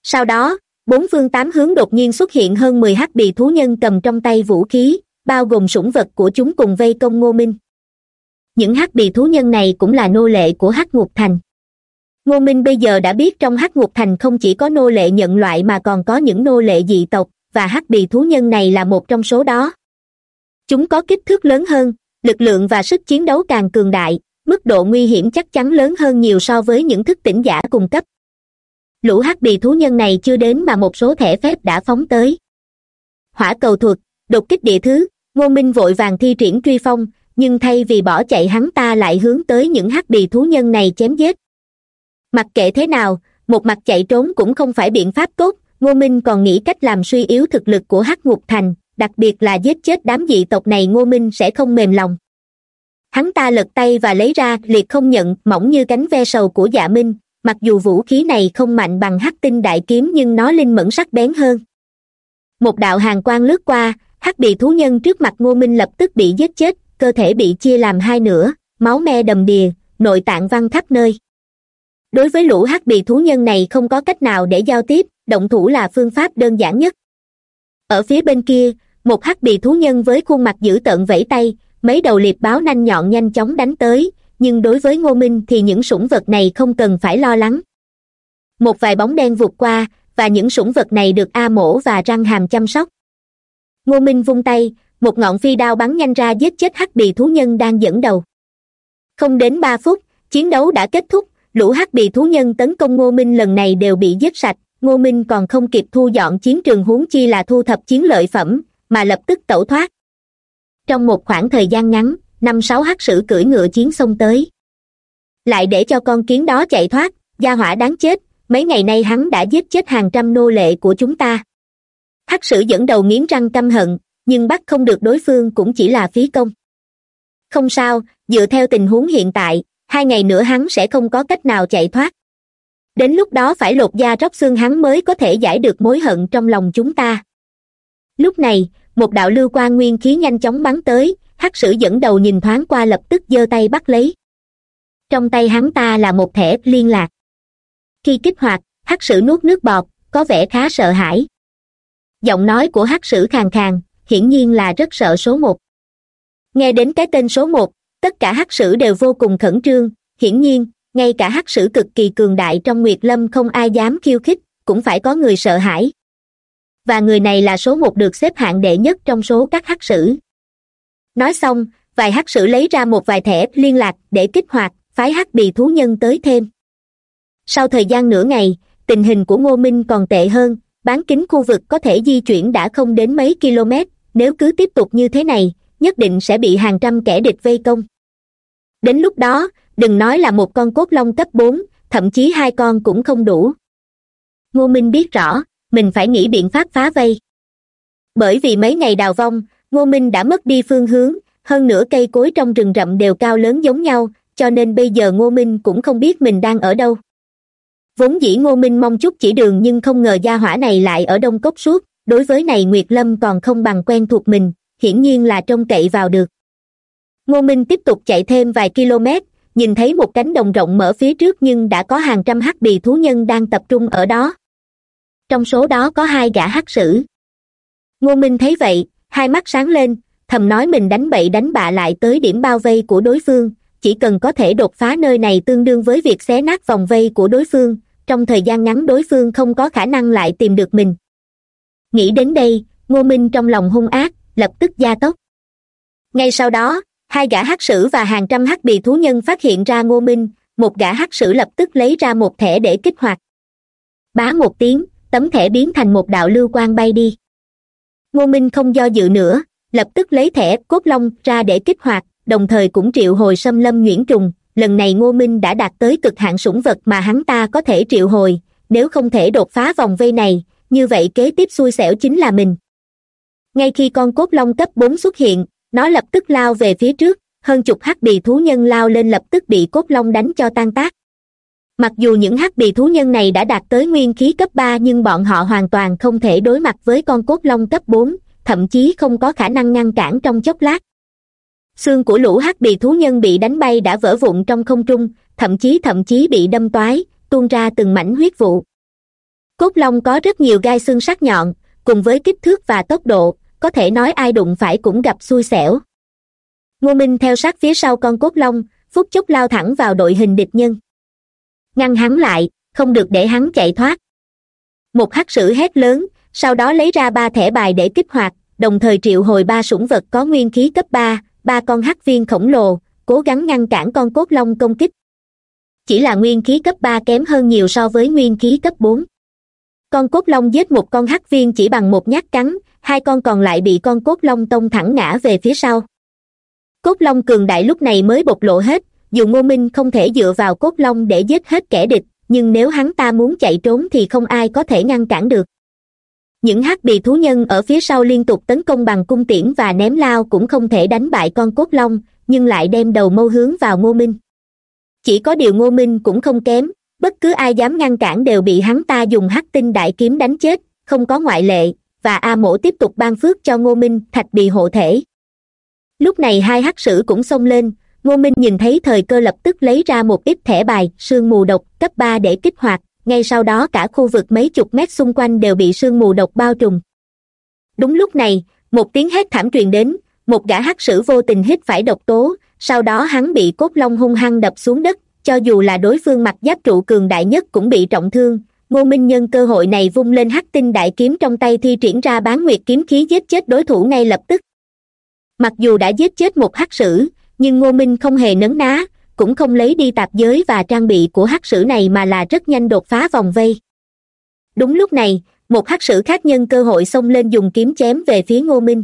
Sau đó, bốn phương tám hướng đột nhiên xuất hiện hơn mười hắc bì thú nhân cầm trong tay vũ khí, bao gồm sủng vật của chúng cùng vây công ngô minh những hắc bì thú nhân này cũng là nô lệ của hắc ngục thành. Ngô minh bây giờ đã biết trong hắc ngục thành không chỉ có nô lệ nhận loại mà còn có những nô lệ dị tộc, và hắc bì thú nhân này là một trong số đó. Chúng có kích thước lớn hơn, lực lượng và sức chiến đấu càng cường đại, mức độ nguy hiểm chắc chắn lớn hơn nhiều so với những thức tỉnh giả cung cấp. Lũ hắc bì thú nhân này chưa đến mà một số thẻ phép đã phóng tới. Hỏa cầu thuật, đột kích địa thứ, ngô minh vội vàng thi triển truy phong nhưng thay vì bỏ chạy hắn ta lại hướng tới những hắc bì thú nhân này chém giết. Mặc kệ thế nào, một mặt chạy trốn cũng không phải biện pháp tốt, ngô minh còn nghĩ cách làm suy yếu thực lực của hắc ngục thành, đặc biệt là giết chết đám dị tộc này ngô minh sẽ không mềm lòng. Hắn ta lật tay và lấy ra, liệt không nhận, mỏng như cánh ve sầu của dạ minh, mặc dù vũ khí này không mạnh bằng hắc tinh đại kiếm nhưng nó linh mẫn sắc bén hơn. Một đạo hàng quang lướt qua, hắc bị thú nhân trước mặt ngô minh lập tức bị giết chết cơ thể bị chia làm hai nửa, máu me đầm đìa, nội tạng văng khắp nơi. Đối với lũ hắc bì thú nhân này không có cách nào để giao tiếp, động thủ là phương pháp đơn giản nhất. Ở phía bên kia, một hắc bì thú nhân với khuôn mặt dữ tợn vẫy tay, mấy đầu liệp báo nanh nhọn nhanh chóng đánh tới, nhưng đối với ngô minh thì những sủng vật này không cần phải lo lắng. Một vài bóng đen vụt qua, và những sủng vật này được a mổ và răng hàm chăm sóc. Ngô minh vung tay một ngọn phi đao bắn nhanh ra giết chết hắc bì thú nhân đang dẫn đầu. Không đến ba phút, chiến đấu đã kết thúc, lũ hắc bì thú nhân tấn công ngô minh lần này đều bị giết sạch, ngô minh còn không kịp thu dọn chiến trường huống chi là thu thập chiến lợi phẩm, mà lập tức tẩu thoát. Trong một khoảng thời gian ngắn, năm sáu hắc sử cưỡi ngựa chiến xông tới. Lại để cho con kiến đó chạy thoát, gia hỏa đáng chết, mấy ngày nay hắn đã giết chết hàng trăm nô lệ của chúng ta. Hắc sử dẫn đầu nghiến răng căm hận nhưng bắt không được đối phương cũng chỉ là phí công. Không sao, dựa theo tình huống hiện tại, hai ngày nữa hắn sẽ không có cách nào chạy thoát. Đến lúc đó phải lột da róc xương hắn mới có thể giải được mối hận trong lòng chúng ta. Lúc này, một đạo lưu quan nguyên khí nhanh chóng bắn tới, hắc sử dẫn đầu nhìn thoáng qua lập tức giơ tay bắt lấy. Trong tay hắn ta là một thẻ liên lạc. Khi kích hoạt, hắc sử nuốt nước bọt, có vẻ khá sợ hãi. Giọng nói của hắc sử khàn khàn hiển nhiên là rất sợ số một. Nghe đến cái tên số một, tất cả hắc sử đều vô cùng khẩn trương. Hiển nhiên, ngay cả hắc sử cực kỳ cường đại trong nguyệt lâm không ai dám khiêu khích, cũng phải có người sợ hãi. Và người này là số một được xếp hạng đệ nhất trong số các hắc sử. Nói xong, vài hắc sử lấy ra một vài thẻ liên lạc để kích hoạt, phái hắc bì thú nhân tới thêm. Sau thời gian nửa ngày, tình hình của ngô minh còn tệ hơn, bán kính khu vực có thể di chuyển đã không đến mấy km nếu cứ tiếp tục như thế này, nhất định sẽ bị hàng trăm kẻ địch vây công. Đến lúc đó, đừng nói là một con cốt long cấp bốn, thậm chí hai con cũng không đủ. Ngô minh biết rõ, mình phải nghĩ biện pháp phá vây. Bởi vì mấy ngày đào vong, ngô minh đã mất đi phương hướng, hơn nữa cây cối trong rừng rậm đều cao lớn giống nhau, cho nên bây giờ ngô minh cũng không biết mình đang ở đâu. Vốn dĩ ngô minh mong chút chỉ đường nhưng không ngờ gia hỏa này lại ở đông cốc suốt đối với này nguyệt lâm còn không bằng quen thuộc mình, hiển nhiên là trông cậy vào được. Ngô minh tiếp tục chạy thêm vài km, nhìn thấy một cánh đồng rộng mở phía trước nhưng đã có hàng trăm hắc bì thú nhân đang tập trung ở đó. Trong số đó có hai gã hắc sử. Ngô minh thấy vậy, hai mắt sáng lên, thầm nói mình đánh bậy đánh bạ lại tới điểm bao vây của đối phương, chỉ cần có thể đột phá nơi này tương đương với việc xé nát vòng vây của đối phương, trong thời gian ngắn đối phương không có khả năng lại tìm được mình nghĩ đến đây, ngô minh trong lòng hung ác, lập tức gia tốc. Ngay sau đó, hai gã hắc sử và hàng trăm hắc bì thú nhân phát hiện ra ngô minh, một gã hắc sử lập tức lấy ra một thẻ để kích hoạt. Bá một tiếng, tấm thẻ biến thành một đạo lưu quang bay đi. Ngô minh không do dự nữa, lập tức lấy thẻ cốt long ra để kích hoạt, đồng thời cũng triệu hồi xâm lâm nhuyễn trùng. Lần này ngô minh đã đạt tới cực hạn sủng vật mà hắn ta có thể triệu hồi, nếu không thể đột phá vòng vây này như vậy kế tiếp xui xẻo chính là mình. Ngay khi con cốt long cấp bốn xuất hiện, nó lập tức lao về phía trước, hơn chục hắc bì thú nhân lao lên lập tức bị cốt long đánh cho tan tác. Mặc dù những hắc bì thú nhân này đã đạt tới nguyên khí cấp ba nhưng bọn họ hoàn toàn không thể đối mặt với con cốt long cấp bốn, thậm chí không có khả năng ngăn cản trong chốc lát. Xương của lũ hắc bì thú nhân bị đánh bay đã vỡ vụn trong không trung, thậm chí thậm chí bị đâm toái, tuôn ra từng mảnh huyết vụ cốt long có rất nhiều gai xương sắc nhọn, cùng với kích thước và tốc độ, có thể nói ai đụng phải cũng gặp xui xẻo. Ngô minh theo sát phía sau con cốt long, phút chốc lao thẳng vào đội hình địch nhân. Ngăn hắn lại, không được để hắn chạy thoát. Một hắc sử hét lớn, sau đó lấy ra ba thẻ bài để kích hoạt, đồng thời triệu hồi ba sủng vật có nguyên khí cấp ba ba con hắc viên khổng lồ, cố gắng ngăn cản con cốt long công kích. Chỉ là nguyên khí cấp ba kém hơn nhiều so với nguyên khí cấp bốn con cốt long giết một con hắc viên chỉ bằng một nhát cắn, hai con còn lại bị con cốt long tông thẳng ngã về phía sau. Cốt long cường đại lúc này mới bộc lộ hết, dù ngô minh không thể dựa vào cốt long để giết hết kẻ địch, nhưng nếu hắn ta muốn chạy trốn thì không ai có thể ngăn cản được. Những hắc bì thú nhân ở phía sau liên tục tấn công bằng cung tiễn và ném lao cũng không thể đánh bại con cốt long, nhưng lại đem đầu mâu hướng vào ngô minh. Chỉ có điều ngô minh cũng không kém bất cứ ai dám ngăn cản đều bị hắn ta dùng hắc tinh đại kiếm đánh chết, không có ngoại lệ, và a mổ tiếp tục ban phước cho ngô minh thạch bị hộ thể. Lúc này hai hắc sử cũng xông lên, ngô minh nhìn thấy thời cơ lập tức lấy ra một ít thẻ bài, sương mù độc, cấp ba để kích hoạt, ngay sau đó cả khu vực mấy chục mét xung quanh đều bị sương mù độc bao trùm. Đúng lúc này, một tiếng hét thảm truyền đến, một gã hắc sử vô tình hít phải độc tố, sau đó hắn bị cốt long hung hăng đập xuống đất cho dù là đối phương mặt giáp trụ cường đại nhất cũng bị trọng thương. Ngô minh nhân cơ hội này vung lên hắc tinh đại kiếm trong tay thi triển ra bán nguyệt kiếm khí giết chết đối thủ ngay lập tức. Mặc dù đã giết chết một hắc sử, nhưng ngô minh không hề nấn ná, cũng không lấy đi tạp giới và trang bị của hắc sử này mà là rất nhanh đột phá vòng vây. Đúng lúc này, một hắc sử khác nhân cơ hội xông lên dùng kiếm chém về phía ngô minh.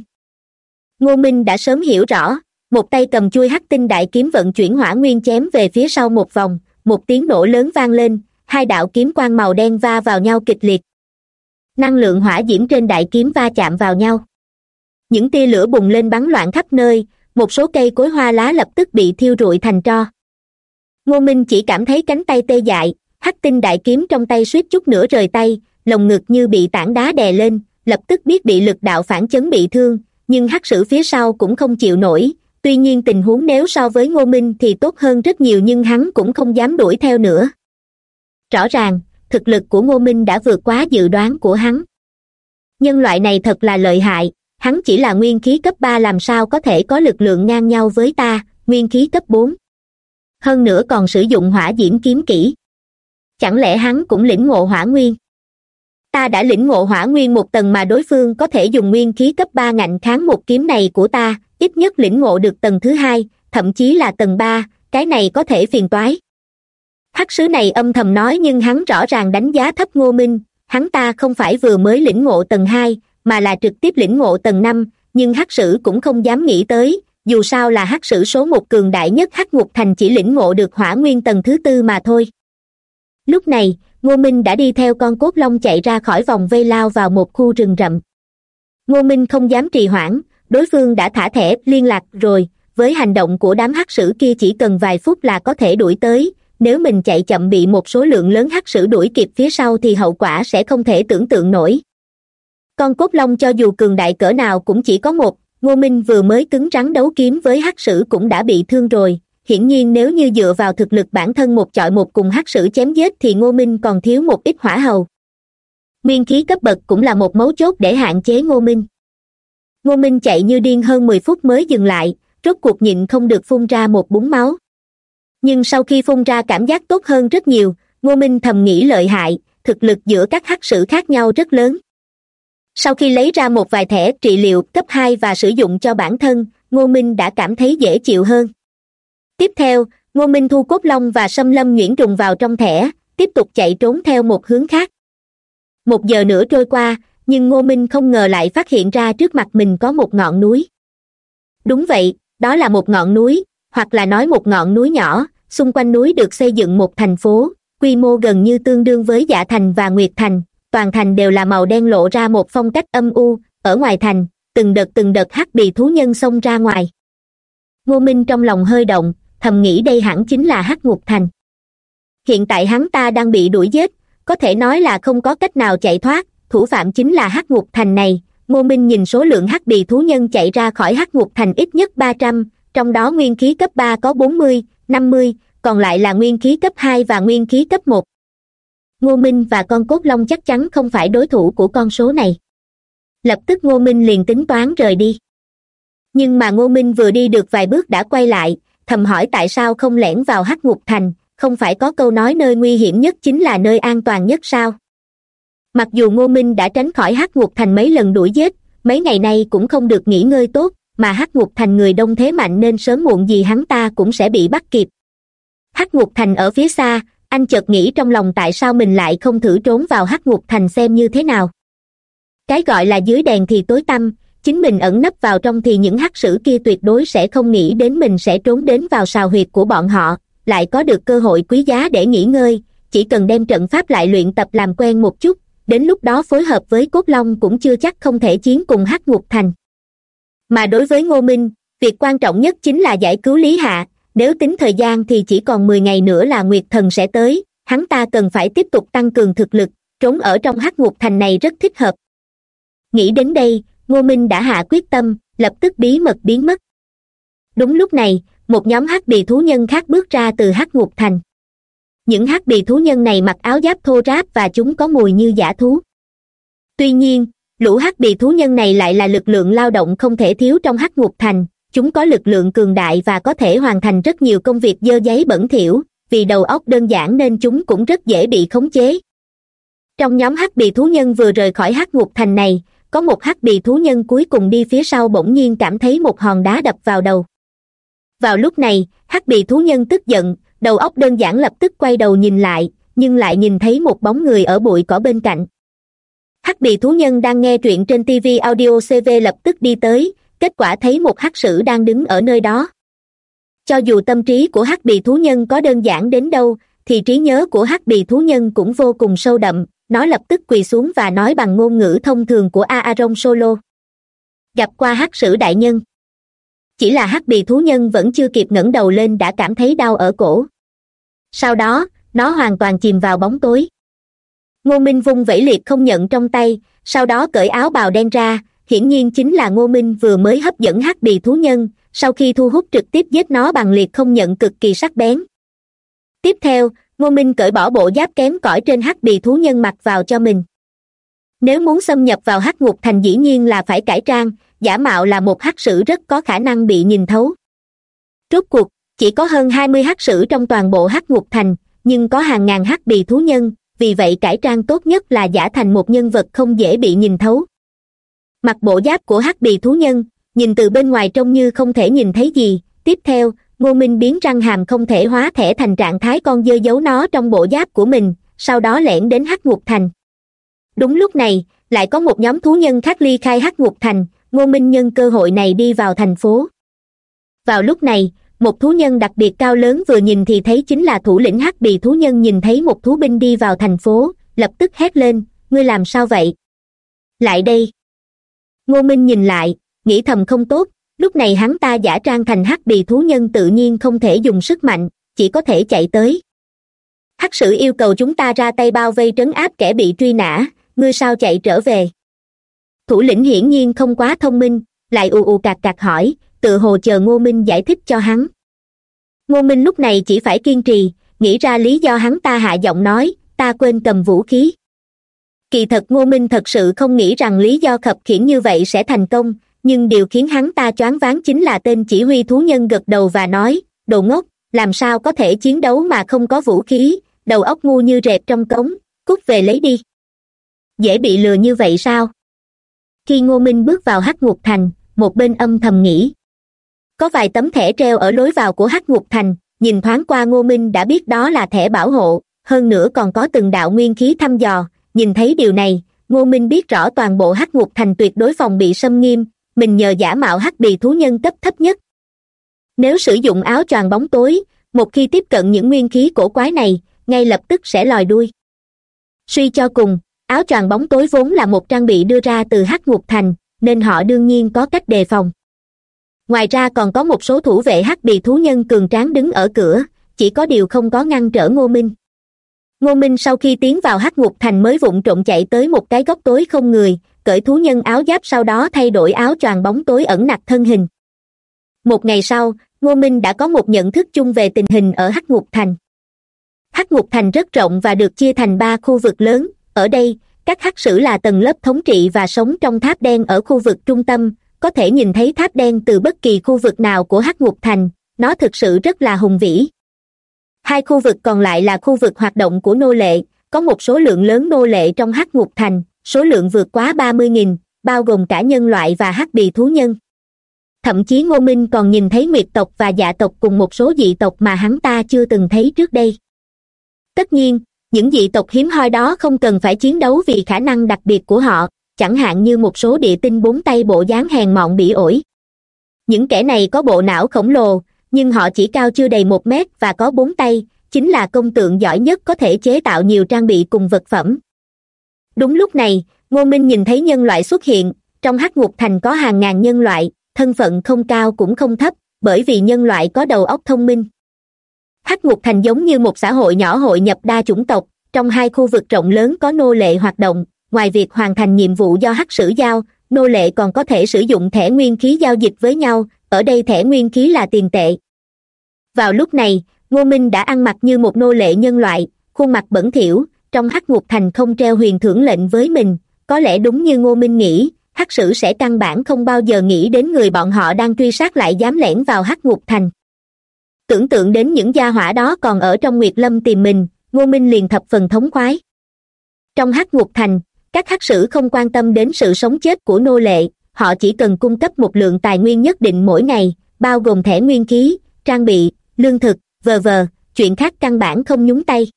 Ngô minh đã sớm hiểu rõ một tay cầm chui hắc tinh đại kiếm vận chuyển hỏa nguyên chém về phía sau một vòng, một tiếng nổ lớn vang lên, hai đạo kiếm quang màu đen va vào nhau kịch liệt. Năng lượng hỏa diễm trên đại kiếm va chạm vào nhau. Những tia lửa bùng lên bắn loạn khắp nơi, một số cây cối hoa lá lập tức bị thiêu rụi thành tro. Ngô minh chỉ cảm thấy cánh tay tê dại, hắc tinh đại kiếm trong tay suýt chút nữa rời tay, lồng ngực như bị tảng đá đè lên, lập tức biết bị lực đạo phản chấn bị thương, nhưng hắc sử phía sau cũng không chịu nổi tuy nhiên tình huống nếu so với ngô minh thì tốt hơn rất nhiều nhưng hắn cũng không dám đuổi theo nữa. Rõ ràng, thực lực của ngô minh đã vượt quá dự đoán của hắn. Nhân loại này thật là lợi hại, hắn chỉ là nguyên khí cấp ba làm sao có thể có lực lượng ngang nhau với ta, nguyên khí cấp bốn. Hơn nữa còn sử dụng hỏa diễm kiếm kỹ. Chẳng lẽ hắn cũng lĩnh ngộ hỏa nguyên? Ta đã lĩnh ngộ hỏa nguyên một tầng mà đối phương có thể dùng nguyên khí cấp ba ngạnh kháng một kiếm này của ta ít nhất lĩnh ngộ được tầng thứ hai, thậm chí là tầng ba, cái này có thể phiền toái. Hắc sứ này âm thầm nói nhưng hắn rõ ràng đánh giá thấp ngô minh, hắn ta không phải vừa mới lĩnh ngộ tầng hai, mà là trực tiếp lĩnh ngộ tầng năm, nhưng hắc sử cũng không dám nghĩ tới, dù sao là hắc sử số một cường đại nhất hắc ngục thành chỉ lĩnh ngộ được hỏa nguyên tầng thứ tư mà thôi. Lúc này, ngô minh đã đi theo con cốt long chạy ra khỏi vòng vây lao vào một khu rừng rậm. Ngô minh không dám trì hoãn đối phương đã thả thẻ, liên lạc rồi. Với hành động của đám hắc sử kia chỉ cần vài phút là có thể đuổi tới. Nếu mình chạy chậm bị một số lượng lớn hắc sử đuổi kịp phía sau thì hậu quả sẽ không thể tưởng tượng nổi. Con cốt long cho dù cường đại cỡ nào cũng chỉ có một. Ngô minh vừa mới cứng rắn đấu kiếm với hắc sử cũng đã bị thương rồi. Hiển nhiên nếu như dựa vào thực lực bản thân một chọi một cùng hắc sử chém giết thì ngô minh còn thiếu một ít hỏa hầu. Nguyên khí cấp bậc cũng là một mấu chốt để hạn chế ngô minh ngô minh chạy như điên hơn mười phút mới dừng lại, rốt cuộc nhịn không được phun ra một búng máu. Nhưng sau khi phun ra cảm giác tốt hơn rất nhiều, ngô minh thầm nghĩ lợi hại, thực lực giữa các hắc sử khác nhau rất lớn. Sau khi lấy ra một vài thẻ trị liệu cấp hai và sử dụng cho bản thân, ngô minh đã cảm thấy dễ chịu hơn. Tiếp theo, ngô minh thu cốt long và xâm lâm nhuyễn trùng vào trong thẻ, tiếp tục chạy trốn theo một hướng khác. Một giờ nữa trôi qua nhưng ngô minh không ngờ lại phát hiện ra trước mặt mình có một ngọn núi. Đúng vậy, đó là một ngọn núi, hoặc là nói một ngọn núi nhỏ, xung quanh núi được xây dựng một thành phố, quy mô gần như tương đương với dạ thành và nguyệt thành, toàn thành đều là màu đen lộ ra một phong cách âm u, ở ngoài thành, từng đợt từng đợt hắc bì thú nhân xông ra ngoài. Ngô minh trong lòng hơi động, thầm nghĩ đây hẳn chính là hắc ngục thành. Hiện tại hắn ta đang bị đuổi giết, có thể nói là không có cách nào chạy thoát thủ phạm chính là hắc ngục thành này. Ngô minh nhìn số lượng hắc bì thú nhân chạy ra khỏi hắc ngục thành ít nhất ba trăm, trong đó nguyên khí cấp ba có bốn mươi, năm mươi, còn lại là nguyên khí cấp hai và nguyên khí cấp một. Ngô minh và con cốt long chắc chắn không phải đối thủ của con số này. Lập tức ngô minh liền tính toán rời đi. Nhưng mà ngô minh vừa đi được vài bước đã quay lại, thầm hỏi tại sao không lẻn vào hắc ngục thành, không phải có câu nói nơi nguy hiểm nhất chính là nơi an toàn nhất sao? Mặc dù ngô minh đã tránh khỏi hắc ngục thành mấy lần đuổi giết, mấy ngày nay cũng không được nghỉ ngơi tốt, mà hắc ngục thành người đông thế mạnh nên sớm muộn gì hắn ta cũng sẽ bị bắt kịp. Hắc ngục thành ở phía xa, anh chợt nghĩ trong lòng tại sao mình lại không thử trốn vào hắc ngục thành xem như thế nào. Cái gọi là dưới đèn thì tối tăm, chính mình ẩn nấp vào trong thì những hắc sử kia tuyệt đối sẽ không nghĩ đến mình sẽ trốn đến vào sào huyệt của bọn họ, lại có được cơ hội quý giá để nghỉ ngơi, chỉ cần đem trận pháp lại luyện tập làm quen một chút đến lúc đó phối hợp với cốt long cũng chưa chắc không thể chiến cùng hắc ngục thành. Mà đối với ngô minh, việc quan trọng nhất chính là giải cứu lý hạ, nếu tính thời gian thì chỉ còn mười ngày nữa là nguyệt thần sẽ tới, hắn ta cần phải tiếp tục tăng cường thực lực, trốn ở trong hắc ngục thành này rất thích hợp. Nghĩ đến đây, ngô minh đã hạ quyết tâm, lập tức bí mật biến mất. Đúng lúc này, một nhóm hắc bì thú nhân khác bước ra từ hắc ngục thành những hắc bì thú nhân này mặc áo giáp thô ráp và chúng có mùi như giả thú. Tuy nhiên, lũ hắc bì thú nhân này lại là lực lượng lao động không thể thiếu trong hắc ngục thành. Chúng có lực lượng cường đại và có thể hoàn thành rất nhiều công việc dơ giấy bẩn thỉu, vì đầu óc đơn giản nên chúng cũng rất dễ bị khống chế. Trong nhóm hắc bì thú nhân vừa rời khỏi hắc ngục thành này, có một hắc bì thú nhân cuối cùng đi phía sau bỗng nhiên cảm thấy một hòn đá đập vào đầu. Vào lúc này hắc bì thú nhân tức giận đầu óc đơn giản lập tức quay đầu nhìn lại, nhưng lại nhìn thấy một bóng người ở bụi cỏ bên cạnh. Hắc bì thú nhân đang nghe truyện trên tv audio cv lập tức đi tới, kết quả thấy một hắc sử đang đứng ở nơi đó. Cho dù tâm trí của hắc bì thú nhân có đơn giản đến đâu, thì trí nhớ của hắc bì thú nhân cũng vô cùng sâu đậm, nó lập tức quỳ xuống và nói bằng ngôn ngữ thông thường của aaron solo. Gặp qua hắc sử đại nhân chỉ là hắc bì thú nhân vẫn chưa kịp ngẩng đầu lên đã cảm thấy đau ở cổ. Sau đó, nó hoàn toàn chìm vào bóng tối. Ngô minh vung vẫy liệt không nhận trong tay, sau đó cởi áo bào đen ra, hiển nhiên chính là ngô minh vừa mới hấp dẫn hắc bì thú nhân, sau khi thu hút trực tiếp giết nó bằng liệt không nhận cực kỳ sắc bén. Tiếp theo, ngô minh cởi bỏ bộ giáp kém cỏi trên hắc bì thú nhân mặc vào cho mình. Nếu muốn xâm nhập vào hắc ngục thành dĩ nhiên là phải cải trang giả mạo là một hắc sử rất có khả năng bị nhìn thấu. Rốt cuộc, chỉ có hơn hai mươi hắc sử trong toàn bộ hắc ngục thành, nhưng có hàng ngàn hắc bì thú nhân, vì vậy cải trang tốt nhất là giả thành một nhân vật không dễ bị nhìn thấu. Mặc bộ giáp của hắc bì thú nhân, nhìn từ bên ngoài trông như không thể nhìn thấy gì, tiếp theo, ngô minh biến răng hàm không thể hóa thẻ thành trạng thái con dơ giấu nó trong bộ giáp của mình, sau đó lẻn đến hắc ngục thành. Đúng lúc này, lại có một nhóm thú nhân khác ly khai hắc ngục thành ngô minh nhân cơ hội này đi vào thành phố. Vào lúc này, một thú nhân đặc biệt cao lớn vừa nhìn thì thấy chính là thủ lĩnh hắc bì thú nhân nhìn thấy một thú binh đi vào thành phố, lập tức hét lên, ngươi làm sao vậy? Lại đây. Ngô minh nhìn lại, nghĩ thầm không tốt, lúc này hắn ta giả trang thành hắc bì thú nhân tự nhiên không thể dùng sức mạnh, chỉ có thể chạy tới. Hắc sử yêu cầu chúng ta ra tay bao vây trấn áp kẻ bị truy nã, ngươi sao chạy trở về? Thủ lĩnh hiển nhiên không quá thông minh, lại ù ù cạc cạc hỏi, tự hồ chờ ngô minh giải thích cho hắn. Ngô minh lúc này chỉ phải kiên trì, nghĩ ra lý do hắn ta hạ giọng nói, ta quên cầm vũ khí. Kỳ thật ngô minh thật sự không nghĩ rằng lý do khập khiển như vậy sẽ thành công, nhưng điều khiến hắn ta choáng váng chính là tên chỉ huy thú nhân gật đầu và nói, đồ ngốc, làm sao có thể chiến đấu mà không có vũ khí, đầu óc ngu như rệp trong cống, cút về lấy đi. Dễ bị lừa như vậy sao? Khi ngô minh bước vào hắc ngục thành, một bên âm thầm nghĩ. Có vài tấm thẻ treo ở lối vào của hắc ngục thành, nhìn thoáng qua ngô minh đã biết đó là thẻ bảo hộ, hơn nữa còn có từng đạo nguyên khí thăm dò, nhìn thấy điều này, ngô minh biết rõ toàn bộ hắc ngục thành tuyệt đối phòng bị xâm nghiêm, mình nhờ giả mạo hắc bì thú nhân cấp thấp nhất. Nếu sử dụng áo choàng bóng tối, một khi tiếp cận những nguyên khí cổ quái này, ngay lập tức sẽ lòi đuôi. Suy cho cùng áo choàng bóng tối vốn là một trang bị đưa ra từ hắc ngục thành, nên họ đương nhiên có cách đề phòng. Ngoài ra còn có một số thủ vệ hắc bì thú nhân cường tráng đứng ở cửa, chỉ có điều không có ngăn trở ngô minh. Ngô minh sau khi tiến vào hắc ngục thành mới vụng trộm chạy tới một cái góc tối không người, cởi thú nhân áo giáp sau đó thay đổi áo choàng bóng tối ẩn nặc thân hình. Một ngày sau, ngô minh đã có một nhận thức chung về tình hình ở hắc ngục thành. Hắc ngục thành rất rộng và được chia thành ba khu vực lớn ở đây, các hắc sử là tầng lớp thống trị và sống trong tháp đen ở khu vực trung tâm. Có thể nhìn thấy tháp đen từ bất kỳ khu vực nào của hắc ngục thành. Nó thực sự rất là hùng vĩ. Hai khu vực còn lại là khu vực hoạt động của nô lệ. Có một số lượng lớn nô lệ trong hắc ngục thành. Số lượng vượt quá ba mươi nghìn, bao gồm cả nhân loại và hắc bì thú nhân. Thậm chí ngô minh còn nhìn thấy nguyệt tộc và dạ tộc cùng một số dị tộc mà hắn ta chưa từng thấy trước đây. Tất nhiên những dị tộc hiếm hoi đó không cần phải chiến đấu vì khả năng đặc biệt của họ, chẳng hạn như một số địa tinh bốn tay bộ dáng hèn mọn bỉ ổi. Những kẻ này có bộ não khổng lồ, nhưng họ chỉ cao chưa đầy một mét và có bốn tay, chính là công tượng giỏi nhất có thể chế tạo nhiều trang bị cùng vật phẩm. Đúng lúc này, ngô minh nhìn thấy nhân loại xuất hiện, trong hắc ngục thành có hàng ngàn nhân loại, thân phận không cao cũng không thấp, bởi vì nhân loại có đầu óc thông minh hắc ngục thành giống như một xã hội nhỏ hội nhập đa chủng tộc, trong hai khu vực rộng lớn có nô lệ hoạt động. Ngoài việc hoàn thành nhiệm vụ do hắc sử giao, nô lệ còn có thể sử dụng thẻ nguyên khí giao dịch với nhau, ở đây thẻ nguyên khí là tiền tệ. Vào lúc này, ngô minh đã ăn mặc như một nô lệ nhân loại, khuôn mặt bẩn thỉu, trong hắc ngục thành không treo huyền thưởng lệnh với mình. Có lẽ đúng như ngô minh nghĩ, hắc sử sẽ căn bản không bao giờ nghĩ đến người bọn họ đang truy sát lại dám lẻn vào hắc ngục thành tưởng tượng đến những gia hỏa đó còn ở trong nguyệt lâm tìm mình, ngô minh liền thập phần thống khoái. Trong hắc ngục thành, các hắc sử không quan tâm đến sự sống chết của nô lệ, họ chỉ cần cung cấp một lượng tài nguyên nhất định mỗi ngày, bao gồm thẻ nguyên khí, trang bị, lương thực vờ vờ chuyện khác căn bản không nhúng tay.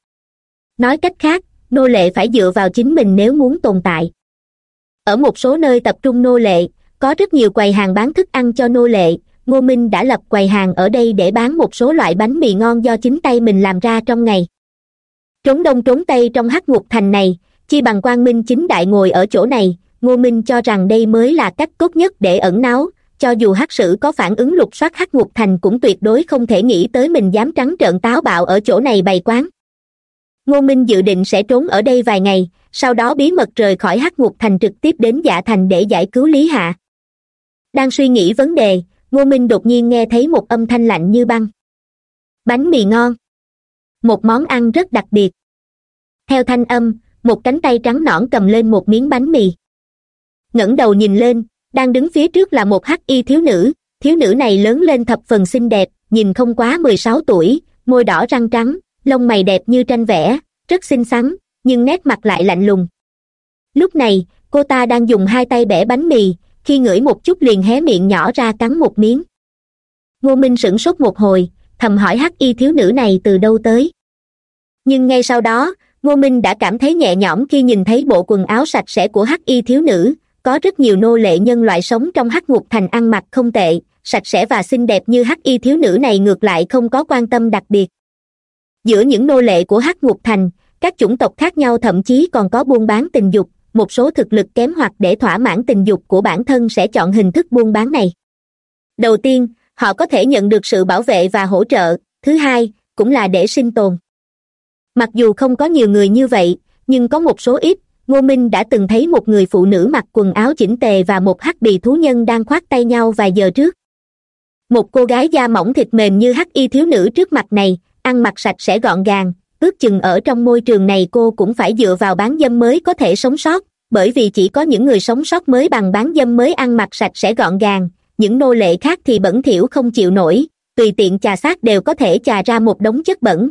Nói cách khác, nô lệ phải dựa vào chính mình nếu muốn tồn tại. Ở một số nơi tập trung nô lệ, có rất nhiều quầy hàng bán thức ăn cho nô lệ ngô minh đã lập quầy hàng ở đây để bán một số loại bánh mì ngon do chính tay mình làm ra trong ngày. Trốn đông trốn tây trong hắc ngục thành này, chi bằng quang minh chính đại ngồi ở chỗ này, ngô minh cho rằng đây mới là cách tốt nhất để ẩn náu, cho dù hắc sử có phản ứng lục soát hắc ngục thành cũng tuyệt đối không thể nghĩ tới mình dám trắng trợn táo bạo ở chỗ này bày quán. Ngô minh dự định sẽ trốn ở đây vài ngày, sau đó bí mật rời khỏi hắc ngục thành trực tiếp đến dạ thành để giải cứu lý hạ. Đang suy nghĩ vấn đề ngô minh đột nhiên nghe thấy một âm thanh lạnh như băng. Bánh mì ngon. Một món ăn rất đặc biệt. Theo thanh âm, một cánh tay trắng nõn cầm lên một miếng bánh mì. Ngẩng đầu nhìn lên, đang đứng phía trước là một hắc y thiếu nữ. Thiếu nữ này lớn lên thập phần xinh đẹp, nhìn không quá mười sáu tuổi, môi đỏ răng trắng, lông mày đẹp như tranh vẽ, rất xinh xắn, nhưng nét mặt lại lạnh lùng. Lúc này, cô ta đang dùng hai tay bẻ bánh mì khi ngửi một chút liền hé miệng nhỏ ra cắn một miếng. Ngô minh sửng sốt một hồi, thầm hỏi hắc y thiếu nữ này từ đâu tới. Nhưng ngay sau đó, ngô minh đã cảm thấy nhẹ nhõm khi nhìn thấy bộ quần áo sạch sẽ của hắc y thiếu nữ, có rất nhiều nô lệ nhân loại sống trong hắc ngục thành ăn mặc không tệ, sạch sẽ và xinh đẹp như hắc y thiếu nữ này ngược lại không có quan tâm đặc biệt. Giữa những nô lệ của hắc ngục thành, các chủng tộc khác nhau thậm chí còn có buôn bán tình dục một số thực lực kém hoặc để thỏa mãn tình dục của bản thân sẽ chọn hình thức buôn bán này. Đầu tiên, họ có thể nhận được sự bảo vệ và hỗ trợ. Thứ hai, cũng là để sinh tồn. Mặc dù không có nhiều người như vậy, nhưng có một số ít, ngô minh đã từng thấy một người phụ nữ mặc quần áo chỉnh tề và một hắc bì thú nhân đang khoác tay nhau vài giờ trước. Một cô gái da mỏng thịt mềm như hắc y thiếu nữ trước mặt này, ăn mặc sạch sẽ gọn gàng ước chừng ở trong môi trường này cô cũng phải dựa vào bán dâm mới có thể sống sót, bởi vì chỉ có những người sống sót mới bằng bán dâm mới ăn mặc sạch sẽ gọn gàng, những nô lệ khác thì bẩn thỉu không chịu nổi, tùy tiện chà xác đều có thể chà ra một đống chất bẩn.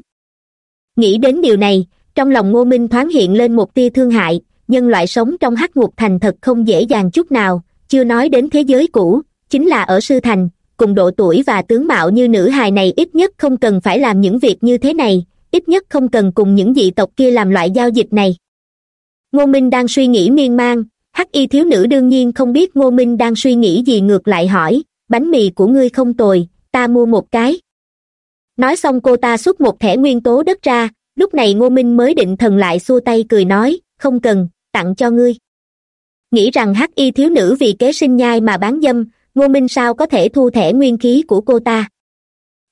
Nghĩ đến điều này, trong lòng ngô minh thoáng hiện lên một tia thương hại, nhân loại sống trong hắc ngục thành thật không dễ dàng chút nào, chưa nói đến thế giới cũ, chính là ở sư thành, cùng độ tuổi và tướng mạo như nữ hài này ít nhất không cần phải làm những việc như thế này ít nhất không cần cùng những dị tộc kia làm loại giao dịch này. Ngô minh đang suy nghĩ miên man, hắc y thiếu nữ đương nhiên không biết ngô minh đang suy nghĩ gì ngược lại hỏi, bánh mì của ngươi không tồi, ta mua một cái. Nói xong cô ta xuất một thẻ nguyên tố đất ra, lúc này ngô minh mới định thần lại xua tay cười nói, không cần, tặng cho ngươi. Nghĩ rằng hắc y thiếu nữ vì kế sinh nhai mà bán dâm, ngô minh sao có thể thu thẻ nguyên khí của cô ta?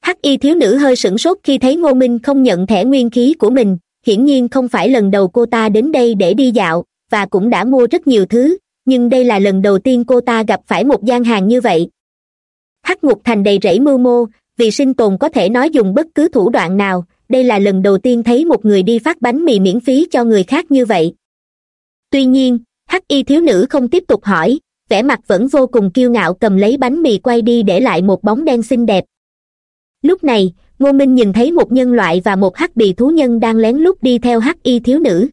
Hắc y thiếu nữ hơi sửng sốt khi thấy ngô minh không nhận thẻ nguyên khí của mình, hiển nhiên không phải lần đầu cô ta đến đây để đi dạo, và cũng đã mua rất nhiều thứ, nhưng đây là lần đầu tiên cô ta gặp phải một gian hàng như vậy. Hắc ngục thành đầy rẫy mưu mô, vì sinh tồn có thể nói dùng bất cứ thủ đoạn nào, đây là lần đầu tiên thấy một người đi phát bánh mì miễn phí cho người khác như vậy. Tuy nhiên, hắc y thiếu nữ không tiếp tục hỏi, vẻ mặt vẫn vô cùng kiêu ngạo cầm lấy bánh mì quay đi để lại một bóng đen xinh đẹp lúc này, ngô minh nhìn thấy một nhân loại và một hắc bì thú nhân đang lén lút đi theo hắc y thiếu nữ.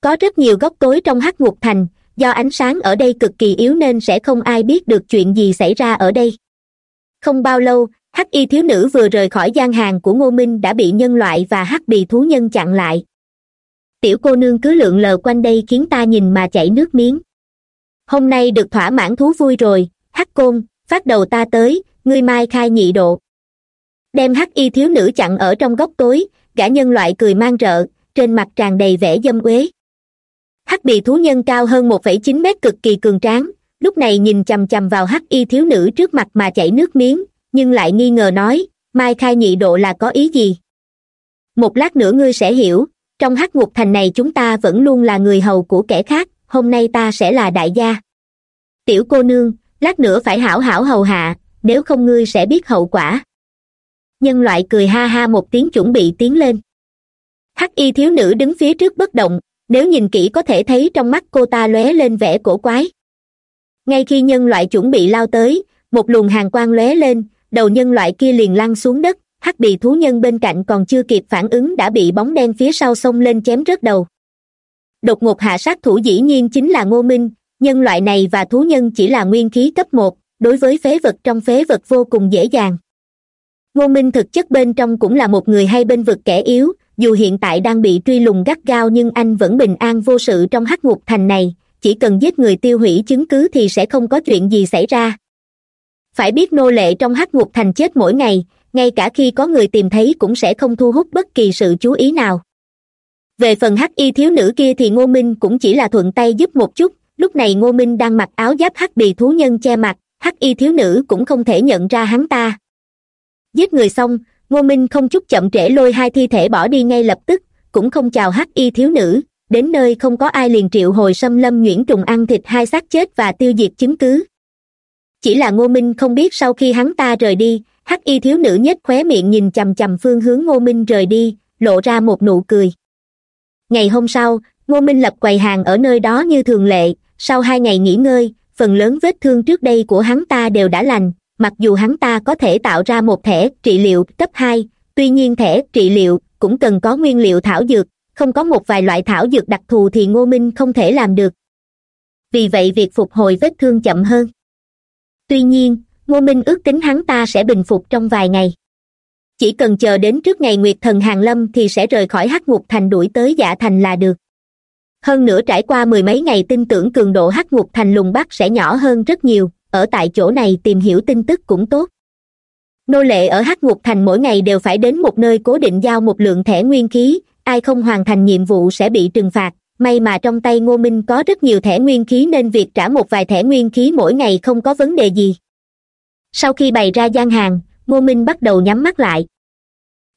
Có rất nhiều góc tối trong hắc ngục thành, do ánh sáng ở đây cực kỳ yếu nên sẽ không ai biết được chuyện gì xảy ra ở đây. Không bao lâu, hắc y thiếu nữ vừa rời khỏi gian hàng của ngô minh đã bị nhân loại và hắc bì thú nhân chặn lại. Tiểu cô nương cứ lượn lờ quanh đây khiến ta nhìn mà chảy nước miếng. Hôm nay được thỏa mãn thú vui rồi, hắc côn, phát đầu ta tới, ngươi mai khai nhị độ đem hắc y thiếu nữ chặn ở trong góc tối, gã nhân loại cười mang rợ, trên mặt tràn đầy vẻ dâm uế. Hắc bì thú nhân cao hơn một phẩy chín mét cực kỳ cường tráng, lúc này nhìn chằm chằm vào hắc y thiếu nữ trước mặt mà chảy nước miếng, nhưng lại nghi ngờ nói, mai khai nhị độ là có ý gì? Một lát nữa ngươi sẽ hiểu, trong hắc ngục thành này chúng ta vẫn luôn là người hầu của kẻ khác, hôm nay ta sẽ là đại gia. Tiểu cô nương, lát nữa phải hảo hảo hầu hạ, nếu không ngươi sẽ biết hậu quả nhân loại cười ha ha một tiếng chuẩn bị tiến lên. Hắc y thiếu nữ đứng phía trước bất động, nếu nhìn kỹ có thể thấy trong mắt cô ta lóe lên vẻ cổ quái. Ngay khi nhân loại chuẩn bị lao tới, một luồng hàng quang lóe lên, đầu nhân loại kia liền lăn xuống đất, hắc bì thú nhân bên cạnh còn chưa kịp phản ứng đã bị bóng đen phía sau xông lên chém rớt đầu. Đột ngột hạ sát thủ dĩ nhiên chính là ngô minh, nhân loại này và thú nhân chỉ là nguyên khí cấp một, đối với phế vật trong phế vật vô cùng dễ dàng ngô minh thực chất bên trong cũng là một người hay bên vực kẻ yếu, dù hiện tại đang bị truy lùng gắt gao nhưng anh vẫn bình an vô sự trong hắc ngục thành này, chỉ cần giết người tiêu hủy chứng cứ thì sẽ không có chuyện gì xảy ra. Phải biết nô lệ trong hắc ngục thành chết mỗi ngày, ngay cả khi có người tìm thấy cũng sẽ không thu hút bất kỳ sự chú ý nào. Về phần hắc y thiếu nữ kia thì ngô minh cũng chỉ là thuận tay giúp một chút, lúc này ngô minh đang mặc áo giáp hắc bì thú nhân che mặt, hắc y thiếu nữ cũng không thể nhận ra hắn ta giết người xong, ngô minh không chút chậm trễ lôi hai thi thể bỏ đi ngay lập tức, cũng không chào hắc y thiếu nữ. Đến nơi không có ai liền triệu hồi xâm lâm nhuyễn trùng ăn thịt hai xác chết và tiêu diệt chứng cứ. Chỉ là ngô minh không biết sau khi hắn ta rời đi, hắc y thiếu nữ nhếch khóe miệng nhìn chằm chằm phương hướng ngô minh rời đi, lộ ra một nụ cười. Ngày hôm sau, ngô minh lập quầy hàng ở nơi đó như thường lệ, sau hai ngày nghỉ ngơi, phần lớn vết thương trước đây của hắn ta đều đã lành mặc dù hắn ta có thể tạo ra một thẻ trị liệu cấp hai, tuy nhiên thẻ trị liệu cũng cần có nguyên liệu thảo dược, không có một vài loại thảo dược đặc thù thì ngô minh không thể làm được. Vì vậy việc phục hồi vết thương chậm hơn. Tuy nhiên, ngô minh ước tính hắn ta sẽ bình phục trong vài ngày. Chỉ cần chờ đến trước ngày nguyệt thần hàng lâm thì sẽ rời khỏi hắc ngục thành đuổi tới dạ thành là được. Hơn nữa trải qua mười mấy ngày tin tưởng cường độ hắc ngục thành lùng bắc sẽ nhỏ hơn rất nhiều ở tại chỗ này tìm hiểu tin tức cũng tốt. Nô lệ ở hắc ngục thành mỗi ngày đều phải đến một nơi cố định giao một lượng thẻ nguyên khí, ai không hoàn thành nhiệm vụ sẽ bị trừng phạt. May mà trong tay ngô minh có rất nhiều thẻ nguyên khí nên việc trả một vài thẻ nguyên khí mỗi ngày không có vấn đề gì. Sau khi bày ra gian hàng, ngô minh bắt đầu nhắm mắt lại.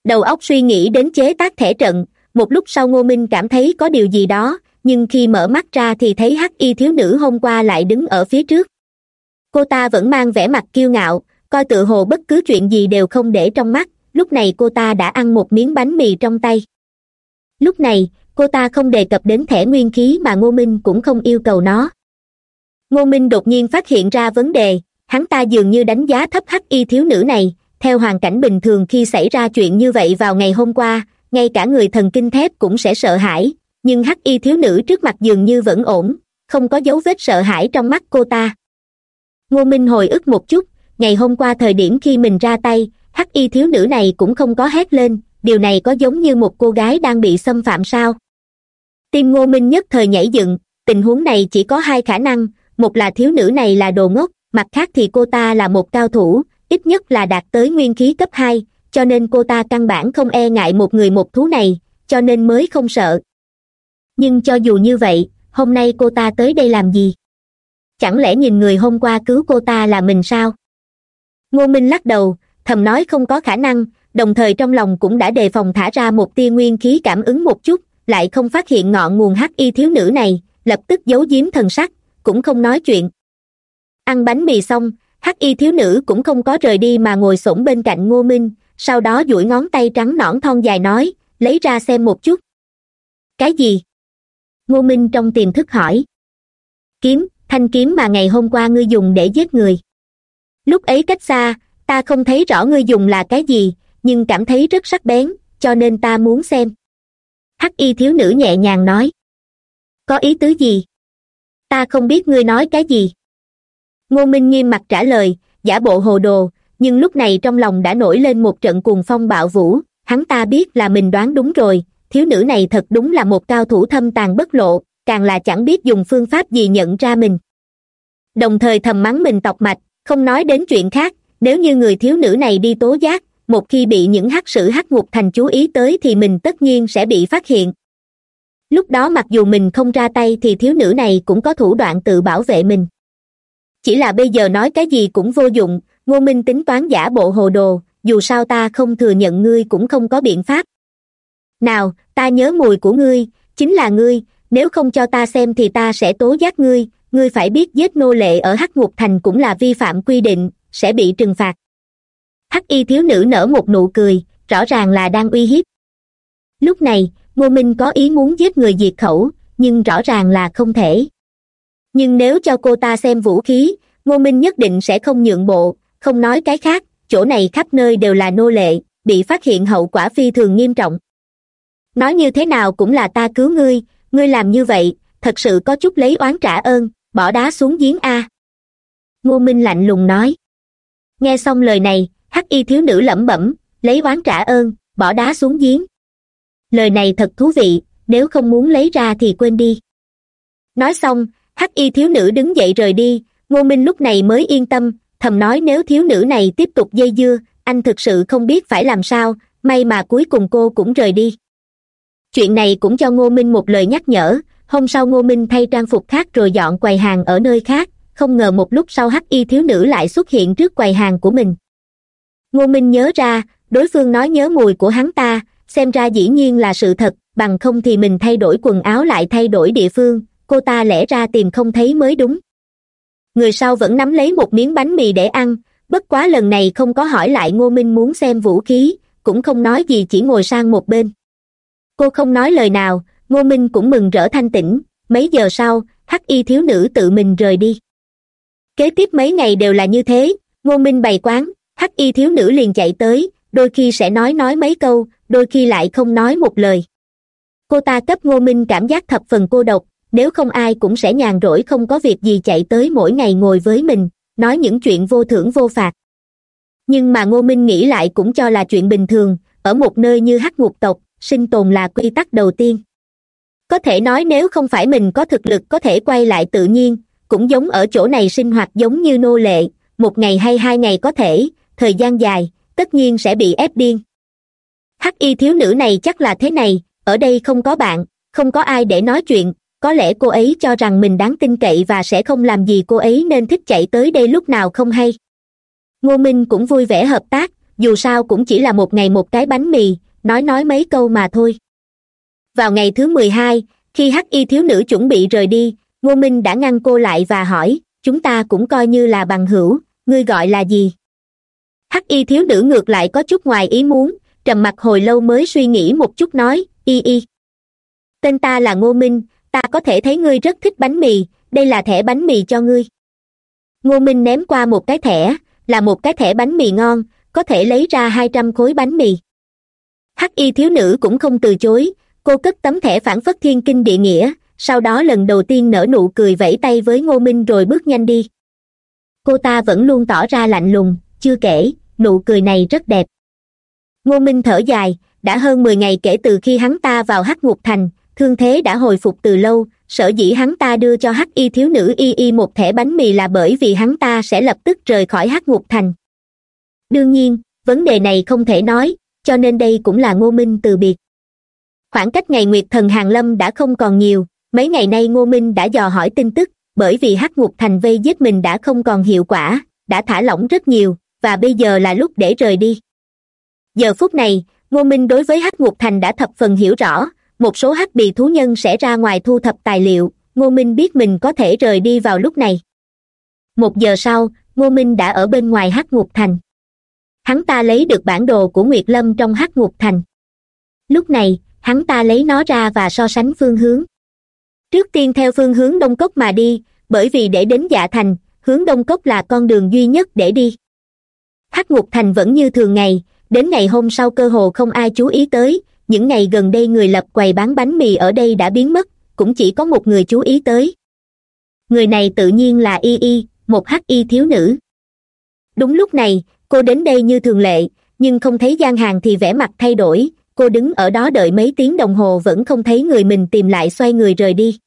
Đầu óc suy nghĩ đến chế tác thẻ trận, một lúc sau ngô minh cảm thấy có điều gì đó, nhưng khi mở mắt ra thì thấy hắc y thiếu nữ hôm qua lại đứng ở phía trước cô ta vẫn mang vẻ mặt kiêu ngạo, coi tự hồ bất cứ chuyện gì đều không để trong mắt, lúc này cô ta đã ăn một miếng bánh mì trong tay. Lúc này, cô ta không đề cập đến thẻ nguyên khí mà ngô minh cũng không yêu cầu nó. Ngô minh đột nhiên phát hiện ra vấn đề, hắn ta dường như đánh giá thấp hắc y thiếu nữ này, theo hoàn cảnh bình thường khi xảy ra chuyện như vậy vào ngày hôm qua, ngay cả người thần kinh thép cũng sẽ sợ hãi, nhưng hắc y thiếu nữ trước mặt dường như vẫn ổn, không có dấu vết sợ hãi trong mắt cô ta ngô minh hồi ức một chút, ngày hôm qua thời điểm khi mình ra tay, hắc y thiếu nữ này cũng không có hét lên, điều này có giống như một cô gái đang bị xâm phạm sao? Tim ngô minh nhất thời nhảy dựng, tình huống này chỉ có hai khả năng, một là thiếu nữ này là đồ ngốc, mặt khác thì cô ta là một cao thủ, ít nhất là đạt tới nguyên khí cấp hai, cho nên cô ta căn bản không e ngại một người một thú này, cho nên mới không sợ. Nhưng cho dù như vậy, hôm nay cô ta tới đây làm gì? Chẳng lẽ nhìn người hôm qua cứu cô ta là mình sao? Ngô minh lắc đầu, thầm nói không có khả năng, đồng thời trong lòng cũng đã đề phòng thả ra một tia nguyên khí cảm ứng một chút, lại không phát hiện ngọn nguồn hắc y thiếu nữ này, lập tức giấu giếm thần sắc, cũng không nói chuyện. Ăn bánh mì xong hắc y thiếu nữ cũng không có rời đi mà ngồi s bên cạnh ngô minh, sau đó duỗi ngón tay trắng nõn thon dài nói, lấy ra xem một chút. Cái gì? Ngô minh trong tiềm thức hỏi. Kiếm thanh kiếm mà ngày hôm qua ngươi dùng để giết người. Lúc ấy cách xa, ta không thấy rõ ngươi dùng là cái gì, nhưng cảm thấy rất sắc bén, cho nên ta muốn xem. Hắc y thiếu nữ nhẹ nhàng nói. Có ý tứ gì? Ta không biết ngươi nói cái gì. Ngô minh nghiêm mặt trả lời, giả bộ hồ đồ, nhưng lúc này trong lòng đã nổi lên một trận cuồng phong bạo vũ, hắn ta biết là mình đoán đúng rồi, thiếu nữ này thật đúng là một cao thủ thâm tàn bất lộ càng là chẳng biết dùng phương pháp gì nhận ra mình. Đồng thời thầm mắng mình tọc mạch, không nói đến chuyện khác, nếu như người thiếu nữ này đi tố giác, một khi bị những hắc sử hắc ngục thành chú ý tới thì mình tất nhiên sẽ bị phát hiện. Lúc đó mặc dù mình không ra tay thì thiếu nữ này cũng có thủ đoạn tự bảo vệ mình. Chỉ là bây giờ nói cái gì cũng vô dụng, ngô minh tính toán giả bộ hồ đồ, dù sao ta không thừa nhận ngươi cũng không có biện pháp. Nào, ta nhớ mùi của ngươi, chính là ngươi nếu không cho ta xem thì ta sẽ tố giác ngươi ngươi phải biết giết nô lệ ở hắc ngục thành cũng là vi phạm quy định, sẽ bị trừng phạt. Hắc y thiếu nữ nở một nụ cười, rõ ràng là đang uy hiếp. Lúc này, ngô minh có ý muốn giết người diệt khẩu, nhưng rõ ràng là không thể. Nhưng nếu cho cô ta xem vũ khí, ngô minh nhất định sẽ không nhượng bộ, không nói cái khác, chỗ này khắp nơi đều là nô lệ, bị phát hiện hậu quả phi thường nghiêm trọng. Nói như thế nào cũng là ta cứu ngươi ngươi làm như vậy, thật sự có chút lấy oán trả ơn, bỏ đá xuống giếng a. Ngô minh lạnh lùng nói. Nghe xong lời này, hắc y thiếu nữ lẩm bẩm, lấy oán trả ơn, bỏ đá xuống giếng. Lời này thật thú vị, nếu không muốn lấy ra thì quên đi. Nói xong, hắc y thiếu nữ đứng dậy rời đi, ngô minh lúc này mới yên tâm, thầm nói nếu thiếu nữ này tiếp tục dây dưa, anh thực sự không biết phải làm sao, may mà cuối cùng cô cũng rời đi chuyện này cũng cho ngô minh một lời nhắc nhở, hôm sau ngô minh thay trang phục khác rồi dọn quầy hàng ở nơi khác, không ngờ một lúc sau hắc y thiếu nữ lại xuất hiện trước quầy hàng của mình. Ngô minh nhớ ra, đối phương nói nhớ mùi của hắn ta, xem ra dĩ nhiên là sự thật, bằng không thì mình thay đổi quần áo lại thay đổi địa phương, cô ta lẽ ra tìm không thấy mới đúng. Người sau vẫn nắm lấy một miếng bánh mì để ăn, bất quá lần này không có hỏi lại ngô minh muốn xem vũ khí, cũng không nói gì chỉ ngồi sang một bên cô không nói lời nào, ngô minh cũng mừng rỡ thanh tĩnh. Mấy giờ sau, hắc y thiếu nữ tự mình rời đi. Kế tiếp mấy ngày đều là như thế, ngô minh bày quán, hắc y thiếu nữ liền chạy tới, đôi khi sẽ nói nói mấy câu, đôi khi lại không nói một lời. Cô ta cấp ngô minh cảm giác thập phần cô độc, nếu không ai cũng sẽ nhàn rỗi không có việc gì chạy tới mỗi ngày ngồi với mình, nói những chuyện vô thưởng vô phạt. Nhưng mà ngô minh nghĩ lại cũng cho là chuyện bình thường, ở một nơi như hắc ngục tộc sinh tồn là quy tắc đầu tiên. Có thể nói nếu không phải mình có thực lực có thể quay lại tự nhiên, cũng giống ở chỗ này sinh hoạt giống như nô lệ, một ngày hay hai ngày có thể, thời gian dài, tất nhiên sẽ bị ép điên. Hắc y thiếu nữ này chắc là thế này, ở đây không có bạn, không có ai để nói chuyện, có lẽ cô ấy cho rằng mình đáng tin cậy và sẽ không làm gì cô ấy nên thích chạy tới đây lúc nào không hay. Ngô minh cũng vui vẻ hợp tác, dù sao cũng chỉ là một ngày một cái bánh mì nói nói mấy câu mà thôi. Vào ngày thứ mười hai, khi hắc y thiếu nữ chuẩn bị rời đi, ngô minh đã ngăn cô lại và hỏi, chúng ta cũng coi như là bằng hữu, ngươi gọi là gì? Hắc y thiếu nữ ngược lại có chút ngoài ý muốn, trầm mặc hồi lâu mới suy nghĩ một chút nói, y y. Tên ta là ngô minh, ta có thể thấy ngươi rất thích bánh mì, đây là thẻ bánh mì cho ngươi. Ngô minh ném qua một cái thẻ, là một cái thẻ bánh mì ngon, có thể lấy ra hai trăm khối bánh mì hắc y thiếu nữ cũng không từ chối. Cô cất tấm thẻ phản phất thiên kinh địa nghĩa. Sau đó lần đầu tiên nở nụ cười vẫy tay với ngô minh rồi bước nhanh đi. Cô ta vẫn luôn tỏ ra lạnh lùng, chưa kể, nụ cười này rất đẹp. Ngô minh thở dài, đã hơn mười ngày kể từ khi hắn ta vào hắc ngục thành, thương thế đã hồi phục từ lâu, sở dĩ hắn ta đưa cho hắc y thiếu nữ y y một thẻ bánh mì là bởi vì hắn ta sẽ lập tức rời khỏi hắc ngục thành. Đương nhiên, vấn đề này không thể nói cho nên đây cũng là ngô minh từ biệt. Khoảng cách ngày nguyệt thần hàng lâm đã không còn nhiều, mấy ngày nay ngô minh đã dò hỏi tin tức, bởi vì hắc ngục thành vây giết mình đã không còn hiệu quả, đã thả lỏng rất nhiều, và bây giờ là lúc để rời đi. Giờ phút này, ngô minh đối với hắc ngục thành đã thập phần hiểu rõ, một số hắc bì thú nhân sẽ ra ngoài thu thập tài liệu, ngô minh biết mình có thể rời đi vào lúc này. Một giờ sau, ngô minh đã ở bên ngoài hắc ngục thành hắn ta lấy được bản đồ của nguyệt lâm trong hắc ngục thành. Lúc này, hắn ta lấy nó ra và so sánh phương hướng. Trước tiên theo phương hướng đông cốc mà đi, bởi vì để đến dạ thành, hướng đông cốc là con đường duy nhất để đi. Hắc ngục thành vẫn như thường ngày, đến ngày hôm sau cơ hồ không ai chú ý tới, những ngày gần đây người lập quầy bán bánh mì ở đây đã biến mất, cũng chỉ có một người chú ý tới. Người này tự nhiên là y y, một hắc y thiếu nữ. Đúng lúc này cô đến đây như thường lệ, nhưng không thấy gian hàng thì vẻ mặt thay đổi. Cô đứng ở đó đợi mấy tiếng đồng hồ vẫn không thấy người mình tìm lại xoay người rời đi.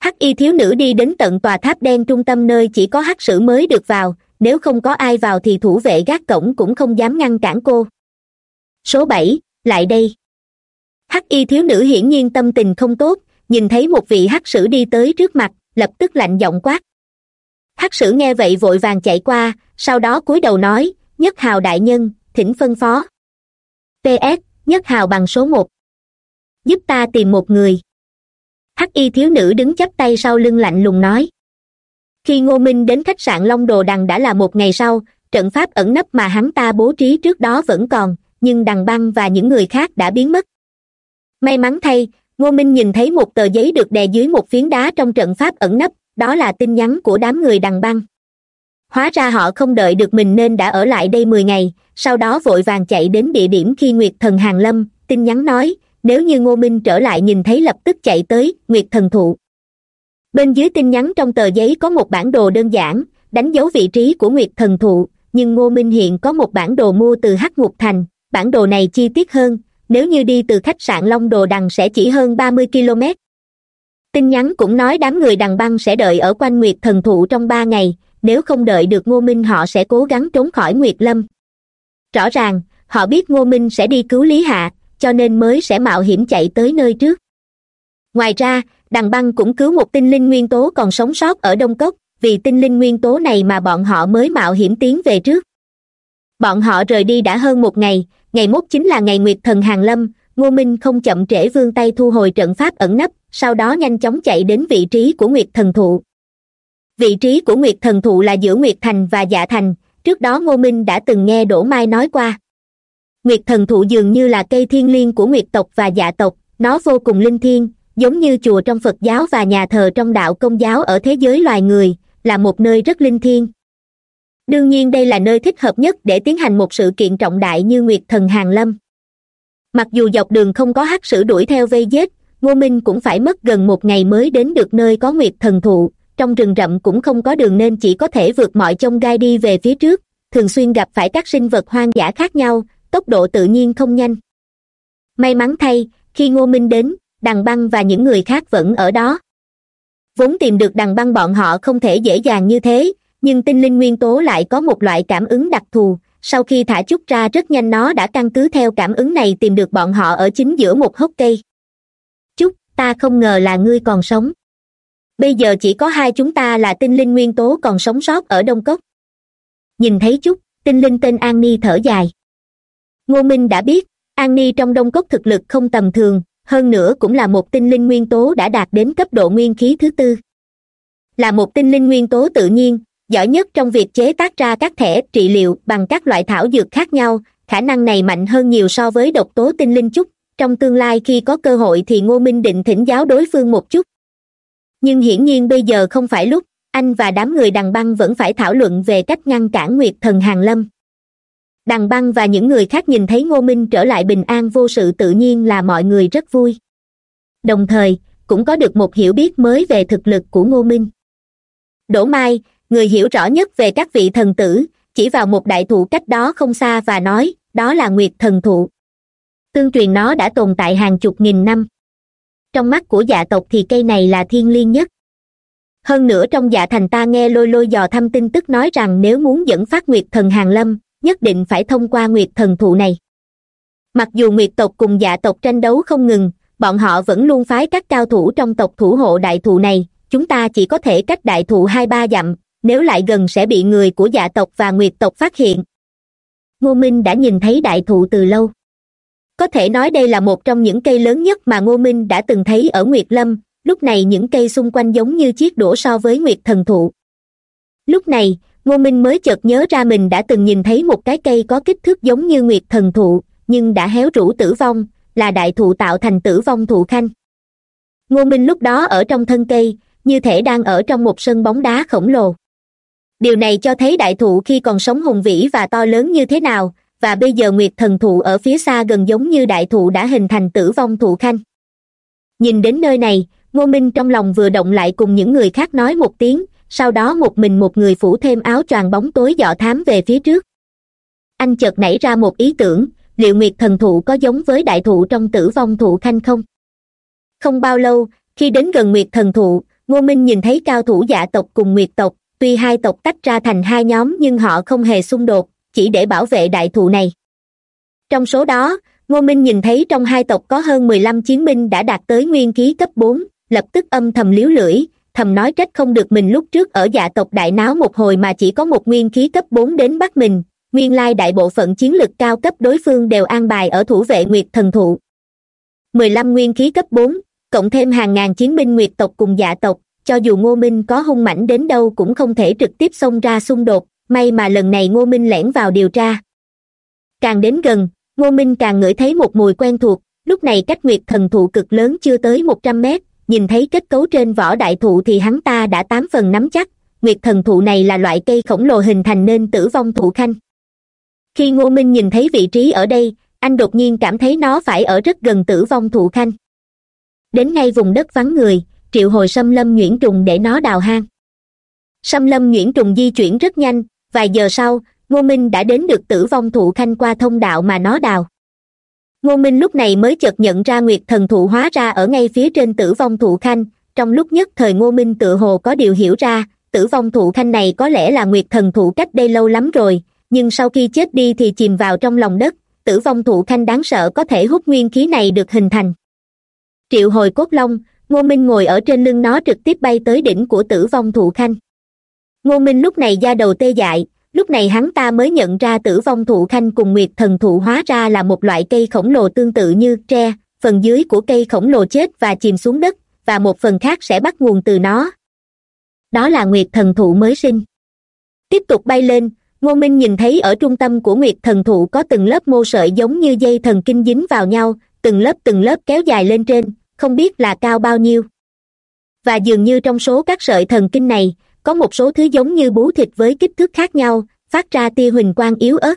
Hắc y thiếu nữ đi đến tận tòa tháp đen trung tâm nơi chỉ có hắc sử mới được vào, nếu không có ai vào thì thủ vệ gác cổng cũng không dám ngăn cản cô. Số bảy, lại đây. Hắc y thiếu nữ hiển nhiên tâm tình không tốt, nhìn thấy một vị hắc sử đi tới trước mặt, lập tức lạnh giọng quát hắc sử nghe vậy vội vàng chạy qua, sau đó cúi đầu nói, nhất hào đại nhân, thỉnh phân phó. Ps nhất hào bằng số một. Giúp ta tìm một người. Hắc y thiếu nữ đứng chắp tay sau lưng lạnh lùng nói. Khi ngô minh đến khách sạn long đồ đằng đã là một ngày sau, trận pháp ẩn nấp mà hắn ta bố trí trước đó vẫn còn, nhưng đằng băng và những người khác đã biến mất. May mắn thay, ngô minh nhìn thấy một tờ giấy được đè dưới một phiến đá trong trận pháp ẩn nấp đó là tin nhắn của đám người đằng băng. Hóa ra họ không đợi được mình nên đã ở lại đây mười ngày, sau đó vội vàng chạy đến địa điểm khi nguyệt thần hàng lâm, tin nhắn nói, nếu như ngô minh trở lại nhìn thấy lập tức chạy tới, nguyệt thần thụ. Bên dưới tin nhắn trong tờ giấy có một bản đồ đơn giản, đánh dấu vị trí của nguyệt thần thụ, nhưng ngô minh hiện có một bản đồ mua từ hắc ngục thành. Bản đồ này chi tiết hơn, nếu như đi từ khách sạn long đồ đằng sẽ chỉ hơn ba mươi km tin nhắn cũng nói đám người đằng băng sẽ đợi ở quanh nguyệt thần thụ trong ba ngày, nếu không đợi được ngô minh họ sẽ cố gắng trốn khỏi nguyệt lâm. Rõ ràng, họ biết ngô minh sẽ đi cứu lý hạ, cho nên mới sẽ mạo hiểm chạy tới nơi trước. Ngoài ra, đằng băng cũng cứu một tinh linh nguyên tố còn sống sót ở đông cốc, vì tinh linh nguyên tố này mà bọn họ mới mạo hiểm tiến về trước. Bọn họ rời đi đã hơn một ngày ngày mốt chính là ngày nguyệt thần hàng lâm ngô minh không chậm trễ vươn tay thu hồi trận pháp ẩn nấp, sau đó nhanh chóng chạy đến vị trí của nguyệt thần thụ. Vị trí của nguyệt thần thụ là giữa nguyệt thành và dạ thành, trước đó ngô minh đã từng nghe đỗ mai nói qua. Nguyệt thần thụ dường như là cây thiên liêng của nguyệt tộc và dạ tộc, nó vô cùng linh thiêng, giống như chùa trong phật giáo và nhà thờ trong đạo công giáo ở thế giới loài người, là một nơi rất linh thiêng. Đương nhiên đây là nơi thích hợp nhất để tiến hành một sự kiện trọng đại như nguyệt thần hàng lâm mặc dù dọc đường không có hắc sử đuổi theo vây giết, ngô minh cũng phải mất gần một ngày mới đến được nơi có nguyệt thần thụ. Trong rừng rậm cũng không có đường nên chỉ có thể vượt mọi chông gai đi về phía trước. Thường xuyên gặp phải các sinh vật hoang dã khác nhau, tốc độ tự nhiên không nhanh. May mắn thay, khi ngô minh đến, đằng băng và những người khác vẫn ở đó. Vốn tìm được đằng băng bọn họ không thể dễ dàng như thế, nhưng tinh linh nguyên tố lại có một loại cảm ứng đặc thù sau khi thả chút ra rất nhanh nó đã căn cứ theo cảm ứng này tìm được bọn họ ở chính giữa một hốc cây. Chút ta không ngờ là ngươi còn sống. Bây giờ chỉ có hai chúng ta là tinh linh nguyên tố còn sống sót ở đông cốc. Nhìn thấy chút tinh linh tên an ni thở dài. Ngô minh đã biết, an ni trong đông cốc thực lực không tầm thường, hơn nữa cũng là một tinh linh nguyên tố đã đạt đến cấp độ nguyên khí thứ tư. Là một tinh linh nguyên tố tự nhiên giỏi nhất trong việc chế tác ra các thẻ trị liệu bằng các loại thảo dược khác nhau, khả năng này mạnh hơn nhiều so với độc tố tinh linh chút. Trong tương lai khi có cơ hội thì ngô minh định thỉnh giáo đối phương một chút. Nhưng hiển nhiên bây giờ không phải lúc, anh và đám người đằng băng vẫn phải thảo luận về cách ngăn cản nguyệt thần hàng lâm. Đằng băng và những người khác nhìn thấy ngô minh trở lại bình an vô sự tự nhiên là mọi người rất vui. Đồng thời, cũng có được một hiểu biết mới về thực lực của ngô minh. Đỗ mai người hiểu rõ nhất về các vị thần tử, chỉ vào một đại thụ cách đó không xa và nói, đó là nguyệt thần thụ. Tương truyền nó đã tồn tại hàng chục nghìn năm. Trong mắt của dạ tộc thì cây này là thiên liêng nhất. Hơn nữa trong dạ thành ta nghe lôi lôi dò thăm tin tức nói rằng nếu muốn dẫn phát nguyệt thần hàng lâm, nhất định phải thông qua nguyệt thần thụ này. Mặc dù nguyệt tộc cùng dạ tộc tranh đấu không ngừng, bọn họ vẫn luôn phái các cao thủ trong tộc thủ hộ đại thụ này, chúng ta chỉ có thể cách đại thụ hai ba dặm nếu lại gần sẽ bị người của dạ tộc và nguyệt tộc phát hiện. Ngô minh đã nhìn thấy đại thụ từ lâu. Có thể nói đây là một trong những cây lớn nhất mà ngô minh đã từng thấy ở nguyệt lâm, lúc này những cây xung quanh giống như chiếc đũa so với nguyệt thần thụ. Lúc này, ngô minh mới chợt nhớ ra mình đã từng nhìn thấy một cái cây có kích thước giống như nguyệt thần thụ, nhưng đã héo rũ tử vong, là đại thụ tạo thành tử vong thụ khanh. Ngô minh lúc đó ở trong thân cây, như thể đang ở trong một sân bóng đá khổng lồ điều này cho thấy đại thụ khi còn sống hùng vĩ và to lớn như thế nào, và bây giờ nguyệt thần thụ ở phía xa gần giống như đại thụ đã hình thành tử vong thụ khanh. Nhìn đến nơi này, ngô minh trong lòng vừa động lại cùng những người khác nói một tiếng, sau đó một mình một người phủ thêm áo choàng bóng tối dọ thám về phía trước. Anh chợt nảy ra một ý tưởng, liệu nguyệt thần thụ có giống với đại thụ trong tử vong thụ khanh không? Không bao lâu, khi đến gần nguyệt thần thụ, ngô minh nhìn thấy cao thủ giả tộc cùng nguyệt tộc tuy hai tộc tách ra thành hai nhóm nhưng họ không hề xung đột, chỉ để bảo vệ đại thụ này. Trong số đó, ngô minh nhìn thấy trong hai tộc có hơn mười lăm chiến binh đã đạt tới nguyên khí cấp bốn, lập tức âm thầm liếu lưỡi, thầm nói trách không được mình lúc trước ở dạ tộc đại náo một hồi mà chỉ có một nguyên khí cấp bốn đến bắt mình, nguyên lai đại bộ phận chiến lực cao cấp đối phương đều an bài ở thủ vệ nguyệt thần thụ. mười lăm nguyên khí cấp bốn, cộng thêm hàng ngàn chiến binh nguyệt tộc cùng dạ tộc cho dù ngô minh có hung mãnh đến đâu cũng không thể trực tiếp xông ra xung đột, may mà lần này ngô minh lẻn vào điều tra. Càng đến gần, ngô minh càng ngửi thấy một mùi quen thuộc, lúc này cách nguyệt thần thụ cực lớn chưa tới một trăm mét, nhìn thấy kết cấu trên vỏ đại thụ thì hắn ta đã tám phần nắm chắc, nguyệt thần thụ này là loại cây khổng lồ hình thành nên tử vong thụ khanh. Khi ngô minh nhìn thấy vị trí ở đây, anh đột nhiên cảm thấy nó phải ở rất gần tử vong thụ khanh. Đến ngay vùng đất vắng người triệu hồi xâm lâm nhuyễn trùng để nó đào hang. Xâm lâm nhuyễn trùng di chuyển rất nhanh, vài giờ sau, ngô minh đã đến được tử vong thụ khanh qua thông đạo mà nó đào. Ngô minh lúc này mới chợt nhận ra nguyệt thần thụ hóa ra ở ngay phía trên tử vong thụ khanh trong lúc nhất thời ngô minh tự hồ có điều hiểu ra, tử vong thụ khanh này có lẽ là nguyệt thần thụ cách đây lâu lắm rồi, nhưng sau khi chết đi thì chìm vào trong lòng đất, tử vong thụ khanh đáng sợ có thể hút nguyên khí này được hình thành. Triệu hồi cốt long ngô minh ngồi ở trên lưng nó trực tiếp bay tới đỉnh của tử vong thụ khanh. Ngô minh lúc này da đầu tê dại, lúc này hắn ta mới nhận ra tử vong thụ khanh cùng nguyệt thần thụ hóa ra là một loại cây khổng lồ tương tự như tre, phần dưới của cây khổng lồ chết và chìm xuống đất, và một phần khác sẽ bắt nguồn từ nó. Đó là nguyệt thần thụ mới sinh. Tiếp tục bay lên, ngô minh nhìn thấy ở trung tâm của nguyệt thần thụ có từng lớp mô sợi giống như dây thần kinh dính vào nhau, từng lớp từng lớp kéo dài lên trên không biết là cao bao nhiêu. Và dường như trong số các sợi thần kinh này, có một số thứ giống như bú thịt với kích thước khác nhau, phát ra tia huỳnh quang yếu ớt.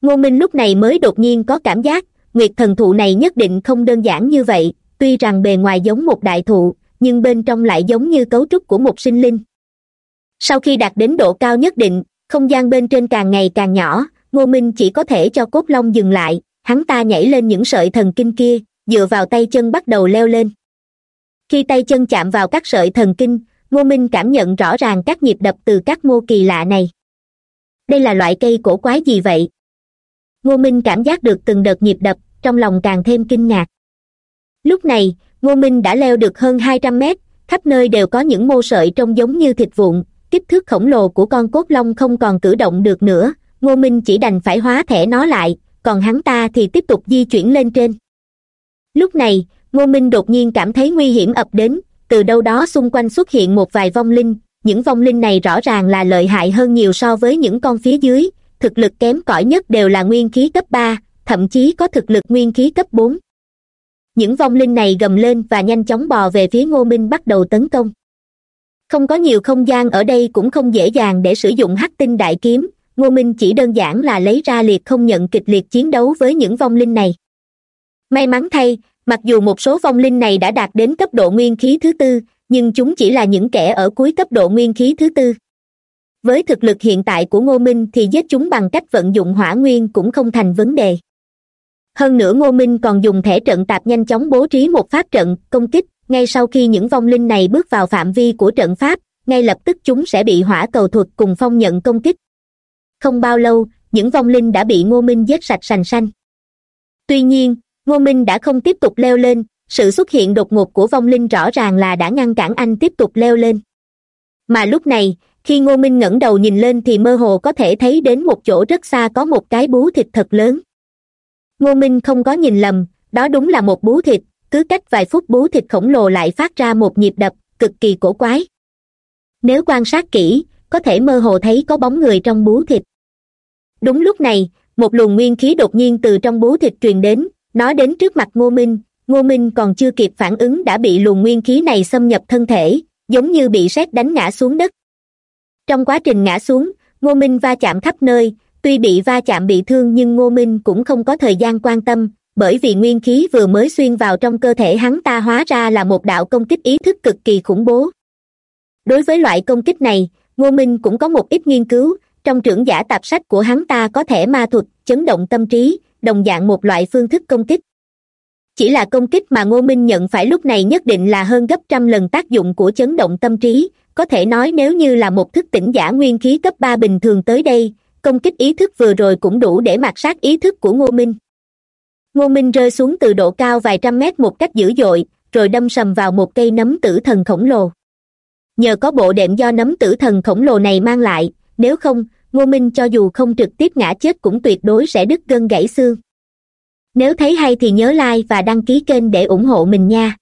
Ngô minh lúc này mới đột nhiên có cảm giác, nguyệt thần thụ này nhất định không đơn giản như vậy, tuy rằng bề ngoài giống một đại thụ, nhưng bên trong lại giống như cấu trúc của một sinh linh. Sau khi đạt đến độ cao nhất định, không gian bên trên càng ngày càng nhỏ, ngô minh chỉ có thể cho cốt long dừng lại, hắn ta nhảy lên những sợi thần kinh kia dựa vào tay chân bắt đầu leo lên. Khi tay chân chạm vào các sợi thần kinh, ngô minh cảm nhận rõ ràng các nhịp đập từ các mô kỳ lạ này. Đây là loại cây cổ quái gì vậy? Ngô minh cảm giác được từng đợt nhịp đập, trong lòng càng thêm kinh ngạc. Lúc này, ngô minh đã leo được hơn hai trăm mét, khắp nơi đều có những mô sợi trông giống như thịt vụn, kích thước khổng lồ của con cốt long không còn cử động được nữa, ngô minh chỉ đành phải hóa thẻ nó lại, còn hắn ta thì tiếp tục di chuyển lên trên lúc này, ngô minh đột nhiên cảm thấy nguy hiểm ập đến, từ đâu đó xung quanh xuất hiện một vài vong linh. Những vong linh này rõ ràng là lợi hại hơn nhiều so với những con phía dưới, thực lực kém cỏi nhất đều là nguyên khí cấp ba, thậm chí có thực lực nguyên khí cấp bốn. Những vong linh này gầm lên và nhanh chóng bò về phía ngô minh bắt đầu tấn công. Không có nhiều không gian ở đây cũng không dễ dàng để sử dụng hắc tinh đại kiếm, ngô minh chỉ đơn giản là lấy ra liệt không nhận kịch liệt chiến đấu với những vong linh này may mắn thay, mặc dù một số vong linh này đã đạt đến cấp độ nguyên khí thứ tư, nhưng chúng chỉ là những kẻ ở cuối cấp độ nguyên khí thứ tư. Với thực lực hiện tại của ngô minh thì giết chúng bằng cách vận dụng hỏa nguyên cũng không thành vấn đề. Hơn nữa ngô minh còn dùng thẻ trận tạp nhanh chóng bố trí một pháp trận công kích, ngay sau khi những vong linh này bước vào phạm vi của trận pháp, ngay lập tức chúng sẽ bị hỏa cầu thuật cùng phong nhận công kích. Không bao lâu, những vong linh đã bị ngô minh giết sạch sành xanh tuy nhiên ngô minh đã không tiếp tục leo lên, sự xuất hiện đột ngột của vong linh rõ ràng là đã ngăn cản anh tiếp tục leo lên. Mà lúc này, khi ngô minh ngẩng đầu nhìn lên thì mơ hồ có thể thấy đến một chỗ rất xa có một cái bú thịt thật lớn. Ngô minh không có nhìn lầm, đó đúng là một bú thịt, cứ cách vài phút bú thịt khổng lồ lại phát ra một nhịp đập, cực kỳ cổ quái. Nếu quan sát kỹ, có thể mơ hồ thấy có bóng người trong bú thịt. Đúng lúc này, một luồng nguyên khí đột nhiên từ trong bú thịt truyền đến nó đến trước mặt ngô minh. Ngô minh còn chưa kịp phản ứng đã bị luồng nguyên khí này xâm nhập thân thể, giống như bị sét đánh ngã xuống đất. Trong quá trình ngã xuống, ngô minh va chạm khắp nơi. Tuy bị va chạm bị thương nhưng ngô minh cũng không có thời gian quan tâm, bởi vì nguyên khí vừa mới xuyên vào trong cơ thể hắn ta hóa ra là một đạo công kích ý thức cực kỳ khủng bố. Đối với loại công kích này, ngô minh cũng có một ít nghiên cứu. Trong trưởng giả tạp sách của hắn ta có thể ma thuật, chấn động tâm trí đồng dạng một loại phương thức công kích. Chỉ là công kích mà ngô minh nhận phải lúc này nhất định là hơn gấp trăm lần tác dụng của chấn động tâm trí, có thể nói nếu như là một thức tỉnh giả nguyên khí cấp ba bình thường tới đây, công kích ý thức vừa rồi cũng đủ để mạt sát ý thức của ngô minh. Ngô minh rơi xuống từ độ cao vài trăm mét một cách dữ dội, rồi đâm sầm vào một cây nấm tử thần khổng lồ. Nhờ có bộ đệm do nấm tử thần khổng lồ này mang lại, nếu không ngô minh cho dù không trực tiếp ngã chết cũng tuyệt đối sẽ đứt gân gãy xương. Nếu thấy hay thì nhớ like và đăng ký kênh để ủng hộ mình nha.